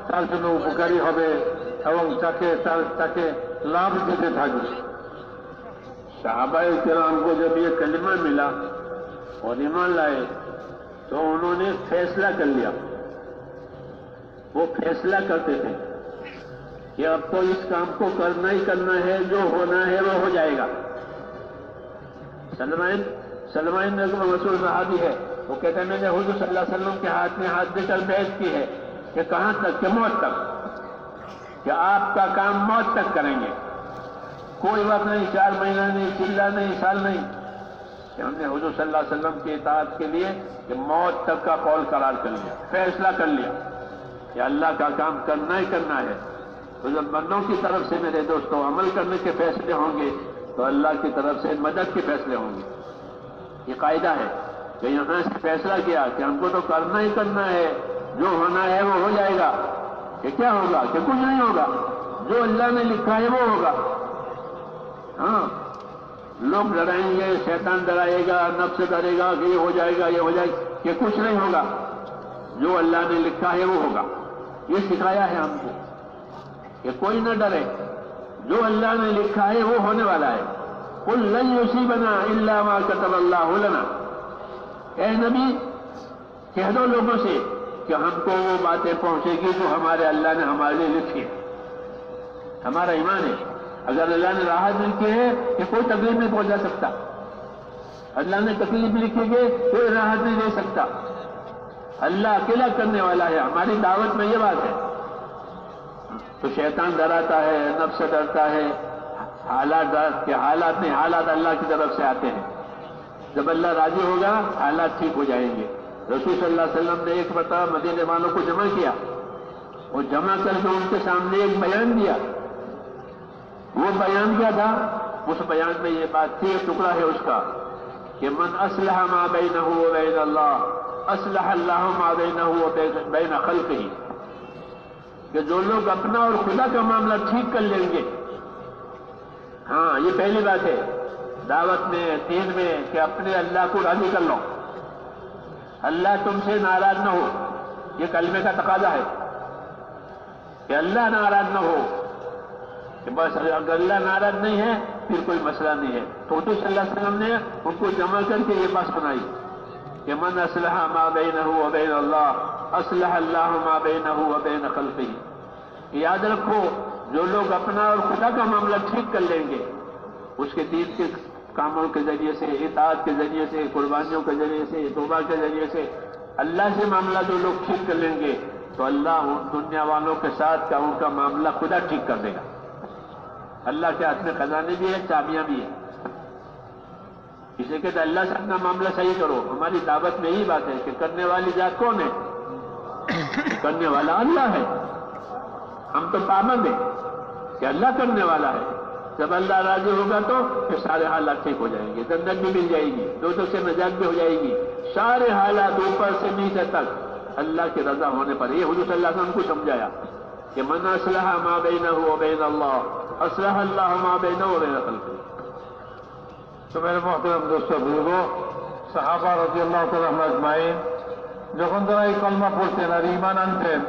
তার জন্য উপকারী হবে এবং তাকে তার তাকে লাভ দিতে থাকবে साहबा कराम को जब ये कलमा मिला और ईमान लाए तो उन्होंने फैसला कर लिया वो फैसला करते थे کہ اب تو اس کام کو کرنا ہی کرنا ہے، جو ہونا ہے وہ ہو جائے گا۔ سلمائن سلمائن نظم رسول صحابی ہے۔ وہ کہتے ہیں، میں نے حضور صلی اللہ علیہ وسلم کے ہاتھ میں ہاتھ دے کر بیعت کی ہے کہ کہاں تک؟ کہ موت تک۔ کہ آپ کا کام موت تک کریں گے۔ کوئی وقت نہیں، چار مہینہ نہیں، چلہ نہیں، سال نہیں۔ کہ ہم نے حضور صلی اللہ علیہ وسلم کی اطاعت کے لیے کہ موت تک کا قول قرار کر لیا، فیصلہ کر لیا۔ کہ اللہ کا کام کرنا ہی کرنا ہے۔ تو جب بندوں کی طرف سے میرے دوستوں عمل کرنے کے فیصلے ہوں گے، تو اللہ کی طرف سے مدد کے فیصلے ہوں گے۔ یہ قاعدہ ہے کہ یہاں سے فیصلہ کیا کہ ہم کو تو کرنا ہی کرنا ہے، جو ہونا ہے وہ ہو جائے گا۔ کہ کیا ہوگا؟ کہ کچھ نہیں ہوگا۔ جو اللہ نے لکھا ہے وہ ہوگا۔ ہاں۔ لوگ ڈرائیں گے، شیطان ڈرائے گا، نفس ڈرے گا کہ یہ ہو جائے گا، یہ ہو جائے گا، کہ کچھ نہیں ہوگا۔ جو اللہ نے لکھا ہے وہ ہوگا۔ یہ سکھایا ہے ہم کو۔ کہ کوئی نہ ڈرے۔ جو اللہ نے لکھا ہے وہ ہونے والا ہے۔ کل لن یوسی بنا اللہ ما کتب اللہ لنا۔ اے نبی، کہہ دو لوگوں سے کہ ہم کو وہ باتیں پہنچے گی جو ہمارے اللہ نے ہمارے لیے لکھی ہے ہمارا ایمان ہے۔ اگر اللہ نے راحت لکھی ہے کہ کوئی تکلیف نہیں پہنچا سکتا۔ اللہ نے تکلیف لکھی ہے کوئی راحت نہیں دے سکتا۔ اللہ اکیلا کرنے والا ہے۔ ہماری دعوت میں یہ بات ہے۔ تو شیطان ڈراتا ہے نب سے ڈرتا ہے۔ حالات کے حالات نہیں، حالات اللہ کی طرف سے آتے ہیں۔ جب اللہ راضی ہوگا، حالات ٹھیک ہو جائیں گے۔ رسول صلی اللہ علیہ وسلم نے ایک مرتبہ مدینے والوں کو جمع کیا۔ اور جمع کر کے ان کے سامنے ایک بیان دیا۔ وہ بیان کیا تھا؟ اس بیان میں یہ بات تھی ٹکڑا ہے اس کا، کہ من اسلحہ ما بینہ و بین اللہ اسلح اللہ ما بینہ و بین ہی کہ جو لوگ اپنا اور خدا کا معاملہ ٹھیک کر لیں گے۔ ہاں یہ پہلی بات ہے۔ دعوت میں، تین میں کہ اپنے اللہ کو راضی کر لو۔ اللہ تم سے ناراض نہ ہو۔ یہ کلمے کا تقاضا ہے۔ کہ اللہ ناراض نہ ہو۔ کہ بس اگر اللہ ناراض نہیں ہے، پھر کوئی مسئلہ نہیں ہے۔ تو علیہ وسلم نے ان کو جمع کر کے یہ بات سنائی۔ کہ من اسلح ما بینہ و بین اللہ اسلح اللہ ما بینہ و بین خلقی یاد رکھو، جو لوگ اپنا اور خدا کا معاملہ ٹھیک کر لیں گے، اس کے دین کے کاموں کے ذریعے سے، اطاعت کے ذریعے سے، قربانیوں کے ذریعے سے، توبہ کے ذریعے سے اللہ سے معاملہ جو لوگ ٹھیک کر لیں گے، تو اللہ ان دنیا والوں کے ساتھ کا ان کا معاملہ خدا ٹھیک کر دے گا۔ اللہ کے ہاتھ میں خزانے بھی ہیں، چابیاں بھی ہیں۔ اس لیے کہ اللہ سے اپنا معاملہ صحیح کرو۔ ہماری دعوت میں یہی بات ہے کہ کرنے والی ذات کون ہے؟ کرنے والا اللہ ہے۔ ہم تو پابند ہیں کہ اللہ کرنے والا ہے۔ جب اللہ راضی ہوگا تو پھر سارے حالات ٹھیک ہو جائیں گے، جنت بھی مل جائے گی دو دو سے نجات بھی ہو جائے گی۔ سارے حالات اوپر سے نیچے تک۔ اللہ کی رضا ہونے پر۔ یہ حضور صلی اللہ علیہ وسلم کو سمجھایا کہ من اسلحہ ما بینہ و بین اللہ اسلح اللہ ما بینہ و بین خلق তো মেরে মহতরম দোস্ত বুঝব। সাহাবা রাজি আল্লাহ আজমাইন, যখন তারা এই কলমা পড়তেন আর ইমান আনতেন,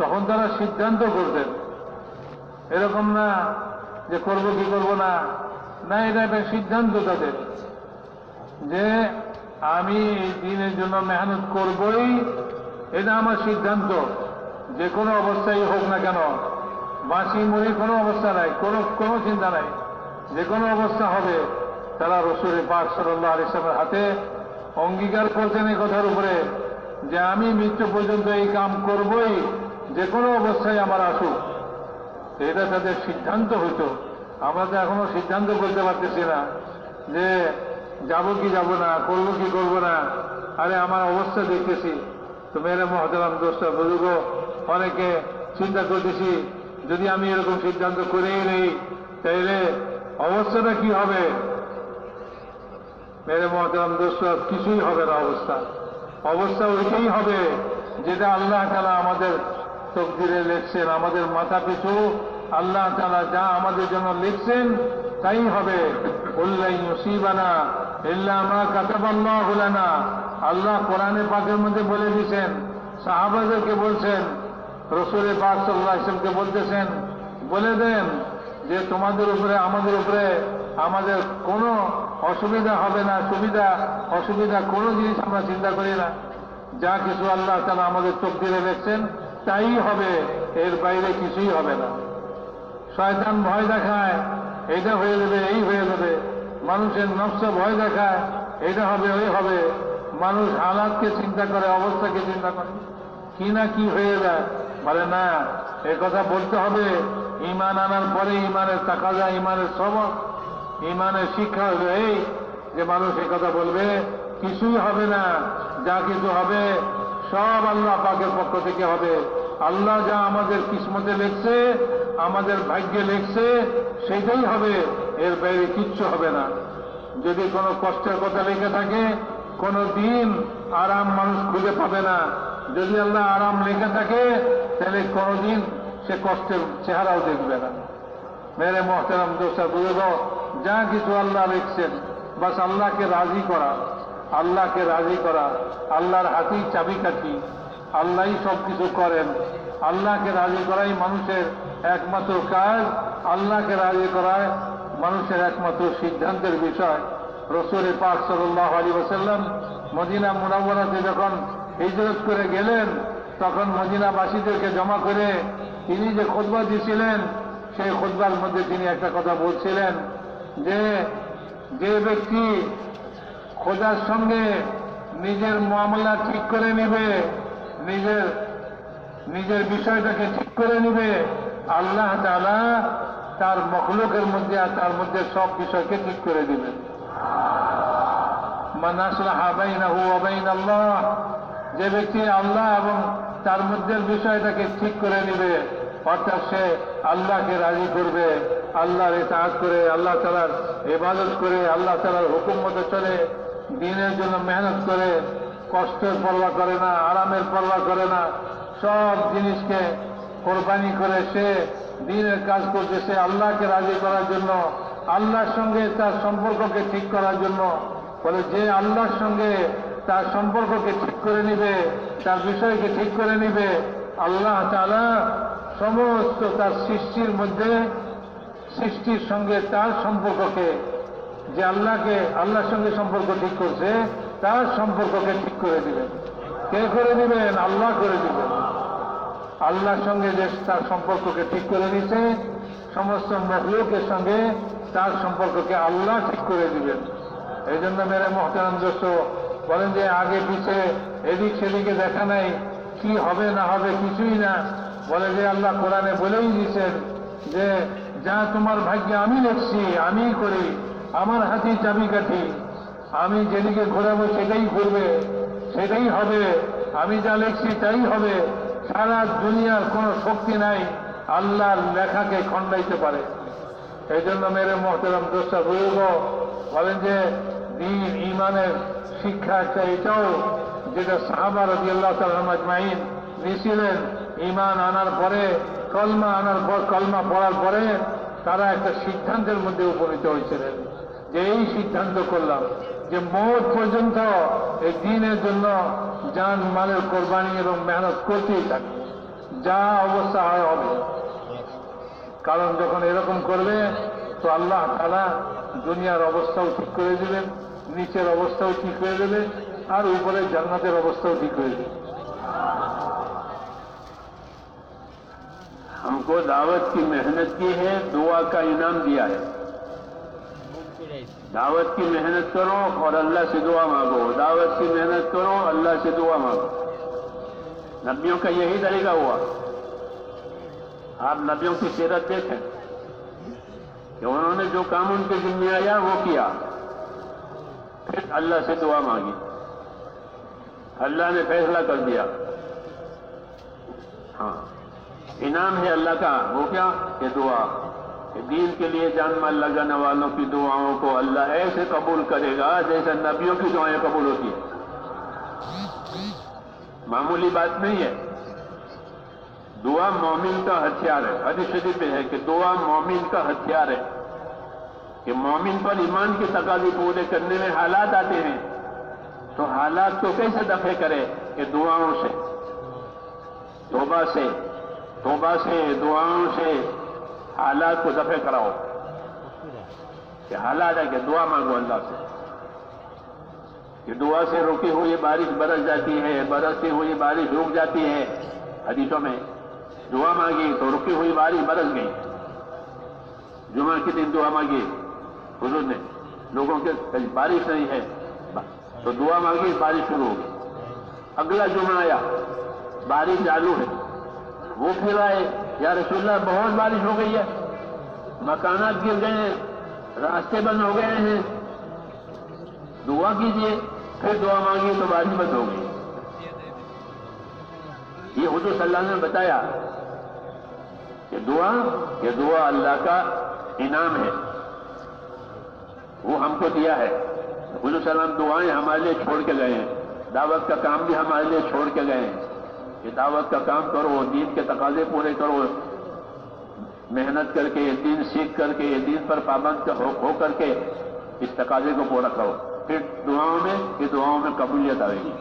তখন তারা সিদ্ধান্ত করতেন, এরকম না যে করব কি করব না না, এটা একটা সিদ্ধান্ত তাদের, যে আমি এই দিনের জন্য মেহনত করবই, এটা আমার সিদ্ধান্ত, যে কোনো অবস্থায় হোক না কেন বাঁচি মরি কোনো অবস্থা নাই, কোনো কোনো চিন্তা নাই, যে কোনো অবস্থা হবে। তারা রসুল পাক সাল্লাহ আলিসের হাতে অঙ্গীকার করছেন এই কথার উপরে যে আমি মৃত্যু পর্যন্ত এই কাম করবই, যে কোনো অবস্থায় আমার আসুক। এটা তাদের সিদ্ধান্ত হতো আমরা তো এখনও সিদ্ধান্ত করতে পারতেছি না যে যাব কি যাব না, করব কি করব না। আরে আমার অবস্থা দেখতেছি। তো মেরে মহতরাম দোষটা বুজুর্গ, অনেকে চিন্তা করতেছি, যদি আমি এরকম সিদ্ধান্ত করেই নেই, তাইলে অবস্থাটা কি হবে? মেরে মহতরাম দোস্ত, কিছুই হবে না অবস্থা। অবস্থা ওইটাই হবে যেটা আল্লাহ তালা আমাদের তকদিরে লিখছেন, আমাদের মাথা পিছু। আল্লাহ তালা যা আমাদের জন্য লিখছেন, তাই হবে। উল্লাই মুসিবানা ইল্লা আমরা কাতাবাল্লাহ হলানা আল্লাহ কোরআনে পাকের মধ্যে বলে দিয়েছেন, সাহাবাদেরকে বলছেন রসুলের পাক সাল্লাহ ইসলামকে বলতেছেন, বলে দেন যে তোমাদের উপরে, আমাদের উপরে আমাদের কোনো অসুবিধা হবে না, সুবিধা, অসুবিধা কোনো জিনিস আমরা চিন্তা করি না। যা কিছু আল্লাহ তারা আমাদের তকদিরে দেখছেন তাই হবে, এর বাইরে কিছুই হবে না। শয়তান ভয় দেখায়, এটা হয়ে যাবে, এই হয়ে যাবে। মানুষের নকশা ভয় দেখায়, এটা হবে, ওই হবে। মানুষ হালাতকে চিন্তা করে, অবস্থাকে চিন্তা করে। কি না কি হয়ে যায়, বলে না, এ কথা বলতে হবে। ইমান আনার পরে ইমানের তাকাজা ইমানের সবক ইমানের শিক্ষা হবে এই যে মানুষ কথা বলবে, কিছুই হবে না, যা কিছু হবে, সব আল্লাহ পাকের পক্ষ থেকে হবে। আল্লাহ যা আমাদের কিসমতে লেখছে, আমাদের ভাগ্যে লেখছে সেটাই হবে, এর বাইরে কিচ্ছু হবে না। যদি কোনো কষ্টের কথা লেগে থাকে, কোনো দিন আরাম মানুষ খুঁজে পাবে না। যদি আল্লাহ আরাম লেখে থাকে, তাহলে কোনোদিন সে কষ্টের চেহারাও দেখবে না। মেরে মোহতারাম দোষা বুঝে দাও যা কিছু আল্লাহ লিখছেন, বাস আল্লাহকে রাজি করা, আল্লাহকে রাজি করা, আল্লাহর হাতেই চাবিকাঠি, আল্লাহই সব কিছু করেন। আল্লাহকে রাজি করাই মানুষের একমাত্র কাজ, আল্লাহকে রাজি করায় মানুষের একমাত্র সিদ্ধান্তের বিষয়। রসুল পাক সাল্লাহ আলী ওসাল্লাম মদিনা মুনাবরাতে যখন হিজরত করে গেলেন, তখন মদিনাবাসীদেরকে জমা করে তিনি যে খোদবা দিয়েছিলেন সেই খোদবার মধ্যে তিনি একটা কথা বলছিলেন যে যে ব্যক্তি খোদার সঙ্গে নিজের মামলা ঠিক করে নেবে, নিজের নিজের বিষয়টাকে ঠিক করে নেবে, আল্লাহ তাআলা তার মখলুকের মধ্যে আর তার মধ্যে সব বিষয়কে ঠিক করে দিবেন আল্লাহ যে ব্যক্তি আল্লাহ এবং তার মধ্যে বিষয়টাকে ঠিক করে নেবে, অর্থাৎ সে আল্লাহকে রাজি করবে। আল্লাহর ইতাআত করে, আল্লাহ তালার ইবাদত করে, আল্লাহ তালার হুকুম মতো চলে, দিনের জন্য মেহনত করে, কষ্টের পরোয়া করে না, আরামের পরোয়া করে না, সব জিনিসকে কোরবানি করে সে দিনের কাজ করছে, সে আল্লাহকে রাজি করার জন্য, আল্লাহর সঙ্গে তার সম্পর্ককে ঠিক করার জন্য। বলে যে আল্লাহর সঙ্গে তার সম্পর্ককে ঠিক করে নিবে, তার বিষয়কে ঠিক করে নিবে, আল্লাহ তাআলা সমস্ত তার সৃষ্টির মধ্যে সৃষ্টির সঙ্গে তার সম্পর্ককে যে আল্লাহকে, আল্লাহর সঙ্গে সম্পর্ক ঠিক করছে, তার সম্পর্ককে ঠিক করে দিবেন। কে করে দিবেন? আল্লাহ করে দিবেন। আল্লাহর সঙ্গে যে তার সম্পর্ককে ঠিক করে নিছে, সমস্ত মখলুকের সঙ্গে তার সম্পর্ককে আল্লাহ ঠিক করে দিবেন। এই জন্য মেরে মহতারাম দোস্ত, বলেন যে আগে পিছে এদিক সেদিকে দেখা নাই, কি হবে না হবে কিছুই না। বলে যে আল্লাহ কোরআনে বলেই দিয়েছেন যে যা তোমার ভাগ্যে আমি লিখছি আমিই করি, আমার হাতেই চাবিকাঠি। আমি যেদিকে ঘোরাবো সেটাই ঘুরবে, সেটাই হবে। আমি যা লিখছি তাই হবে। সারা দুনিয়ার কোনো শক্তি নাই, আল্লাহর লেখাকে খণ্ডাইতে পারে। এই জন্য মেরে মহতেরাম দোষটা বুঝব বলেন যে, দিন ইমানের শিক্ষা একটা এটাও, যেটা সাহাবা রবি আল্লাহ তালমাইন নিয়েছিলেন ইমান আনার পরে, কলমা আনার পর, কলমা পড়ার পরে তারা একটা সিদ্ধান্তের মধ্যে উপনীত হয়েছিলেন। যে এই সিদ্ধান্ত করলাম যে মোট পর্যন্ত এই দিনের জন্য যান মালের কোরবানি এবং মেহনত করতেই থাকে। যা অবস্থা হয় হবে। কারণ যখন এরকম করবে, তো আল্লাহ তালা দুনিয়ার অবস্থাও ঠিক করে দেবেন, নিচের অবস্থাও ঠিক করে দেবে আর উপরে জান্নাতের অবস্থাও ঠিক করে দেবে ہم کو دعوت کی محنت کی ہے، دعا کا انعام دیا ہے۔ دعوت کی محنت کرو اور اللہ سے دعا مانگو۔ دعوت کی محنت کرو، اللہ سے دعا مانگو۔ نبیوں کا یہی طریقہ ہوا۔ آپ نبیوں کی سیرت دیکھیں کہ انہوں نے جو کام ان کے ذمہ آیا وہ کیا۔ پھر اللہ سے دعا مانگی۔ اللہ نے فیصلہ کر دیا۔ ہاں۔ انعام ہے اللہ کا۔ وہ کیا؟ کہ دعا۔ دین کے لیے جان مال لگانے والوں کی دعاؤں کو اللہ ایسے قبول کرے گا جیسے نبیوں کی دعائیں قبول ہوتی ہیں۔ معمولی بات نہیں ہے۔ دعا مومن کا ہتھیار ہے۔ حدیث شریف میں ہے کہ دعا مومن کا ہتھیار ہے۔ کہ مومن پر ایمان کی تقاضی پورے کرنے میں حالات آتے ہیں۔ تو حالات کو کیسے دفع کرے؟ کہ دعاؤں سے۔ توبہ سے۔ توبہ سے دعاؤں سے حالات کو دفع کراؤ۔ کہ حالات ہے کہ دعا مانگو اللہ سے۔ کہ دعا سے رکی ہوئی بارش برس جاتی ہے، برستی ہوئی بارش رک جاتی ہے۔ حدیثوں میں دعا مانگی تو رکی ہوئی بارش برس گئی۔ جمعہ کے دن دعا مانگی۔ حضور نے لوگوں کے بارش نہیں ہے۔ تو دعا مانگی، بارش شروع ہو گئی اگلا جمعہ آیا، بارش چالو ہے۔ وہ پھر آئے، یا رسول اللہ، بہت بارش ہو گئی ہے۔ مکانات گر گئے ہیں، راستے بند ہو گئے ہیں۔ دعا کیجیے پھر دعا مانگی تو بارش بند ہو گئی یہ حضور صلی اللہ نے بتایا کہ دعا، یہ دعا اللہ کا انعام ہے۔ وہ ہم کو دیا ہے۔ حضور وسلم دعائیں ہمارے لیے چھوڑ کے گئے ہیں۔ دعوت کا کام بھی ہمارے لیے چھوڑ کے گئے ہیں۔ کہ دعوت کا کام کرو دین کے تقاضے پورے کرو۔ محنت کر کے دین سیکھ کر کے دین پر پابند ہو کر کے اس تقاضے کو پورا کرو۔ پھر دعاؤں میں کہ دعاؤں میں قبولیت آئے گی۔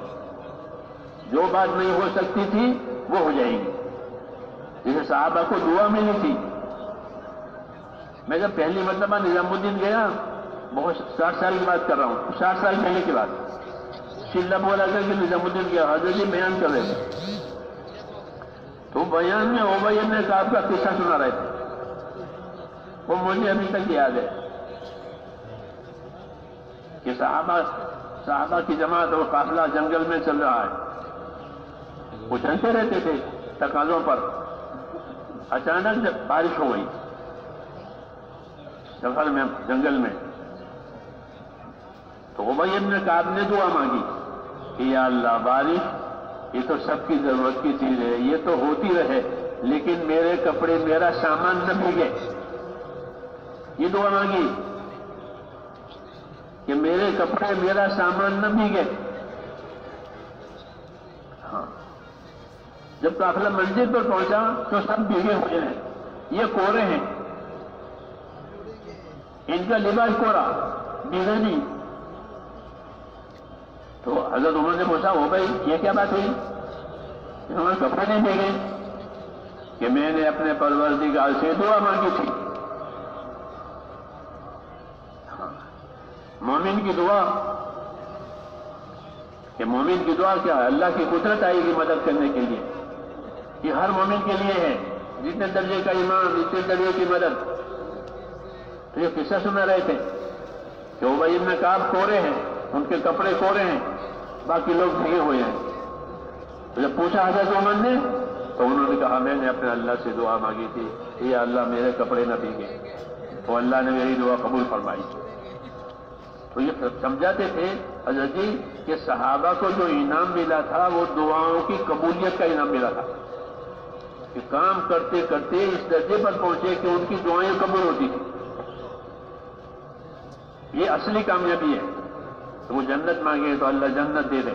جو بات نہیں ہو سکتی تھی، وہ ہو جائے گی۔ جسے صحابہ کو دعا ملی تھی۔ میں جب پہلی مرتبہ نظام الدین گیا بہت ساٹھ سال کی بات کر رہا ہوں۔ ساٹھ سال پہلے کی بات۔ چلا بولا تھا کہ نظام الدین کے حاضر جی بیان کر رہے تھے۔ تو بیان میں اوبین نے صاحب کا قصہ سنا رہے تھے۔ وہ مجھے ابھی تک یاد ہے۔ کہ صحابہ صحابہ کی جماعت اور قافلہ جنگل میں چل رہا ہے۔ وہ چلتے رہتے تھے تقاضوں پر۔ اچانک بارش ہو گئی۔ جنگل میں۔ تو عبی ابن کعب نے دعا مانگی کہ یا اللہ بارش یہ تو سب کی ضرورت کی چیز ہے، یہ تو ہوتی رہے، لیکن میرے کپڑے، میرا سامان نہ بھیگے یہ دعا مانگی کہ میرے کپڑے، میرا سامان نہ بھیگے ہاں۔ جب کافلہ منزل پر پہنچا تو سب بھیگے ہوئے ہیں۔ یہ کورے ہیں۔ ان کا لباس کورا، بھیگا نہیں۔ تو حضرت عمر نے پوچھا ہو بھائی، یہ کیا بات ہوئی؟ انہوں نے کپڑے نہیں دیکھے کہ میں نے اپنے پروردگار سے دعا مانگی تھی۔ مومن کی دعا، کہ مومن کی دعا کیا ہے؟ اللہ کی قدرت آئے گی مدد کرنے کے لیے۔ یہ ہر مومن کے لیے ہے۔ جتنے درجے کا ایمان جتنے درجے کی مدد۔ تو یہ قصہ سنا رہے تھے کہ وہ بھائی میں کام کورے ہیں۔ ان کے کپڑے کورے ہیں، باقی لوگ بھگے ہوئے ہیں۔ جب پوچھا حضرت عمر نے، تو انہوں نے کہا، میں نے اپنے اللہ سے دعا مانگی تھی یہ اللہ میرے کپڑے نہ بھیگے۔ تو اللہ نے میری دعا قبول فرمائی۔ تو یہ سمجھاتے تھے حضرت جی کہ صحابہ کو جو انعام ملا تھا، وہ دعاؤں کی قبولیت کا انعام ملا تھا۔ کہ کام کرتے کرتے اس درجے پر پہنچے کہ ان کی دعائیں قبول ہوتی تھی یہ اصلی کامیابی ہے۔ تو وہ جنت مانگے تو اللہ جنت دے دے۔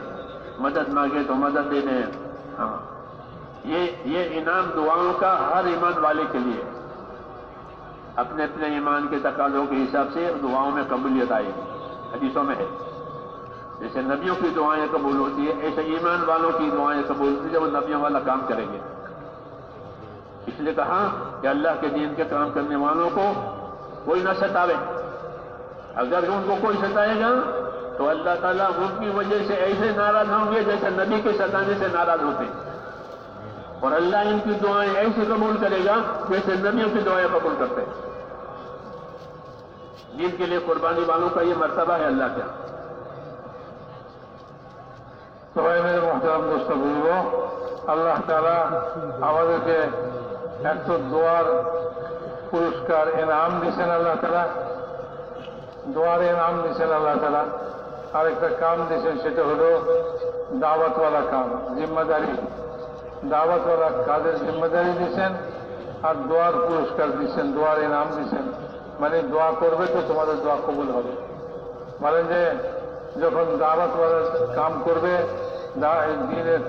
مدد مانگے تو مدد دے دے۔ ہاں۔ یہ یہ انعام دعاؤں کا ہر ایمان والے کے لیے۔ اپنے اپنے ایمان کے تقاضوں کے حساب سے دعاؤں میں قبولیت آئے۔ گی حدیثوں میں ہے۔ جیسے نبیوں کی دعائیں قبول ہوتی ہے ایسے ایمان والوں کی دعائیں قبول ہوتی ہے جب وہ نبیوں والا کام کریں گے۔ اس لیے کہا کہ اللہ کے دین کے کام کرنے والوں کو کوئی نہ ستاوے۔ اگر ان کو کوئی ستائے گا تو اللہ تعالیٰ ان کی وجہ سے ایسے ناراض ہوں گے جیسے نبی کے ستانے سے ناراض ہوتے اور اللہ ان کی دعائیں ایسے قبول کرے گا جیسے نبیوں کی دعائیں قبول کرتے ہیں۔ جن کے لیے قربانی والوں کا یہ مرتبہ ہے اللہ کا۔ تو میرے محترم دوست اللہ تعالیٰ আমাদেরকে একশো দোয়ার اللہ تعالیٰ দিয়েছেন আল্লাহ তালা اللہ تعالیٰ۔ আরেকটা কাম দিচ্ছেন সেটা হলো দাওয়াতওয়ালা কাম, জিম্মাদারি। দাওয়াতওয়ালা কাজের জিম্মাদারি দিচ্ছেন আর দোয়ার পুরস্কার দিচ্ছেন দোয়ার এনাম দিচ্ছেন মানে দোয়া করবে তো তোমাদের দোয়া কবুল হবে। বলেন যে, যখন দাওয়াত কাম করবে দিনের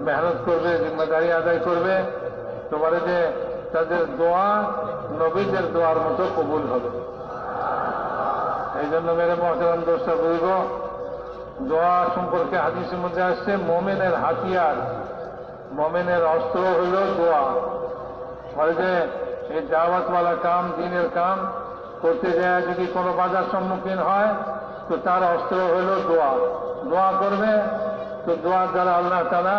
মেহনত করবে, জিম্মেদারি আদায় করবে, তো যে, তাদের দোয়া নবীদের দোয়ার মতো কবুল হবে। এই জন্য মেরে মহতরাম দোষটা বলব দোয়া সম্পর্কে হাদিসের মধ্যে আসছে, মোমেনের হাতিয়ার, মোমেনের অস্ত্র হইল দোয়া। যে এই দাওয়াতওয়ালা কাম, দিনের কাম করতে যায়, যদি কোনো বাধার সম্মুখীন হয়, তো তার অস্ত্র হলো দোয়া। দোয়া করবে, তো দোয়ার দ্বারা আল্লাহ তারা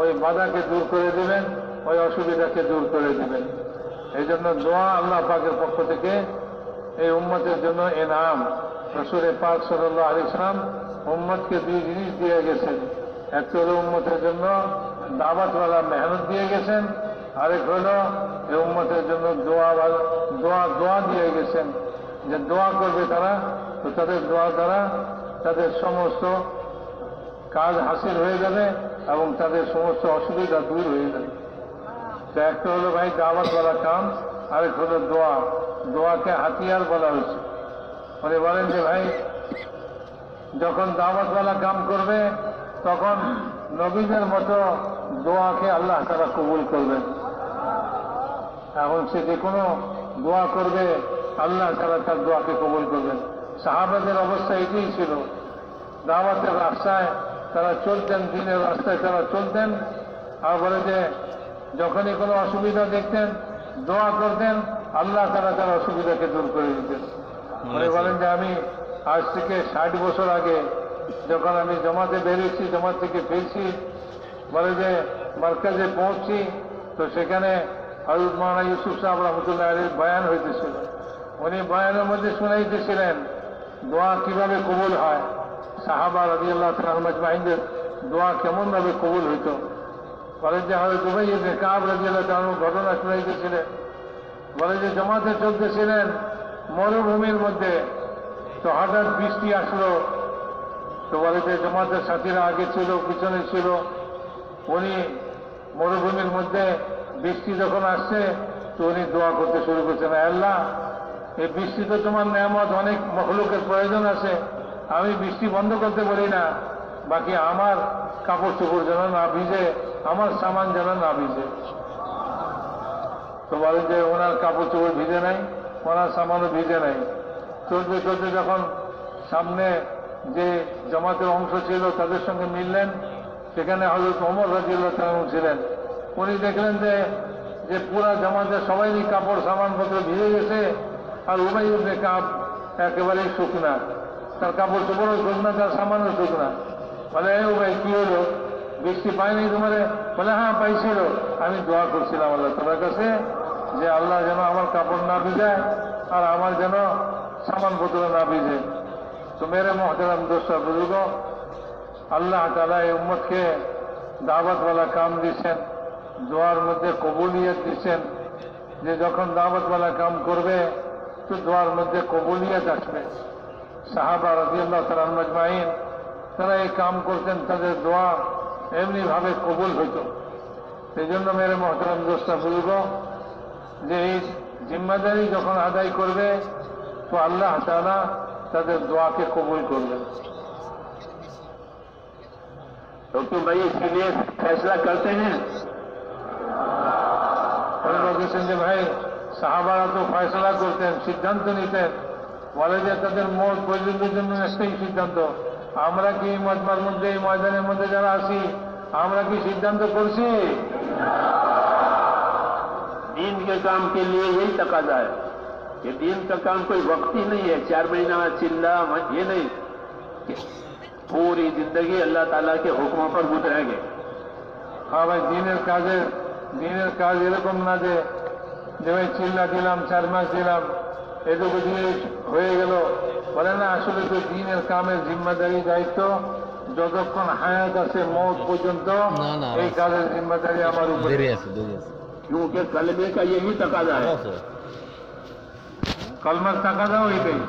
ওই বাধাকে দূর করে দেবেন, ওই অসুবিধাকে দূর করে দেবেন। এই জন্য দোয়া আল্লাহ পাকের পক্ষ থেকে এই উম্মতের জন্য এনাম। রসুরে পাক সাল্লাহ আলিসাম উম্মতকে দুই জিনিস দিয়ে গেছেন। এক হলো উন্মতের জন্য দাবাতওয়ালা মেহনত দিয়ে গেছেন, আরেক হলো এই উন্মতের জন্য দোয়া দোয়া দোয়া দিয়ে গেছেন। যে দোয়া করবে তারা, তো তাদের দোয়া দ্বারা তাদের সমস্ত কাজ হাসিল হয়ে যাবে এবং তাদের সমস্ত অসুবিধা দূর হয়ে যাবে। তো একটা হলো ভাই দাওয়াতওয়ালা কাম, আরেক হলো দোয়া। দোয়াকে হাতিয়ার বলা হয়েছে। উনি বলেন যে, ভাই, যখন দাওয়াতওয়ালা কাম করবে, তখন নবীদের মতো দোয়াকে আল্লাহ তারা কবুল করবেন। এখন সে যে কোনো দোয়া করবে, আল্লাহ তারা তার দোয়াকে কবুল করবেন। সাহাবাদের অবস্থা এটাই ছিল। দাওয়াতের রাস্তায় তারা চলতেন, দিনের রাস্তায় তারা চলতেন। আর বলে যে, যখনই কোনো অসুবিধা দেখতেন, দোয়া করতেন আল্লাহ তারা তার অসুবিধাকে দূর করে দিতেন উনি বলেন যে আমি আজ থেকে ষাট বছর আগে যখন আমি জমাতে বেরিয়েছি জমা থেকে ফিরছি বলে যে মার্কাজে পৌঁছছি তো সেখানে হজরত মাওলানা ইউসুফ সাহেব রহমতুল্লাহ আলীর বয়ান হইতেছিল। উনি বয়ানের মধ্যে শুনাইতেছিলেন দোয়া কীভাবে কবুল হয়? সাহাবা রাজি আল্লাহ মাজমাইনদের দোয়া কেমনভাবে কবুল হইত? বলেন যে হয়তো কাব রাজি আল্লাহ ঘটনা শুনাইতেছিলেন। বলে যে জমাতে চলতেছিলেন, মরুভূমির মধ্যে। তো হঠাৎ বৃষ্টি আসলো। তো বলে যে জমাতের সাথীরা আগে ছিল, পিছনে ছিল। উনি মরুভূমির মধ্যে বৃষ্টি যখন আসছে, তো উনি দোয়া করতে শুরু করছেন আল্লাহ, এই বৃষ্টি তো তোমার নেয়ামত, অনেক মখলুকের প্রয়োজন আছে। আমি বৃষ্টি বন্ধ করতে পারি না। বাকি আমার কাপড় চোপড় যেন না ভিজে, আমার সামান যেন না ভিজে। তো বলে যে ওনার কাপড় চোপড় ভিজে নাই, ওনার সামানও ভিজে নাই। চলতে চলতে যখন সামনে যে জামাতের অংশ ছিল, তাদের সঙ্গে মিললেন। সেখানে হজরত ওমর রাজিউল্লাহ ছিলেন। উনি দেখলেন যে যে পুরা জামাতের সবাইরই কাপড়, সামানপত্র ভিজে গেছে, আর উবাই উঠে কাপ একেবারেই শুকনা। তার কাপড় চোপড়ও শুকনা, তার সামানও শুকনা। বলে উবাই কি হলো? বৃষ্টি পাইনি তোমার? বলে হ্যাঁ পাইছিল। আমি দোয়া করছিলাম আল্লাহ তোমার কাছে যে আল্লাহ যেন আমার কাপড় না ভিজায় আর আমার যেন সামানপত্র না ভিজে। তো মেরে মহতারাম দোস্তা বুজুর্গ, আল্লাহ তালা এই উম্মতকে দাওয়াতওয়ালা কাম দিচ্ছেন, দোয়ার মধ্যে কবুলিয়ত দিচ্ছেন যে যখন দাওয়াতওয়ালা কাম করবে, তো দোয়ার মধ্যে কবুলিয়ত আসবে। সাহাবা রাজিয়াল্লাহ তালান মজমাইন তারা এই কাম করতেন তাদের দোয়া এমনিভাবে কবুল হইত সেই জন্য মেরে মহতারাম দোস্তা বুজুর্গ যে এই জিম্মাদারি যখন আদায় করবে তো আল্লাহ তালা তাদের দোয়াকে কবুল করবেন तो क्यों भाई इसके लिए फैसला करते हैं অনেক বলছেন যে ভাই সাহাবারা তো ফয়সলা করতেন সিদ্ধান্ত নিতেন বলে যে তাদের মত পর্যন্তের জন্য একটাই সিদ্ধান্ত আমরা কি মজমার মধ্যে، ময়দানের মধ্যে যারা আসি আমরা কি সিদ্ধান্ত করছি? دین کے کام کے لیے یہی تقاضا ہے کہ دین کا کام کوئی وقت ہی نہیں ہے چار مہینہ چلہ یہ نہیں کہ پوری زندگی اللہ تعالیٰ کے حکموں پر گزریں گے ہاں بھائی، دینر کازے دینر کاز এরকম না যে যে ভাই চিল্লা দিলাম চার মাস দিলাম এটুকু জিনিস হয়ে গেল বলে না আসলে তো দিনের কামের জিম্মাদারি দায়িত্ব যতক্ষণ হায়াত আছে মত পর্যন্ত এই কাজের জিম্মাদারি আমার উপরে। کیونکہ کلمے کا یہی تقاضا ہے کلمہ تقاضا ہوئی گئی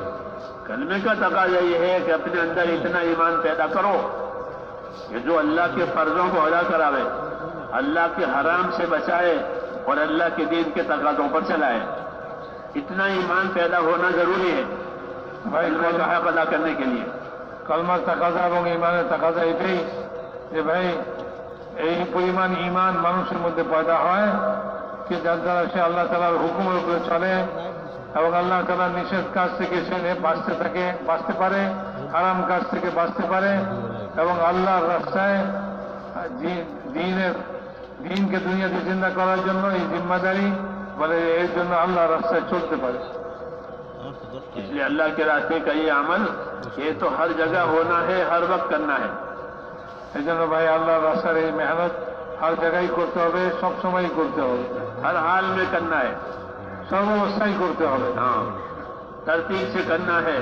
کلمے کا تقاضا یہ ہے کہ اپنے اندر اتنا ایمان پیدا کرو। کہ جو اللہ کے فرضوں کو ادا کراوے اللہ کے حرام سے بچائے اور اللہ کے دین کے تقاضوں پر چلائے۔ اتنا ایمان پیدا ہونا ضروری ہے۔ पैदा होना जरूरी है भाई कलमे का हक अदा करने के लिए কলমার তাকাজা এবং ইমানের তাকাজা এটাই যে ভাই এই পরিমাণ ইমান মানুষের মধ্যে পয়দা হয় কি যার দ্বারা সে আল্লাহ তালার হুকুমের উপরে চলে এবং আল্লাহ তালার নিষেধ কাজ থেকে সে বাঁচতে থাকে বাঁচতে পারে আরাম কাজ থেকে বাঁচতে পারে এবং আল্লাহর রাস্তায় দি- দিনের দিনকে দুনিয়াতে চিন্তা করার জন্য এই জিম্মাদারি বলে এর জন্য আল্লাহর রাস্তায় চলতে পারে اس لیے اللہ کے راستے کا یہ عمل یہ تو ہر جگہ ہونا ہے ہر وقت کرنا ہے۔ جناب بھائی اللہ راستہ رہی محنت ہر جگہ ہی করতে سب সব ہی کرتے ہو ہر حال میں کرنا ہے সব ہی کرتے ہو ہاں۔ ترتیب سے کرنا ہے۔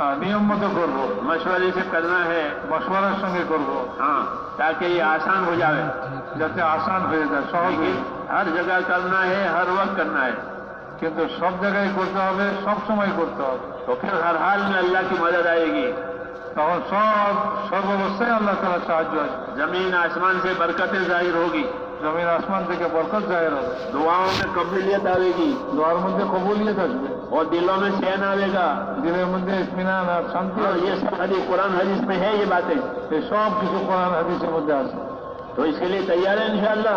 ہاں، نیم মতো کرو۔ مشورے سے کرنا ہے مشورہ سنگے کرو۔ ہاں تاکہ یہ آسان ہو جائے۔ جیسے آسان ہو جائے ہر جگہ کرنا ہے ہر وقت کرنا ہے۔ کیونکہ سب جگہ ہی জায়গায় করতে سب সব সময় করতে تو پھر ہر حال میں اللہ کی مدد آئے گی تو سب سب سے اللہ تعالیٰ ساتھ سہاج زمین آسمان سے برکتیں ظاہر ہوگی زمین آسمان سے برکت ظاہر ہوگی دعاؤں میں قبولیت آئے گی دعاؤں مندے قبولیت آئے گی اور دلوں میں چین آئے گا دلوں مندے اطمینان آپ شانتی یہ سب حدیث قرآن حدیث میں ہے یہ باتیں یہ سب کسی قرآن حدیث سے مدعا سے تو اس کے لیے تیار ہے انشاءاللہ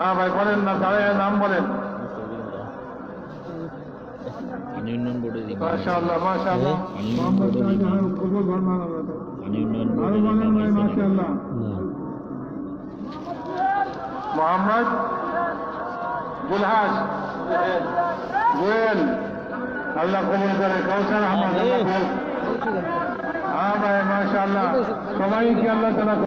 হ্যাঁ ভাই বলেন না দাঁড়ায় নাম বলেন। ইউনিয়ন বোর্ডে মাশাআল্লাহ মাশাআল্লাহ মোহাম্মদ ফরমান আল্লাহ ইউনিয়ন আরও মাশাআল্লাহ। মোহাম্মদ গুলহাস। জুয়েল আল্লাহ কবুল করে কৌশল আহমদ হ্যাঁ ভাই মাশাআল্লাহ। সবাইকে আল্লাহ তালা